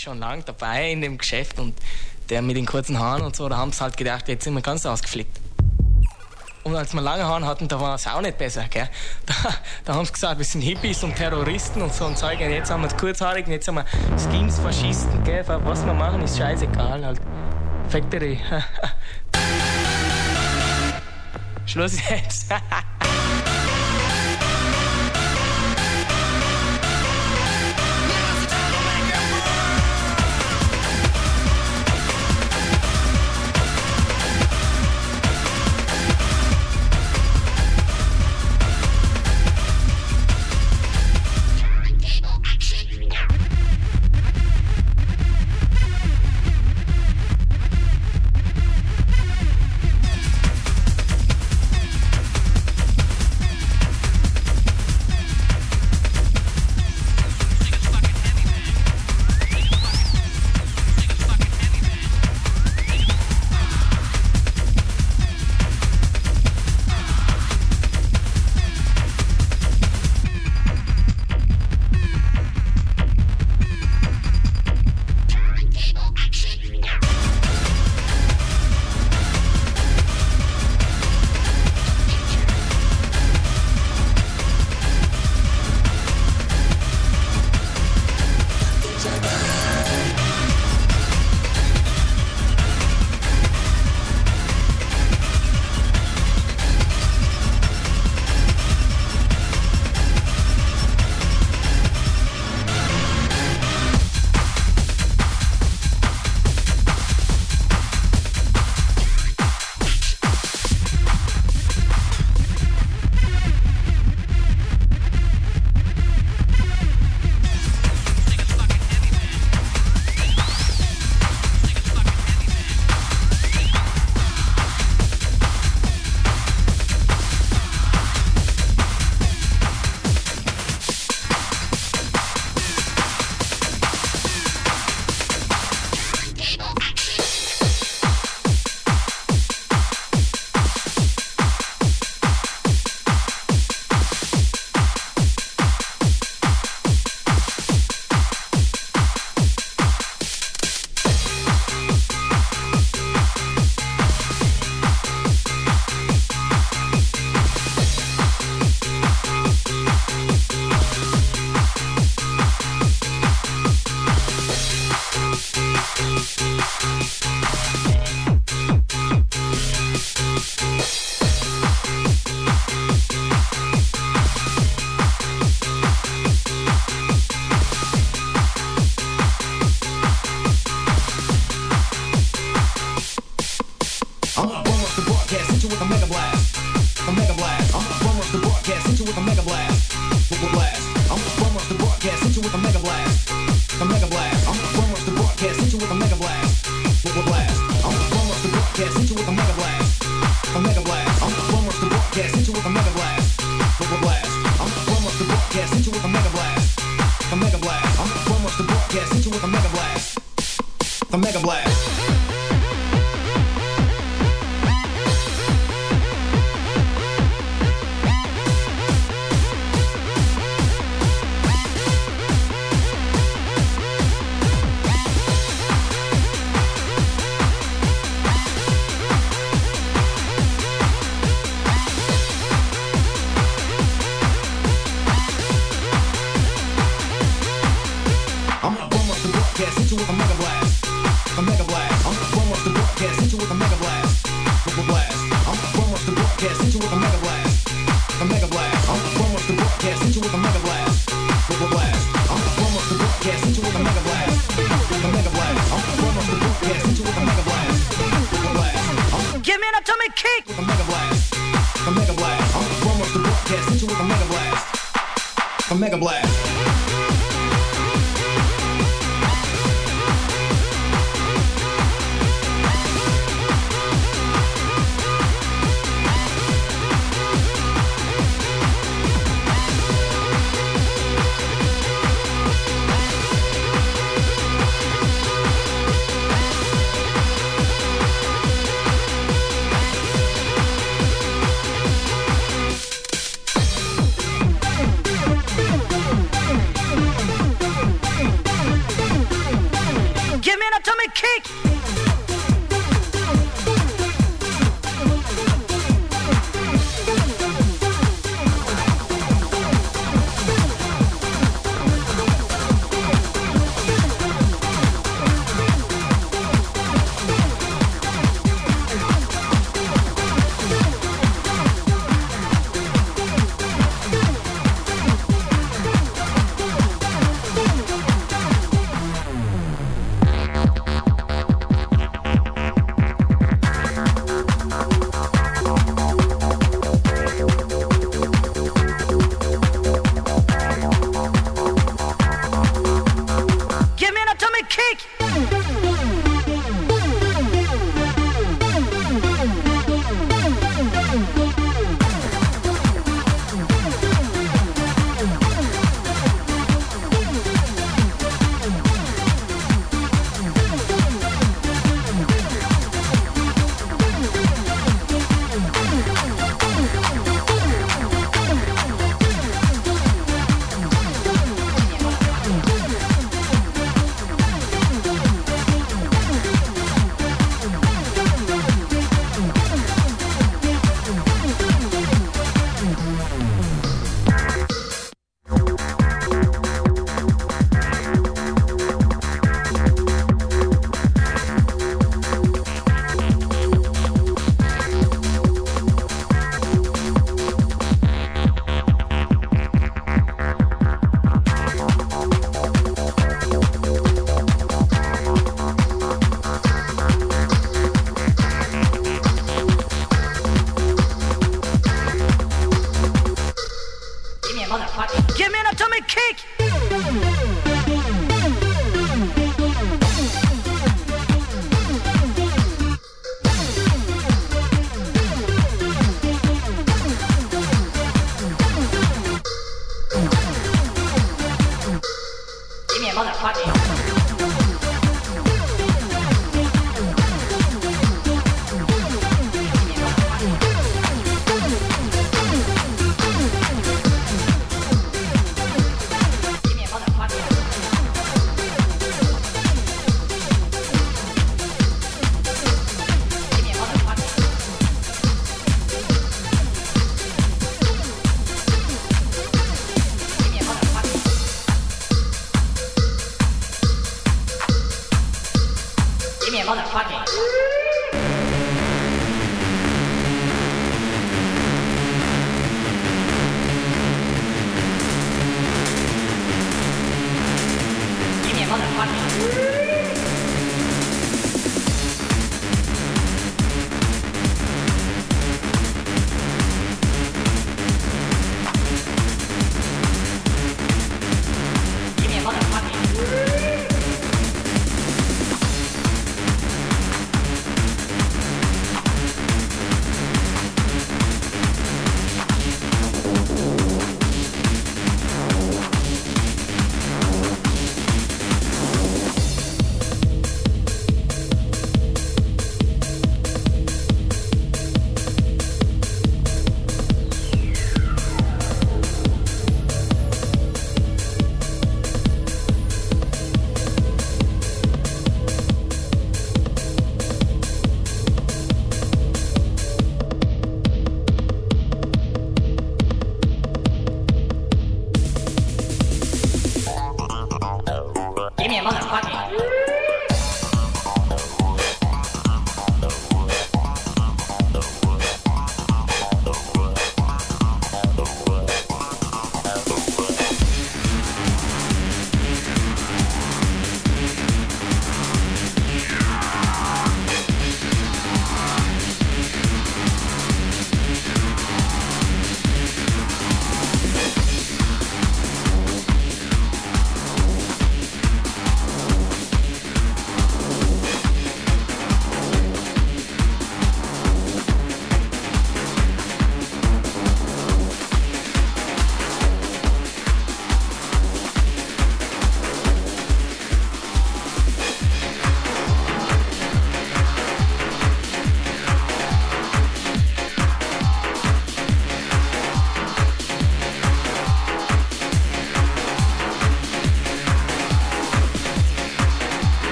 ist schon lange dabei in dem Geschäft und der mit den kurzen Haaren und so, da haben sie halt gedacht, jetzt sind wir ganz ausgeflippt. Und als wir lange Haaren hatten, da war es auch nicht besser, gell? Da, da haben sie gesagt, wir sind Hippies und Terroristen und so ein Zeug. Und jetzt haben wir die Kurzhaarigen, jetzt haben wir Skins, Faschisten, gell? Was wir machen, ist scheißegal halt. Factory. Schluss.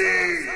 Nazi!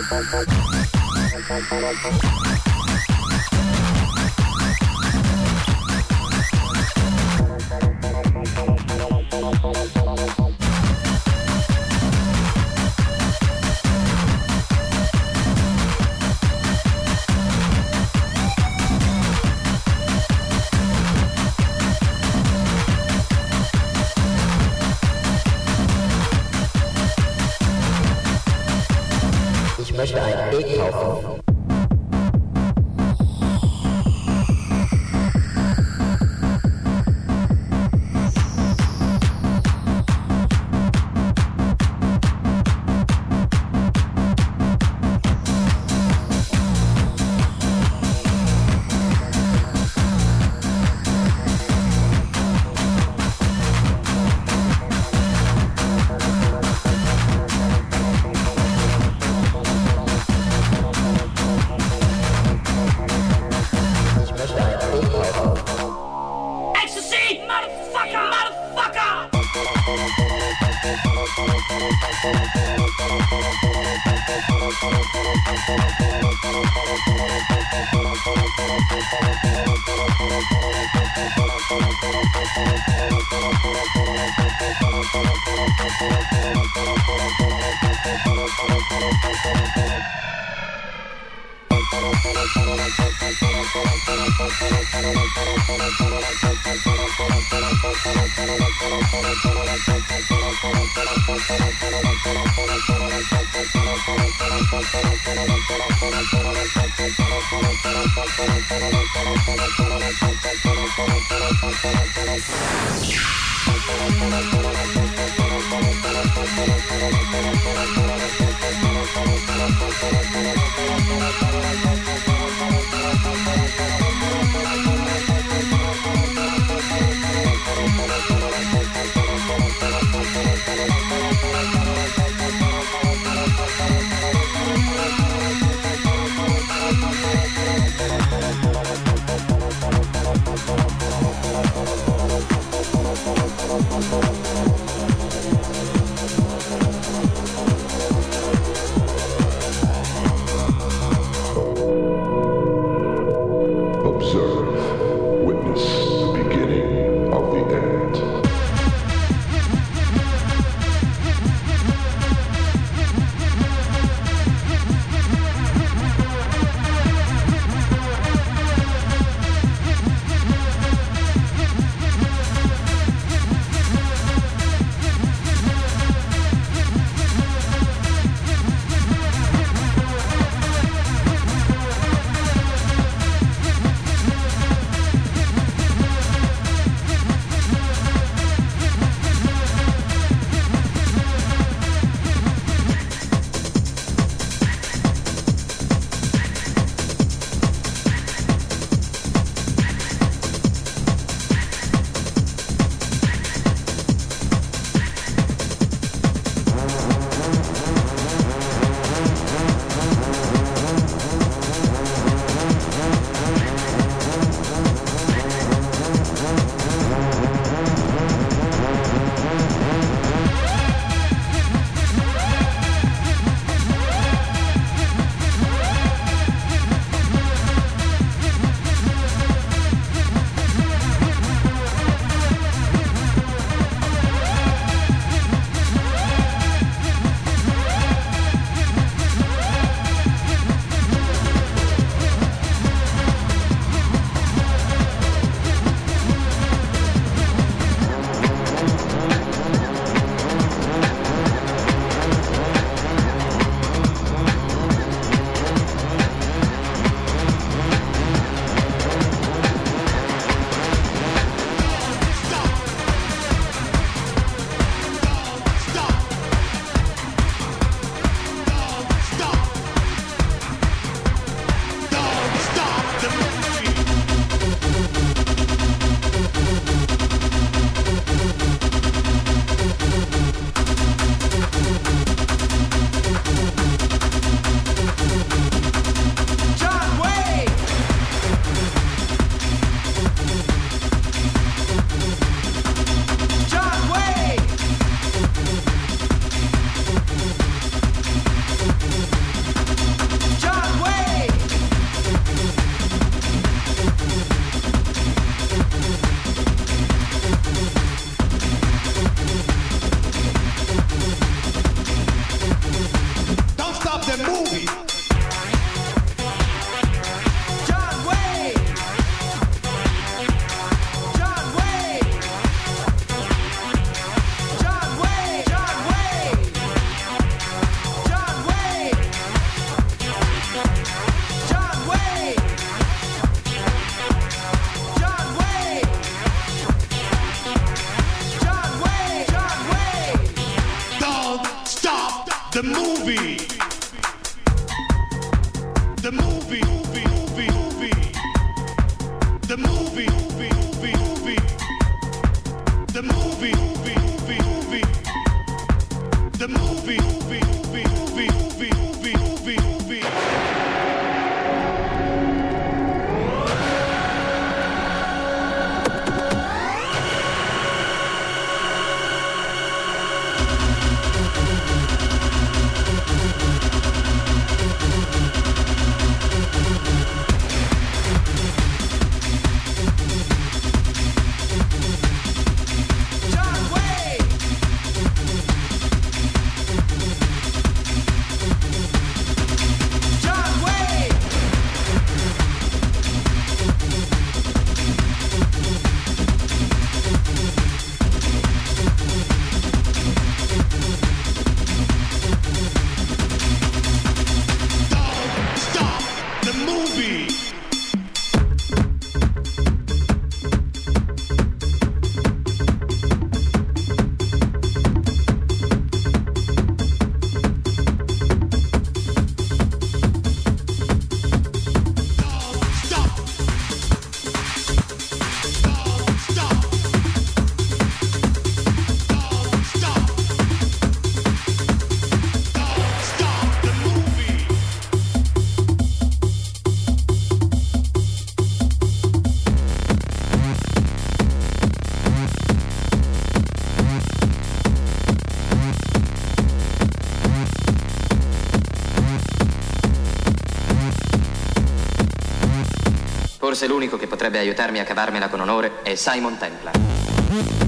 Bye-bye. Forse l'unico che potrebbe aiutarmi a cavarmela con onore è Simon Templar.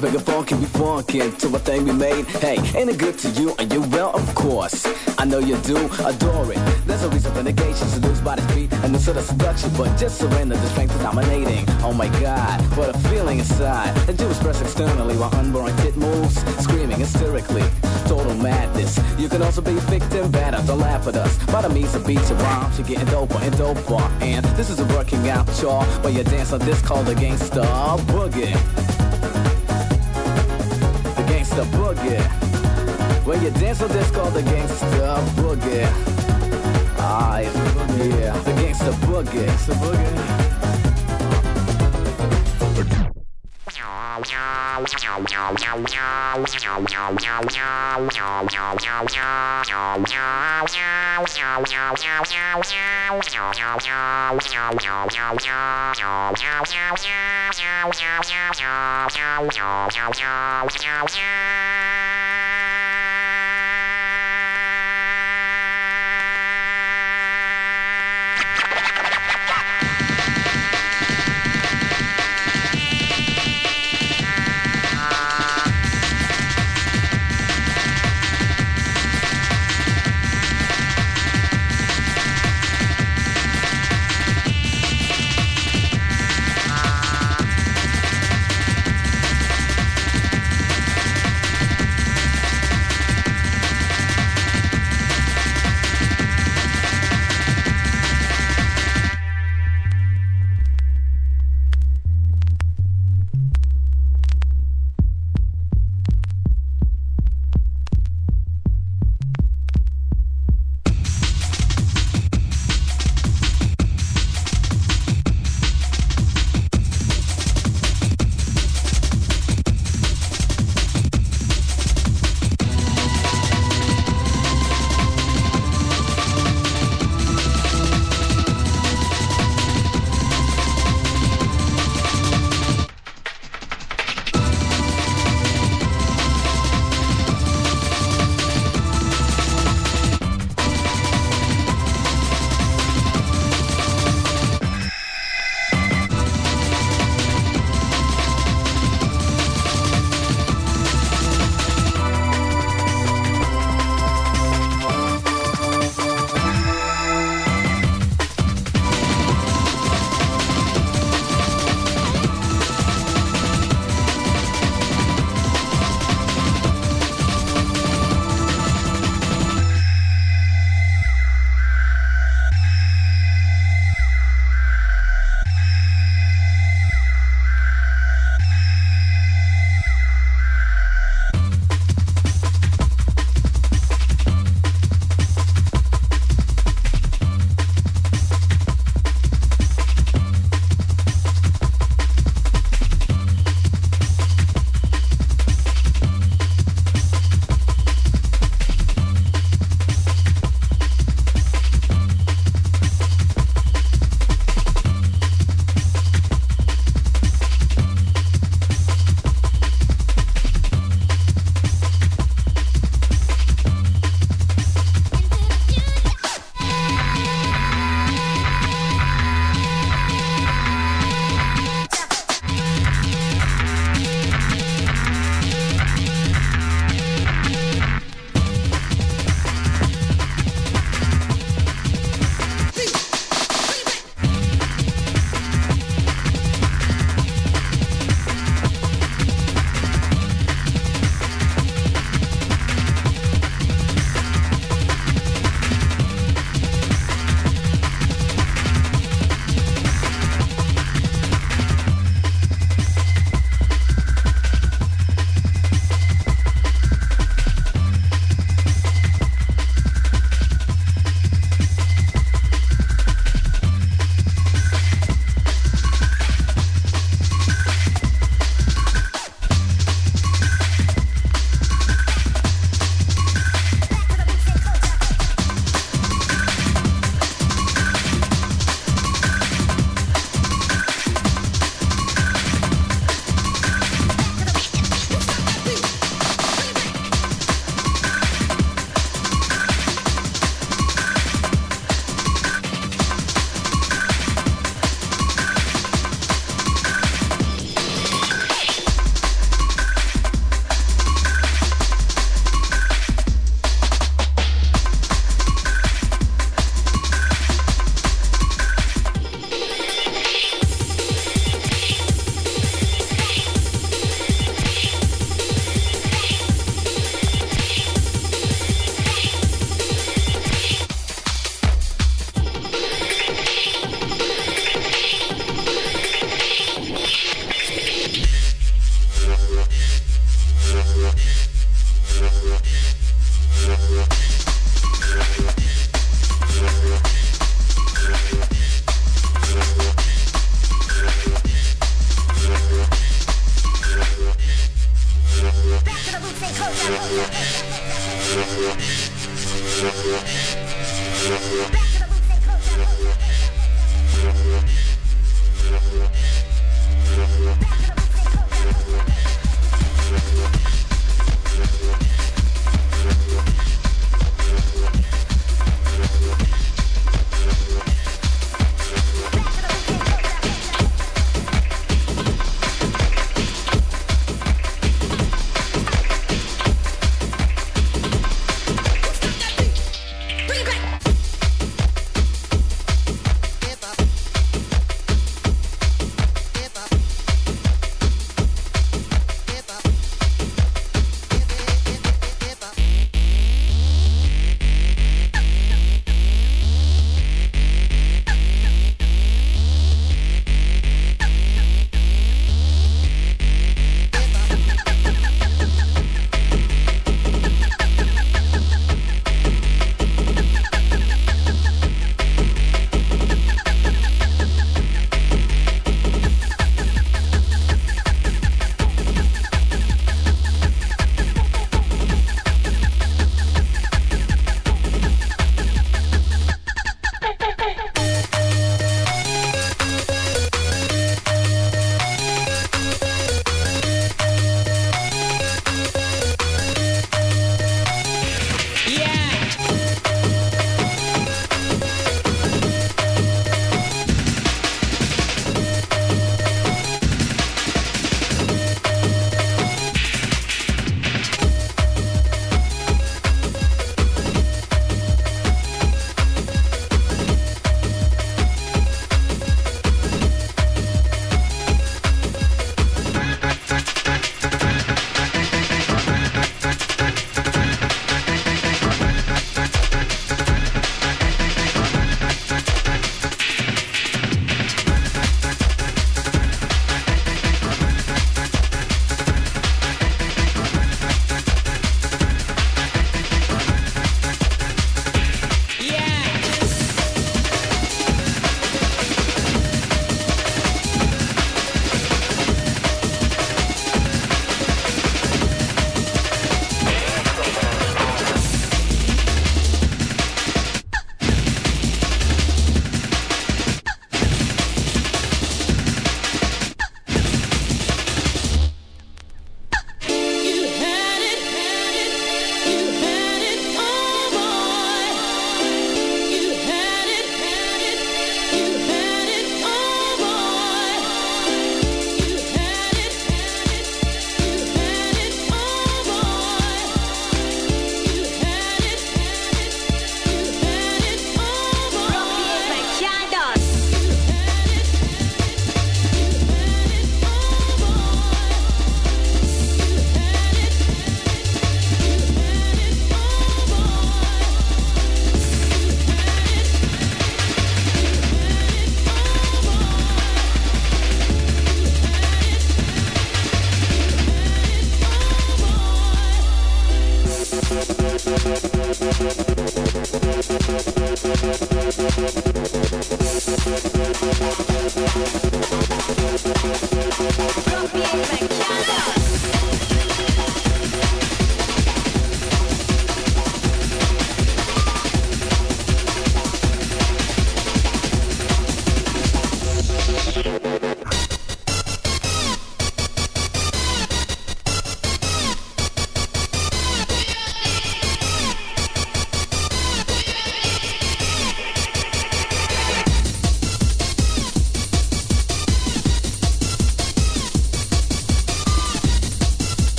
Let's make it funky, we funkin' to a thing we made. Hey, ain't it good to you? Are you well? Of course. I know you do adore it. There's a reason for negation, seduced by the speed and the sort of seduction, but just surrender. The strength is dominating. Oh my God, what a feeling inside. And do express externally while unwarranted moves, screaming hysterically. Total madness. You can also be a victim, better to laugh at us. By the means of beats and rhymes, you're getting doper and doper. And this is a working out chore, but you dance on this called the gangsta boogie the boogie. When you dance with this called the gangsta boogie. Ah, Alright, yeah, the gangsta boogie. It's the boogie.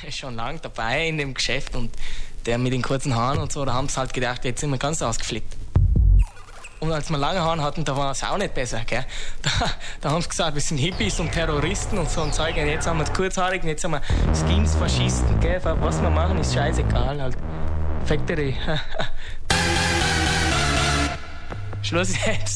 schon lange dabei in dem Geschäft und der mit den kurzen Haaren und so, da haben sie halt gedacht, jetzt sind wir ganz ausgeflippt. Und als wir lange Haaren hatten, da war es auch nicht besser, gell? Da, da haben sie gesagt, wir sind Hippies und Terroristen und so ein Zeug. Und jetzt haben wir die Kurzhaarigen, jetzt haben wir Skins, Faschisten, gell? Was wir machen, ist scheißegal halt. Factory. Schluss jetzt.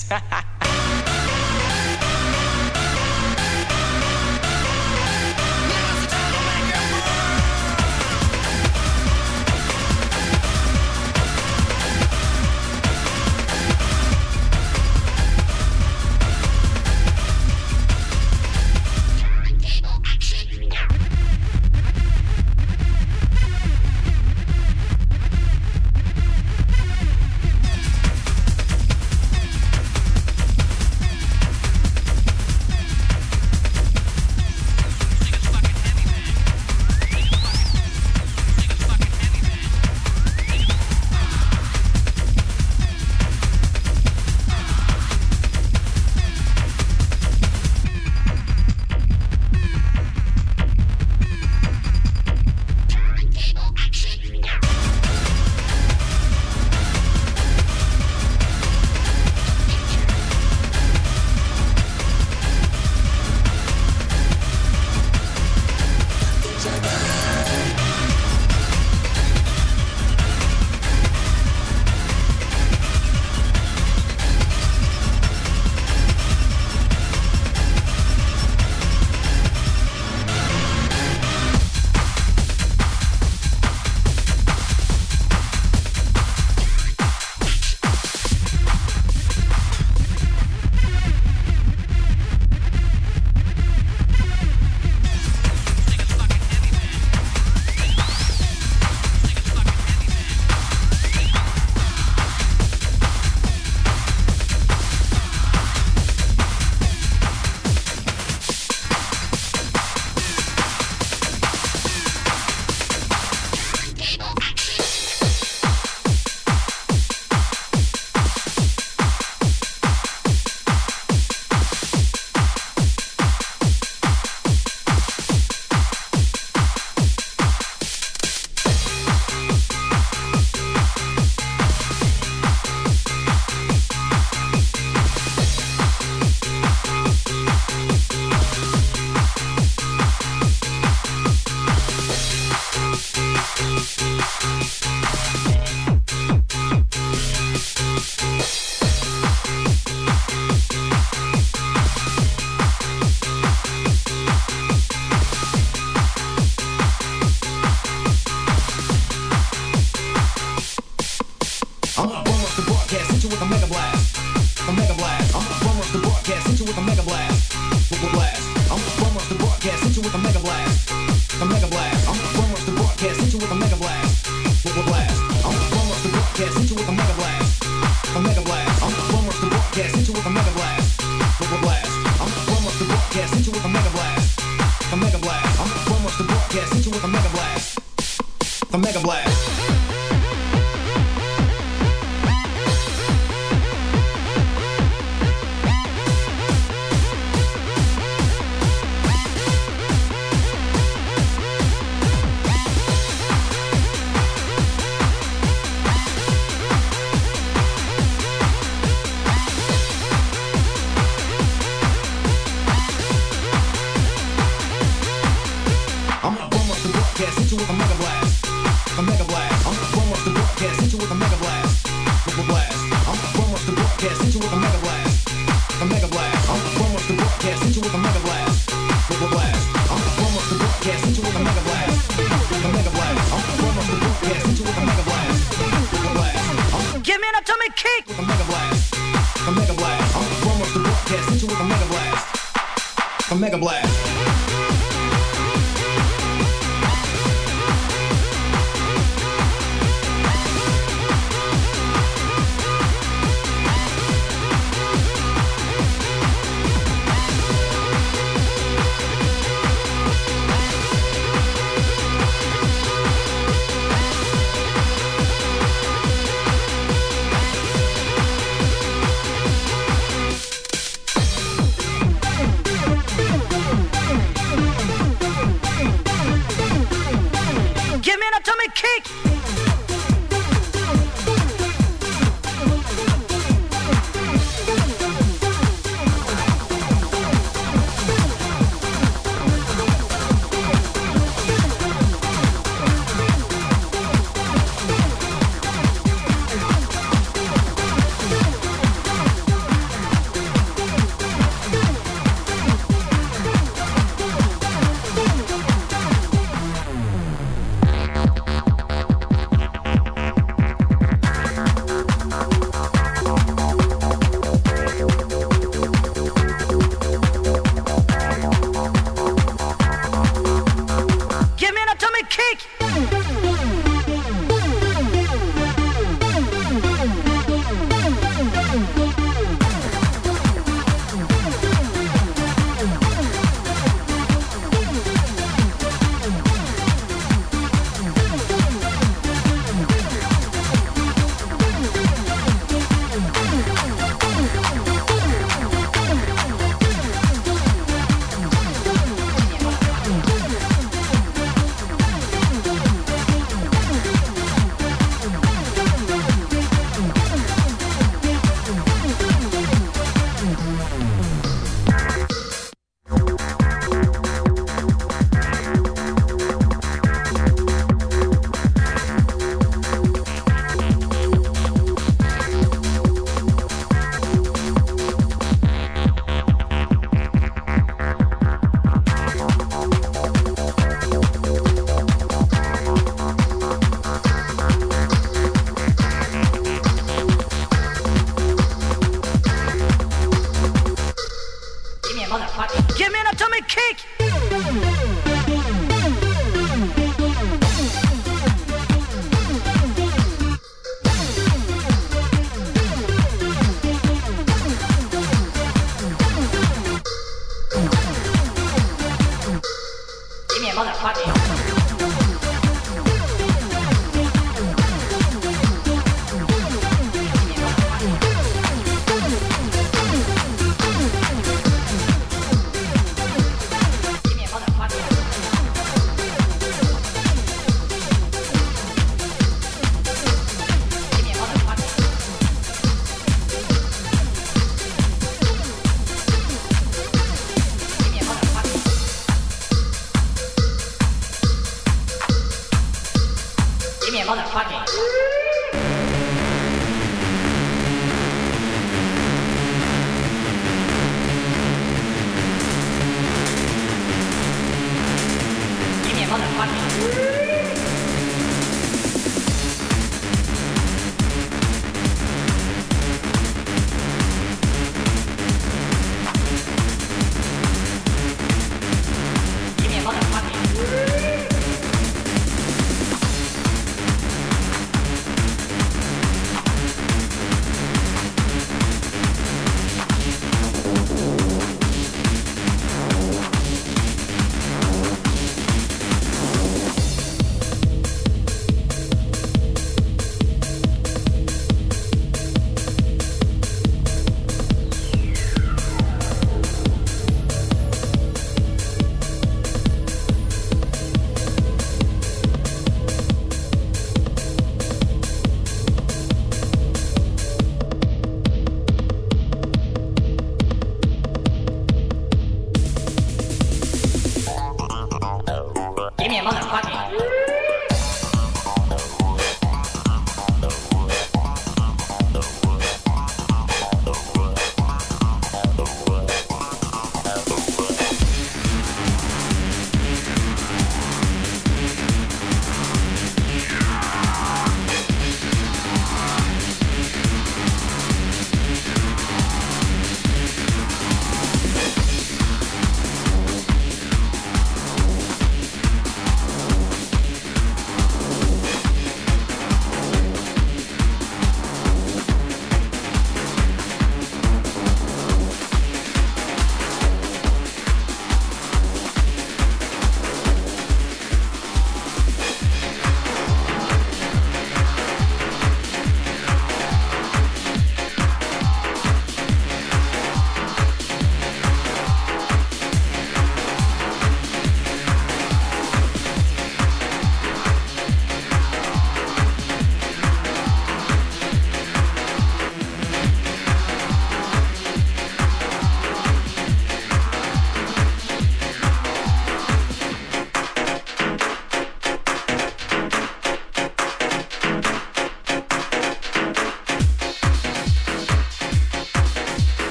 Give me an atomic kick. with a mega blast. A mega blast. I'm from up the broadcast, hit you with a mega blast. A mega blast.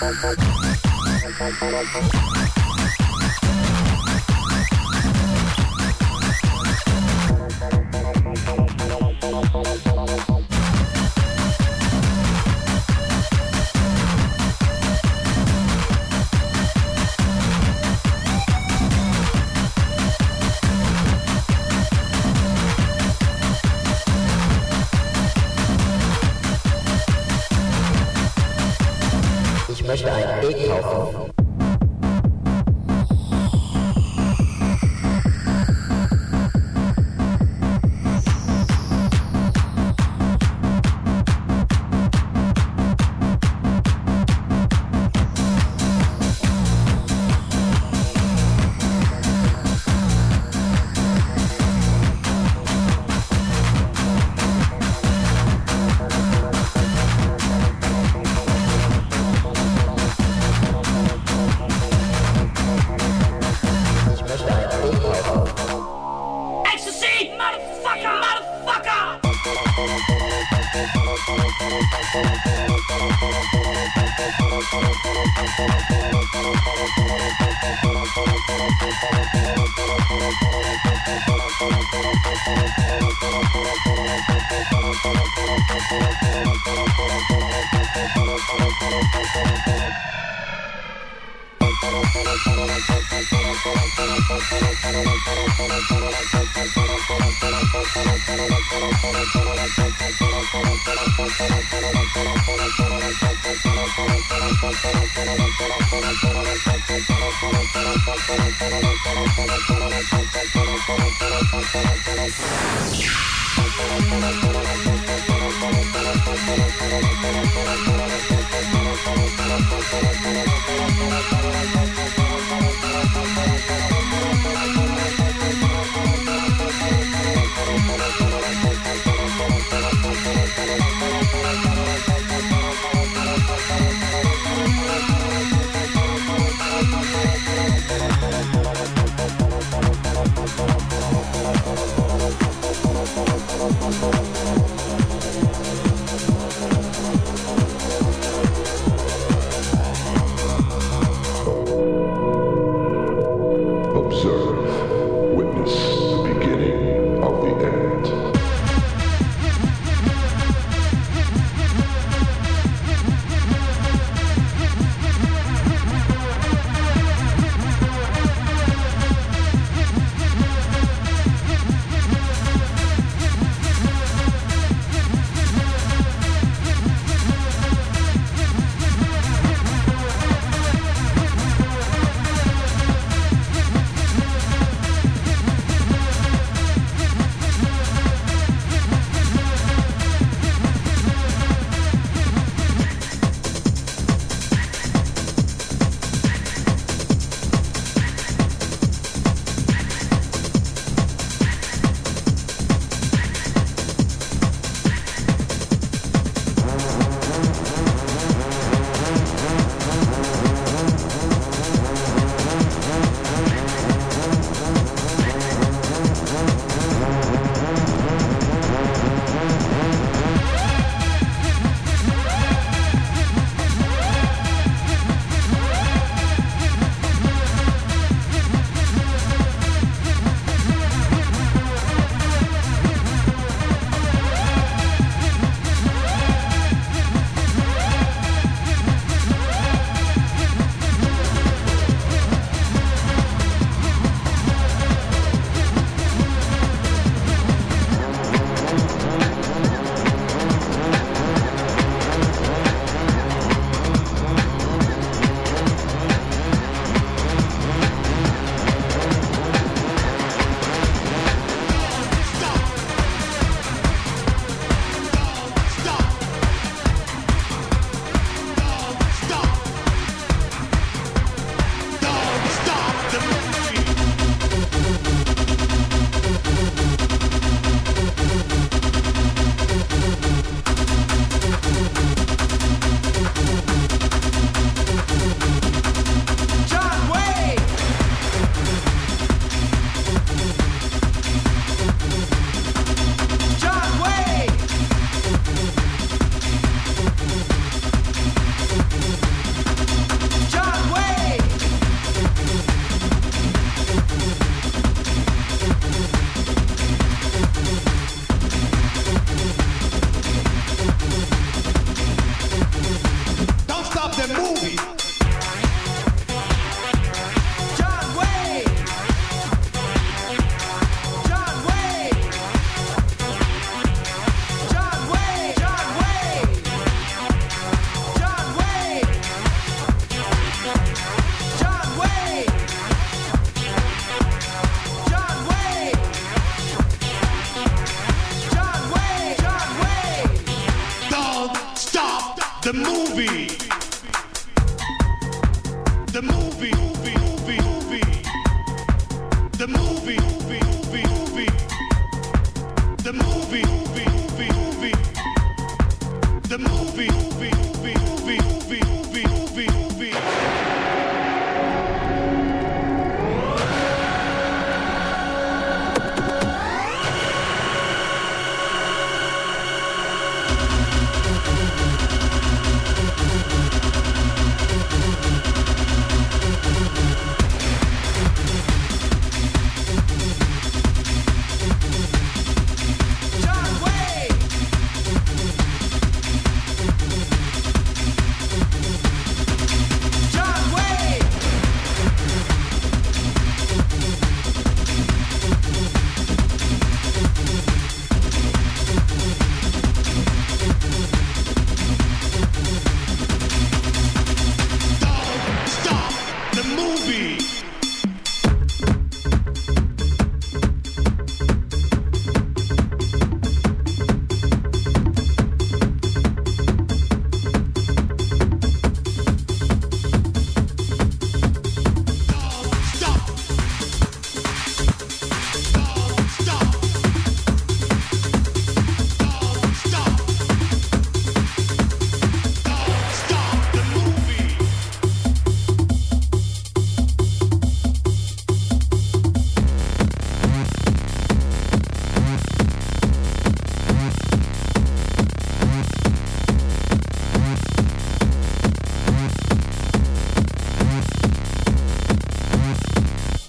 Thank you.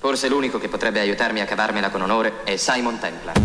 Forse l'unico che potrebbe aiutarmi a cavarmela con onore è Simon Templar.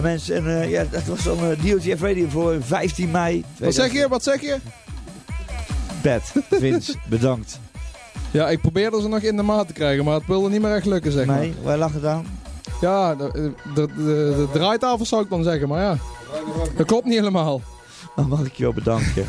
Ja mensen, en eh, ja, dat was dan uh, DOTF Radio voor 15 mei. Wat zeg je? Wat zeg je? Pet, Vince, bedankt. Ja, ik probeerde ze nog in de maat te krijgen, maar het wilde niet meer echt lukken, zeg maar. Nee, waar lag het aan? Ja, de, de, de, de draaitafel zou ik dan zeggen, maar ja. Dat klopt niet helemaal. Dan mag ik je wel bedanken.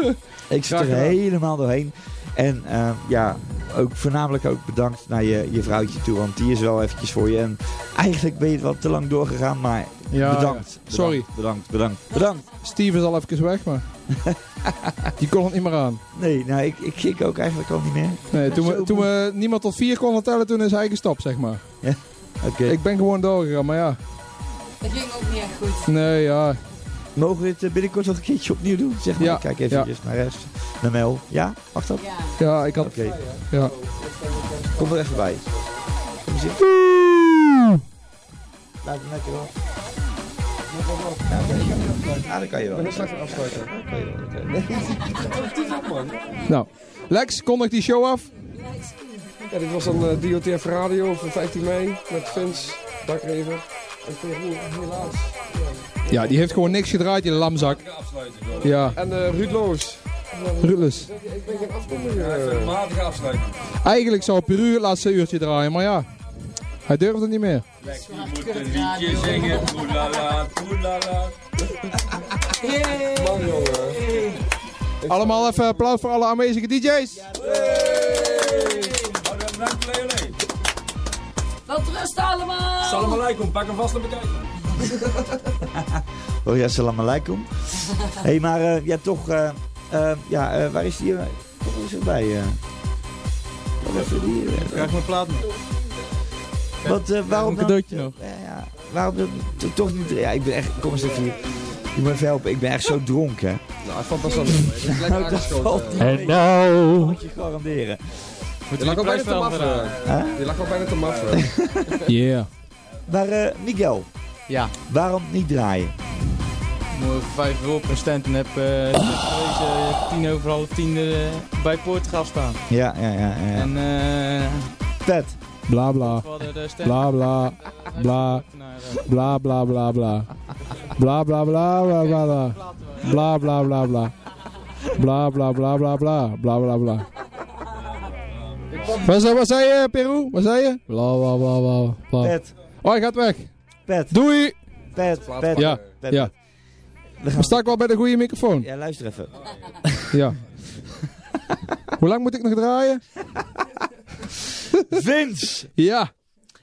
ik zit er helemaal doorheen. En eh, ja, ook voornamelijk ook bedankt naar je, je vrouwtje toe, want die is wel eventjes voor je. En eigenlijk ben je wat te lang doorgegaan, maar Ja, bedankt, ja. Sorry. Bedankt, bedankt, bedankt. bedankt. Steve is al even weg, maar... Die kon het niet meer aan. Nee, nou, ik, ik, ik ook eigenlijk al niet meer. Nee, toen, we, toen we niemand tot vier konden tellen, toen is hij gestopt, zeg maar. Ja, oké. Ik ben gewoon doorgegaan, maar ja. Dat ging ook niet echt goed. Nee, ja. Mogen we het eh, binnenkort nog een keertje opnieuw doen? Zeg maar, Ja, ik kijk even naar rechts. Naar Mel. Ja, mag dat? Ja, ik had... Oké. Ja. Kom er even bij. Kom Laat lekker wel. Ja, dat kan je wel. Dat straks afsluiten. Dat kan je wel. oké. Nou, Lex, kondig die show af. Ja, dit was dan eh, DOTF Radio voor 15 mei met Vince, Dakrever en Peru, helaas. Ja, die heeft gewoon niks gedraaid, die lamzak. Ja. En eh Ruud Loos. Ik ben geen afkondiger. Matige afsluiting. Eigenlijk zou Peru het laatste uurtje draaien, maar ja. Hij durfde niet meer. Je moet een liedje zingen. Oelala, oelala. Man jongen. Allemaal even applaus voor alle aanwezige DJ's. Wat rust allemaal! Salam alaikum, pak hem vast en bekijken. Oh ja, salam alaikum. Hé, hey, maar eh, ja, toch, eh, eh, ja, eh, waar is die? Kom eens erbij. eh. Kom even die. eh, Krijg mijn plaat nog. Wat, eh, waarom Een dan- cadeautje nog. Ja, ja, waarom to- toch niet? Ja, ik ben echt, kom eens even hier. Je moet even helpen, ik ben echt zo dronken. Nou, ik vond dat wel leuk. Nou, dat valt niet En nou. Dat moet je garanderen. Je lag al bijna te maffen. Je lag al bijna te maffen. Yeah. Maar eh, Miguel, Ja. waarom niet draaien? Morgen 5 uur op en heb eh, deze tien over half tien bij Portugal staan. Ja, ja, ja. ja. En eh Pet. Bla bla. we hadden de stand... Bla bla. Bla. Bla bla bla bla. Bla bla bla bla bla bla. Bla bla bla bla. Bla bla bla bla bla. Bla bla bla. Wat zei, wat zei je, Peru? Wat zei je? Bla bla bla bla. bla. Pet. Oh, hij gaat weg. Pet. Doei. Pet. Pet. Ja, Pet. ja. We gaan- Maar sta ik wel bij de goede microfoon? Ja, luister even. Ja. Hoe lang moet ik nog draaien? Vince! Ja.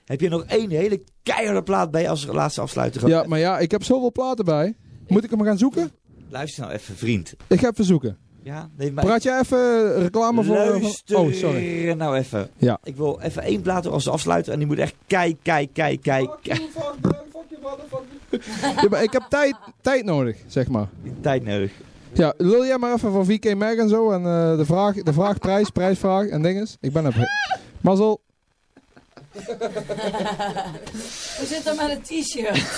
Heb je nog één hele keiharde plaat bij als laatste afsluiter? Ja, maar ja, ik heb zoveel platen bij. Moet ik hem gaan zoeken? Luister nou even, vriend. Ik ga even zoeken. Ja, nee, maar... Praat jij even reclame voor... Luister Oh, sorry. nou even. Ja. Ik wil even één plaat als afsluiter en die moet echt kei, kei, kei, kei. Ja, maar ik heb tijd, tijd nodig, zeg maar. Tijd nodig. Ja, wil jij maar even van VK Mag en zo en eh, de, vraag, de vraagprijs, prijsvraag en dinges. Ik ben er. Mazzel. We zitten met een t-shirt.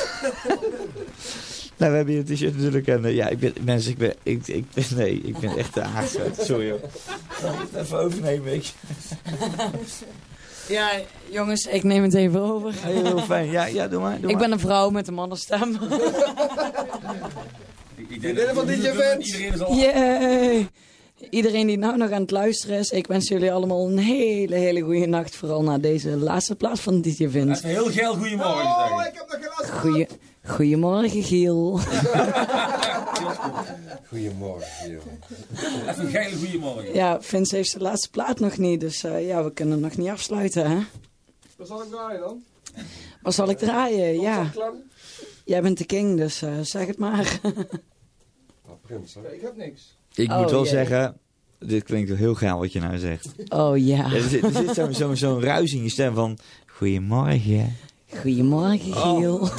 Nou, we hebben hier een t-shirt natuurlijk en eh, ja, ik ben, mensen, ik ben, ik, ik ben, nee, ik ben echt te aangesloten. Sorry hoor. Ik even overnemen, ik? Ja, jongens, ik neem het even over. Heel fijn. Ja, ja, doe maar. Doe Ik maar. ben een vrouw met een mannenstem. Iedereen van DJ Iedereen is al... Yay! Iedereen die nou nog aan het luisteren is, ik wens jullie allemaal een hele, hele goede nacht. Vooral na deze laatste plaats van DJ Vince. Heel geil goeiemorgen zeggen. Goeie, goedemorgen, Giel. Goedemorgen, joh. Even een geile goeiemorgen. Ja, Vince heeft zijn laatste plaat nog niet, dus eh, ja, we kunnen nog niet afsluiten, hè? Wat zal ik draaien dan? Wat zal ik draaien? Ja, jij bent de king, dus eh, zeg het maar. Prins, hè? Ik heb niks. Ik Oh, moet wel jee. zeggen, dit klinkt wel heel geil wat je nou zegt. Oh ja. Ja, er zit, er zit zo'n zo, zo'n ruis in je stem van, goedemorgen. Goedemorgen, Giel.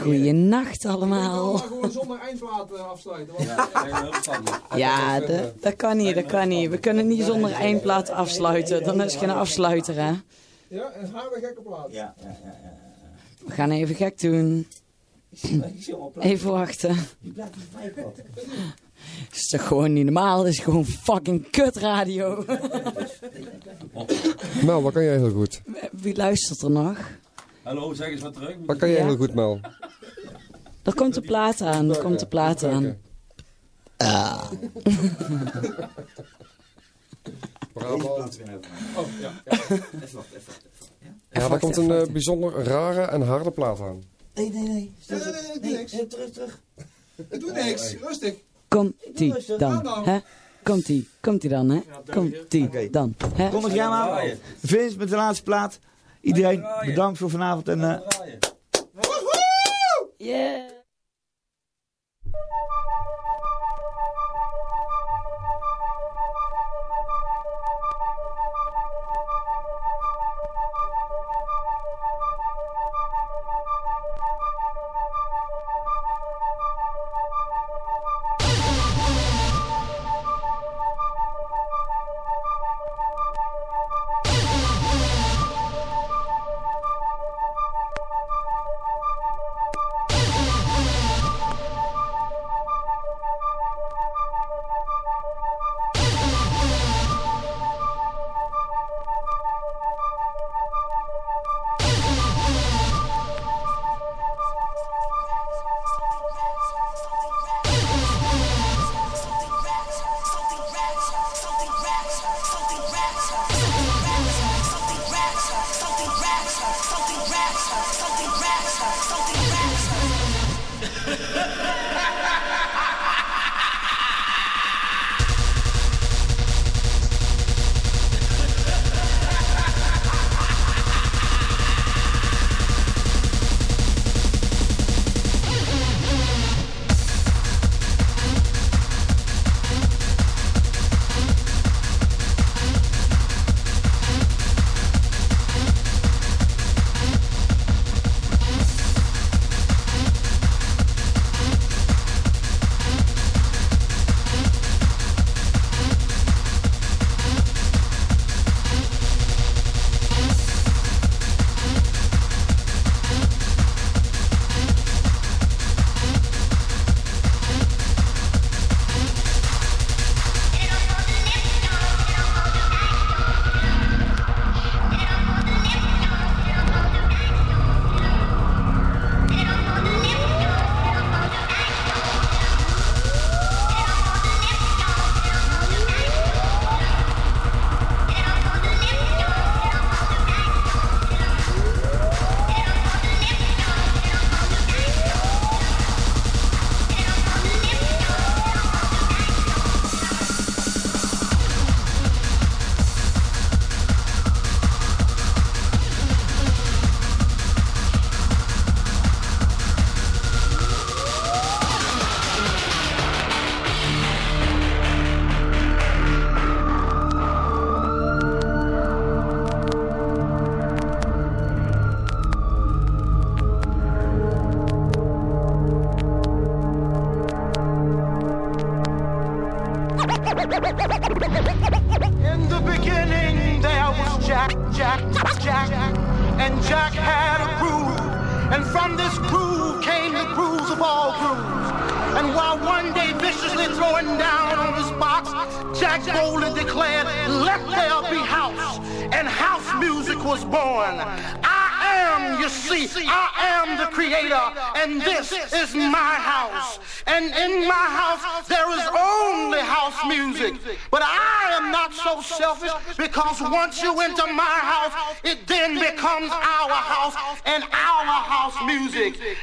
Goeienacht allemaal. gewoon zonder eindplaat afsluiten. Ja, dat, dat kan niet, dat kan niet. We kunnen niet zonder eindplaat afsluiten. Dan is het geen afsluiter, hè? Ja, een harde gekke plaat. Ja, ja, ja. We gaan even gek doen. Even wachten. Het is toch gewoon niet normaal? Het is gewoon fucking kut radio. Mel, wat kan jij heel goed? Wie luistert er nog? Hallo, zeg eens wat terug. Wat kan jij Ja. heel goed, Mel? Er komt de plaat aan, er komt de plaat aan. Ah. Bravo. Oh, ja. Ja, daar komt een eh, bijzonder rare en harde plaat aan. Nee, nee, nee. Nee, nee, nee, doe niks. terug, terug. Ik doe niks, rustig. Komt-ie dan, hè? Komt-ie, komt-ie dan, hè? Komt-ie dan, hè? Kondig jij maar. Vince met de laatste plaat. Iedereen bedankt voor vanavond en... eh, Yeah.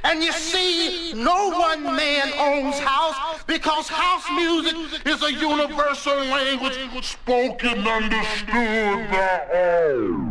And you see, no one man owns house because house music is a universal language spoken, understood by all.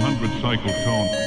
100 cycle tone.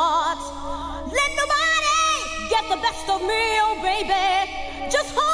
heart. Let nobody get the best of me, oh baby. Just hold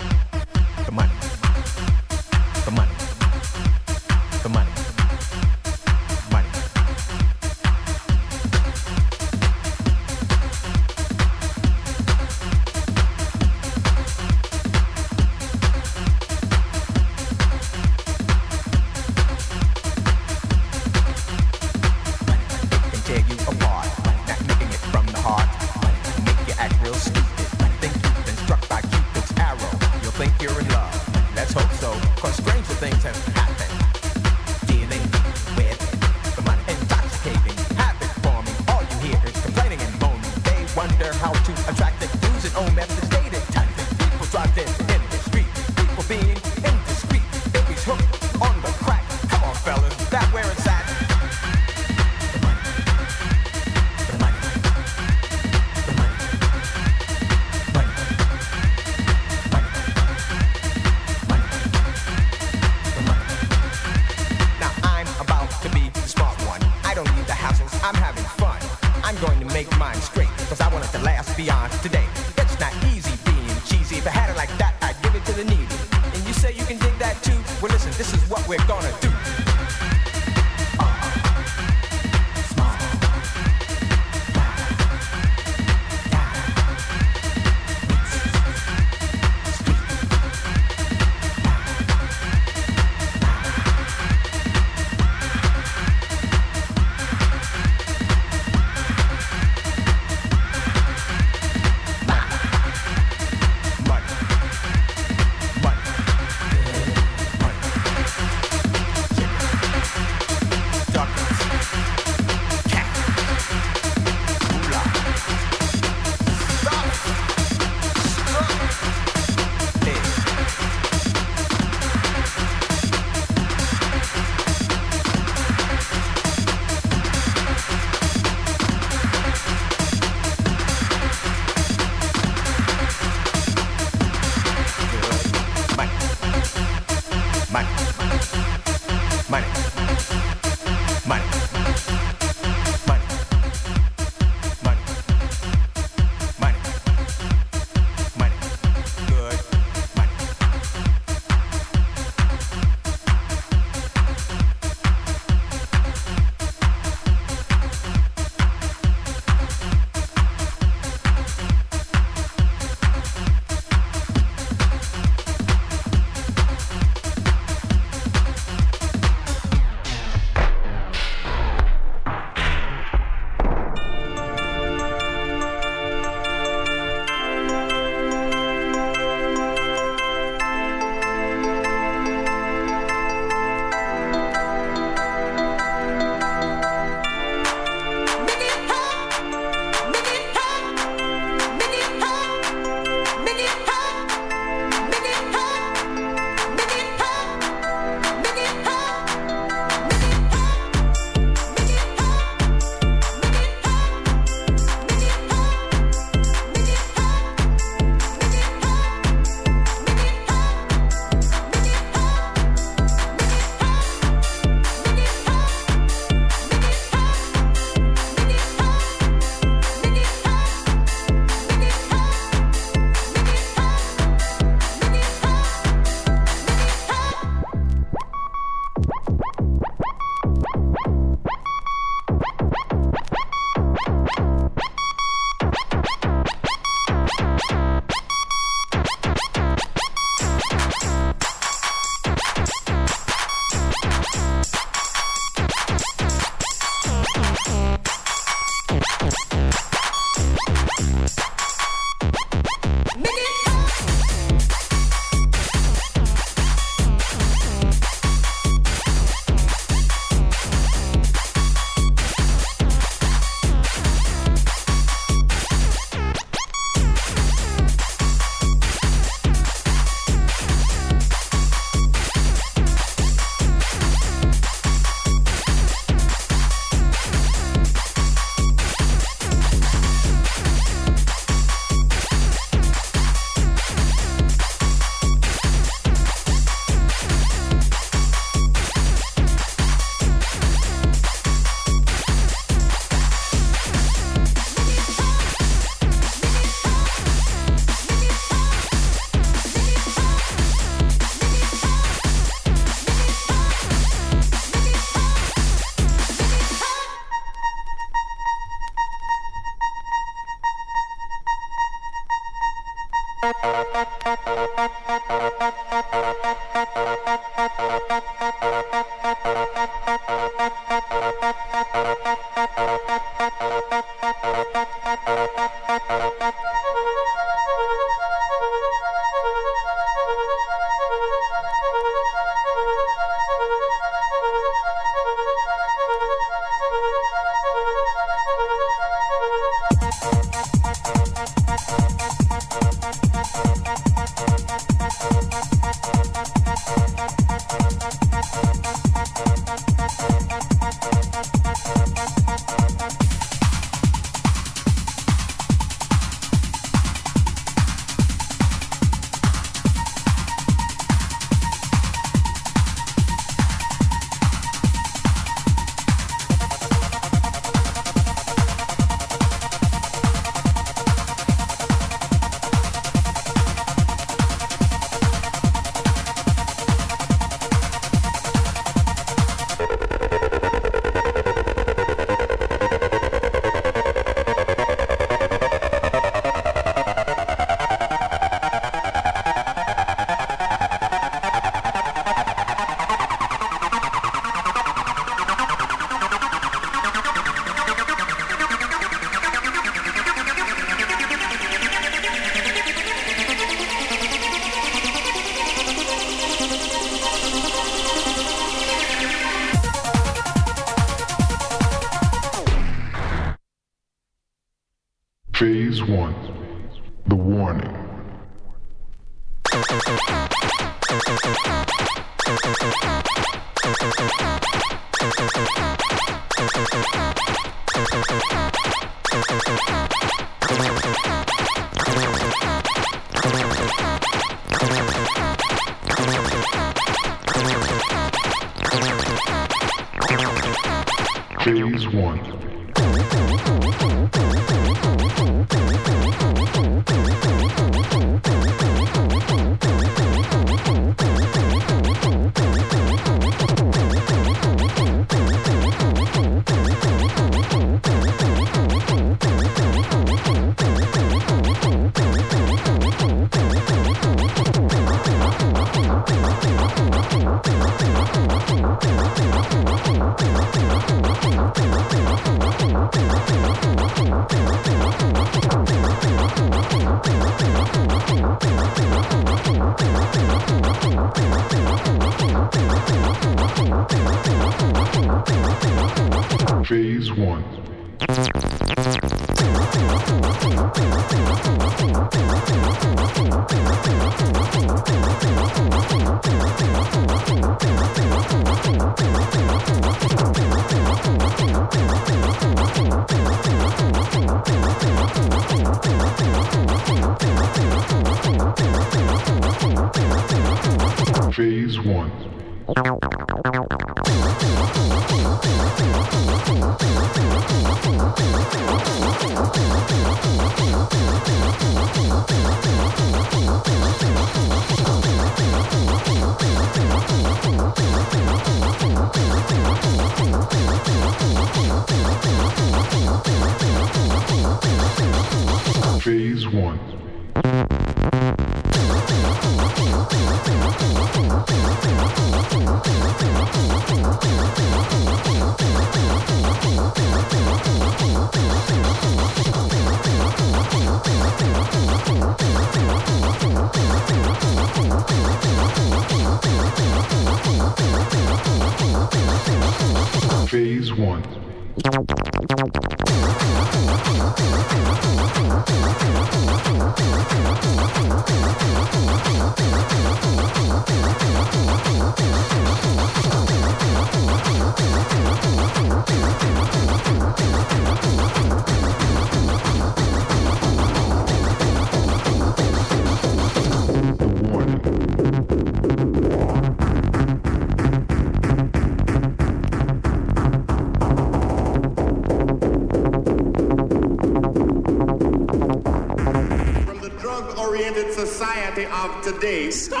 society of today. Stop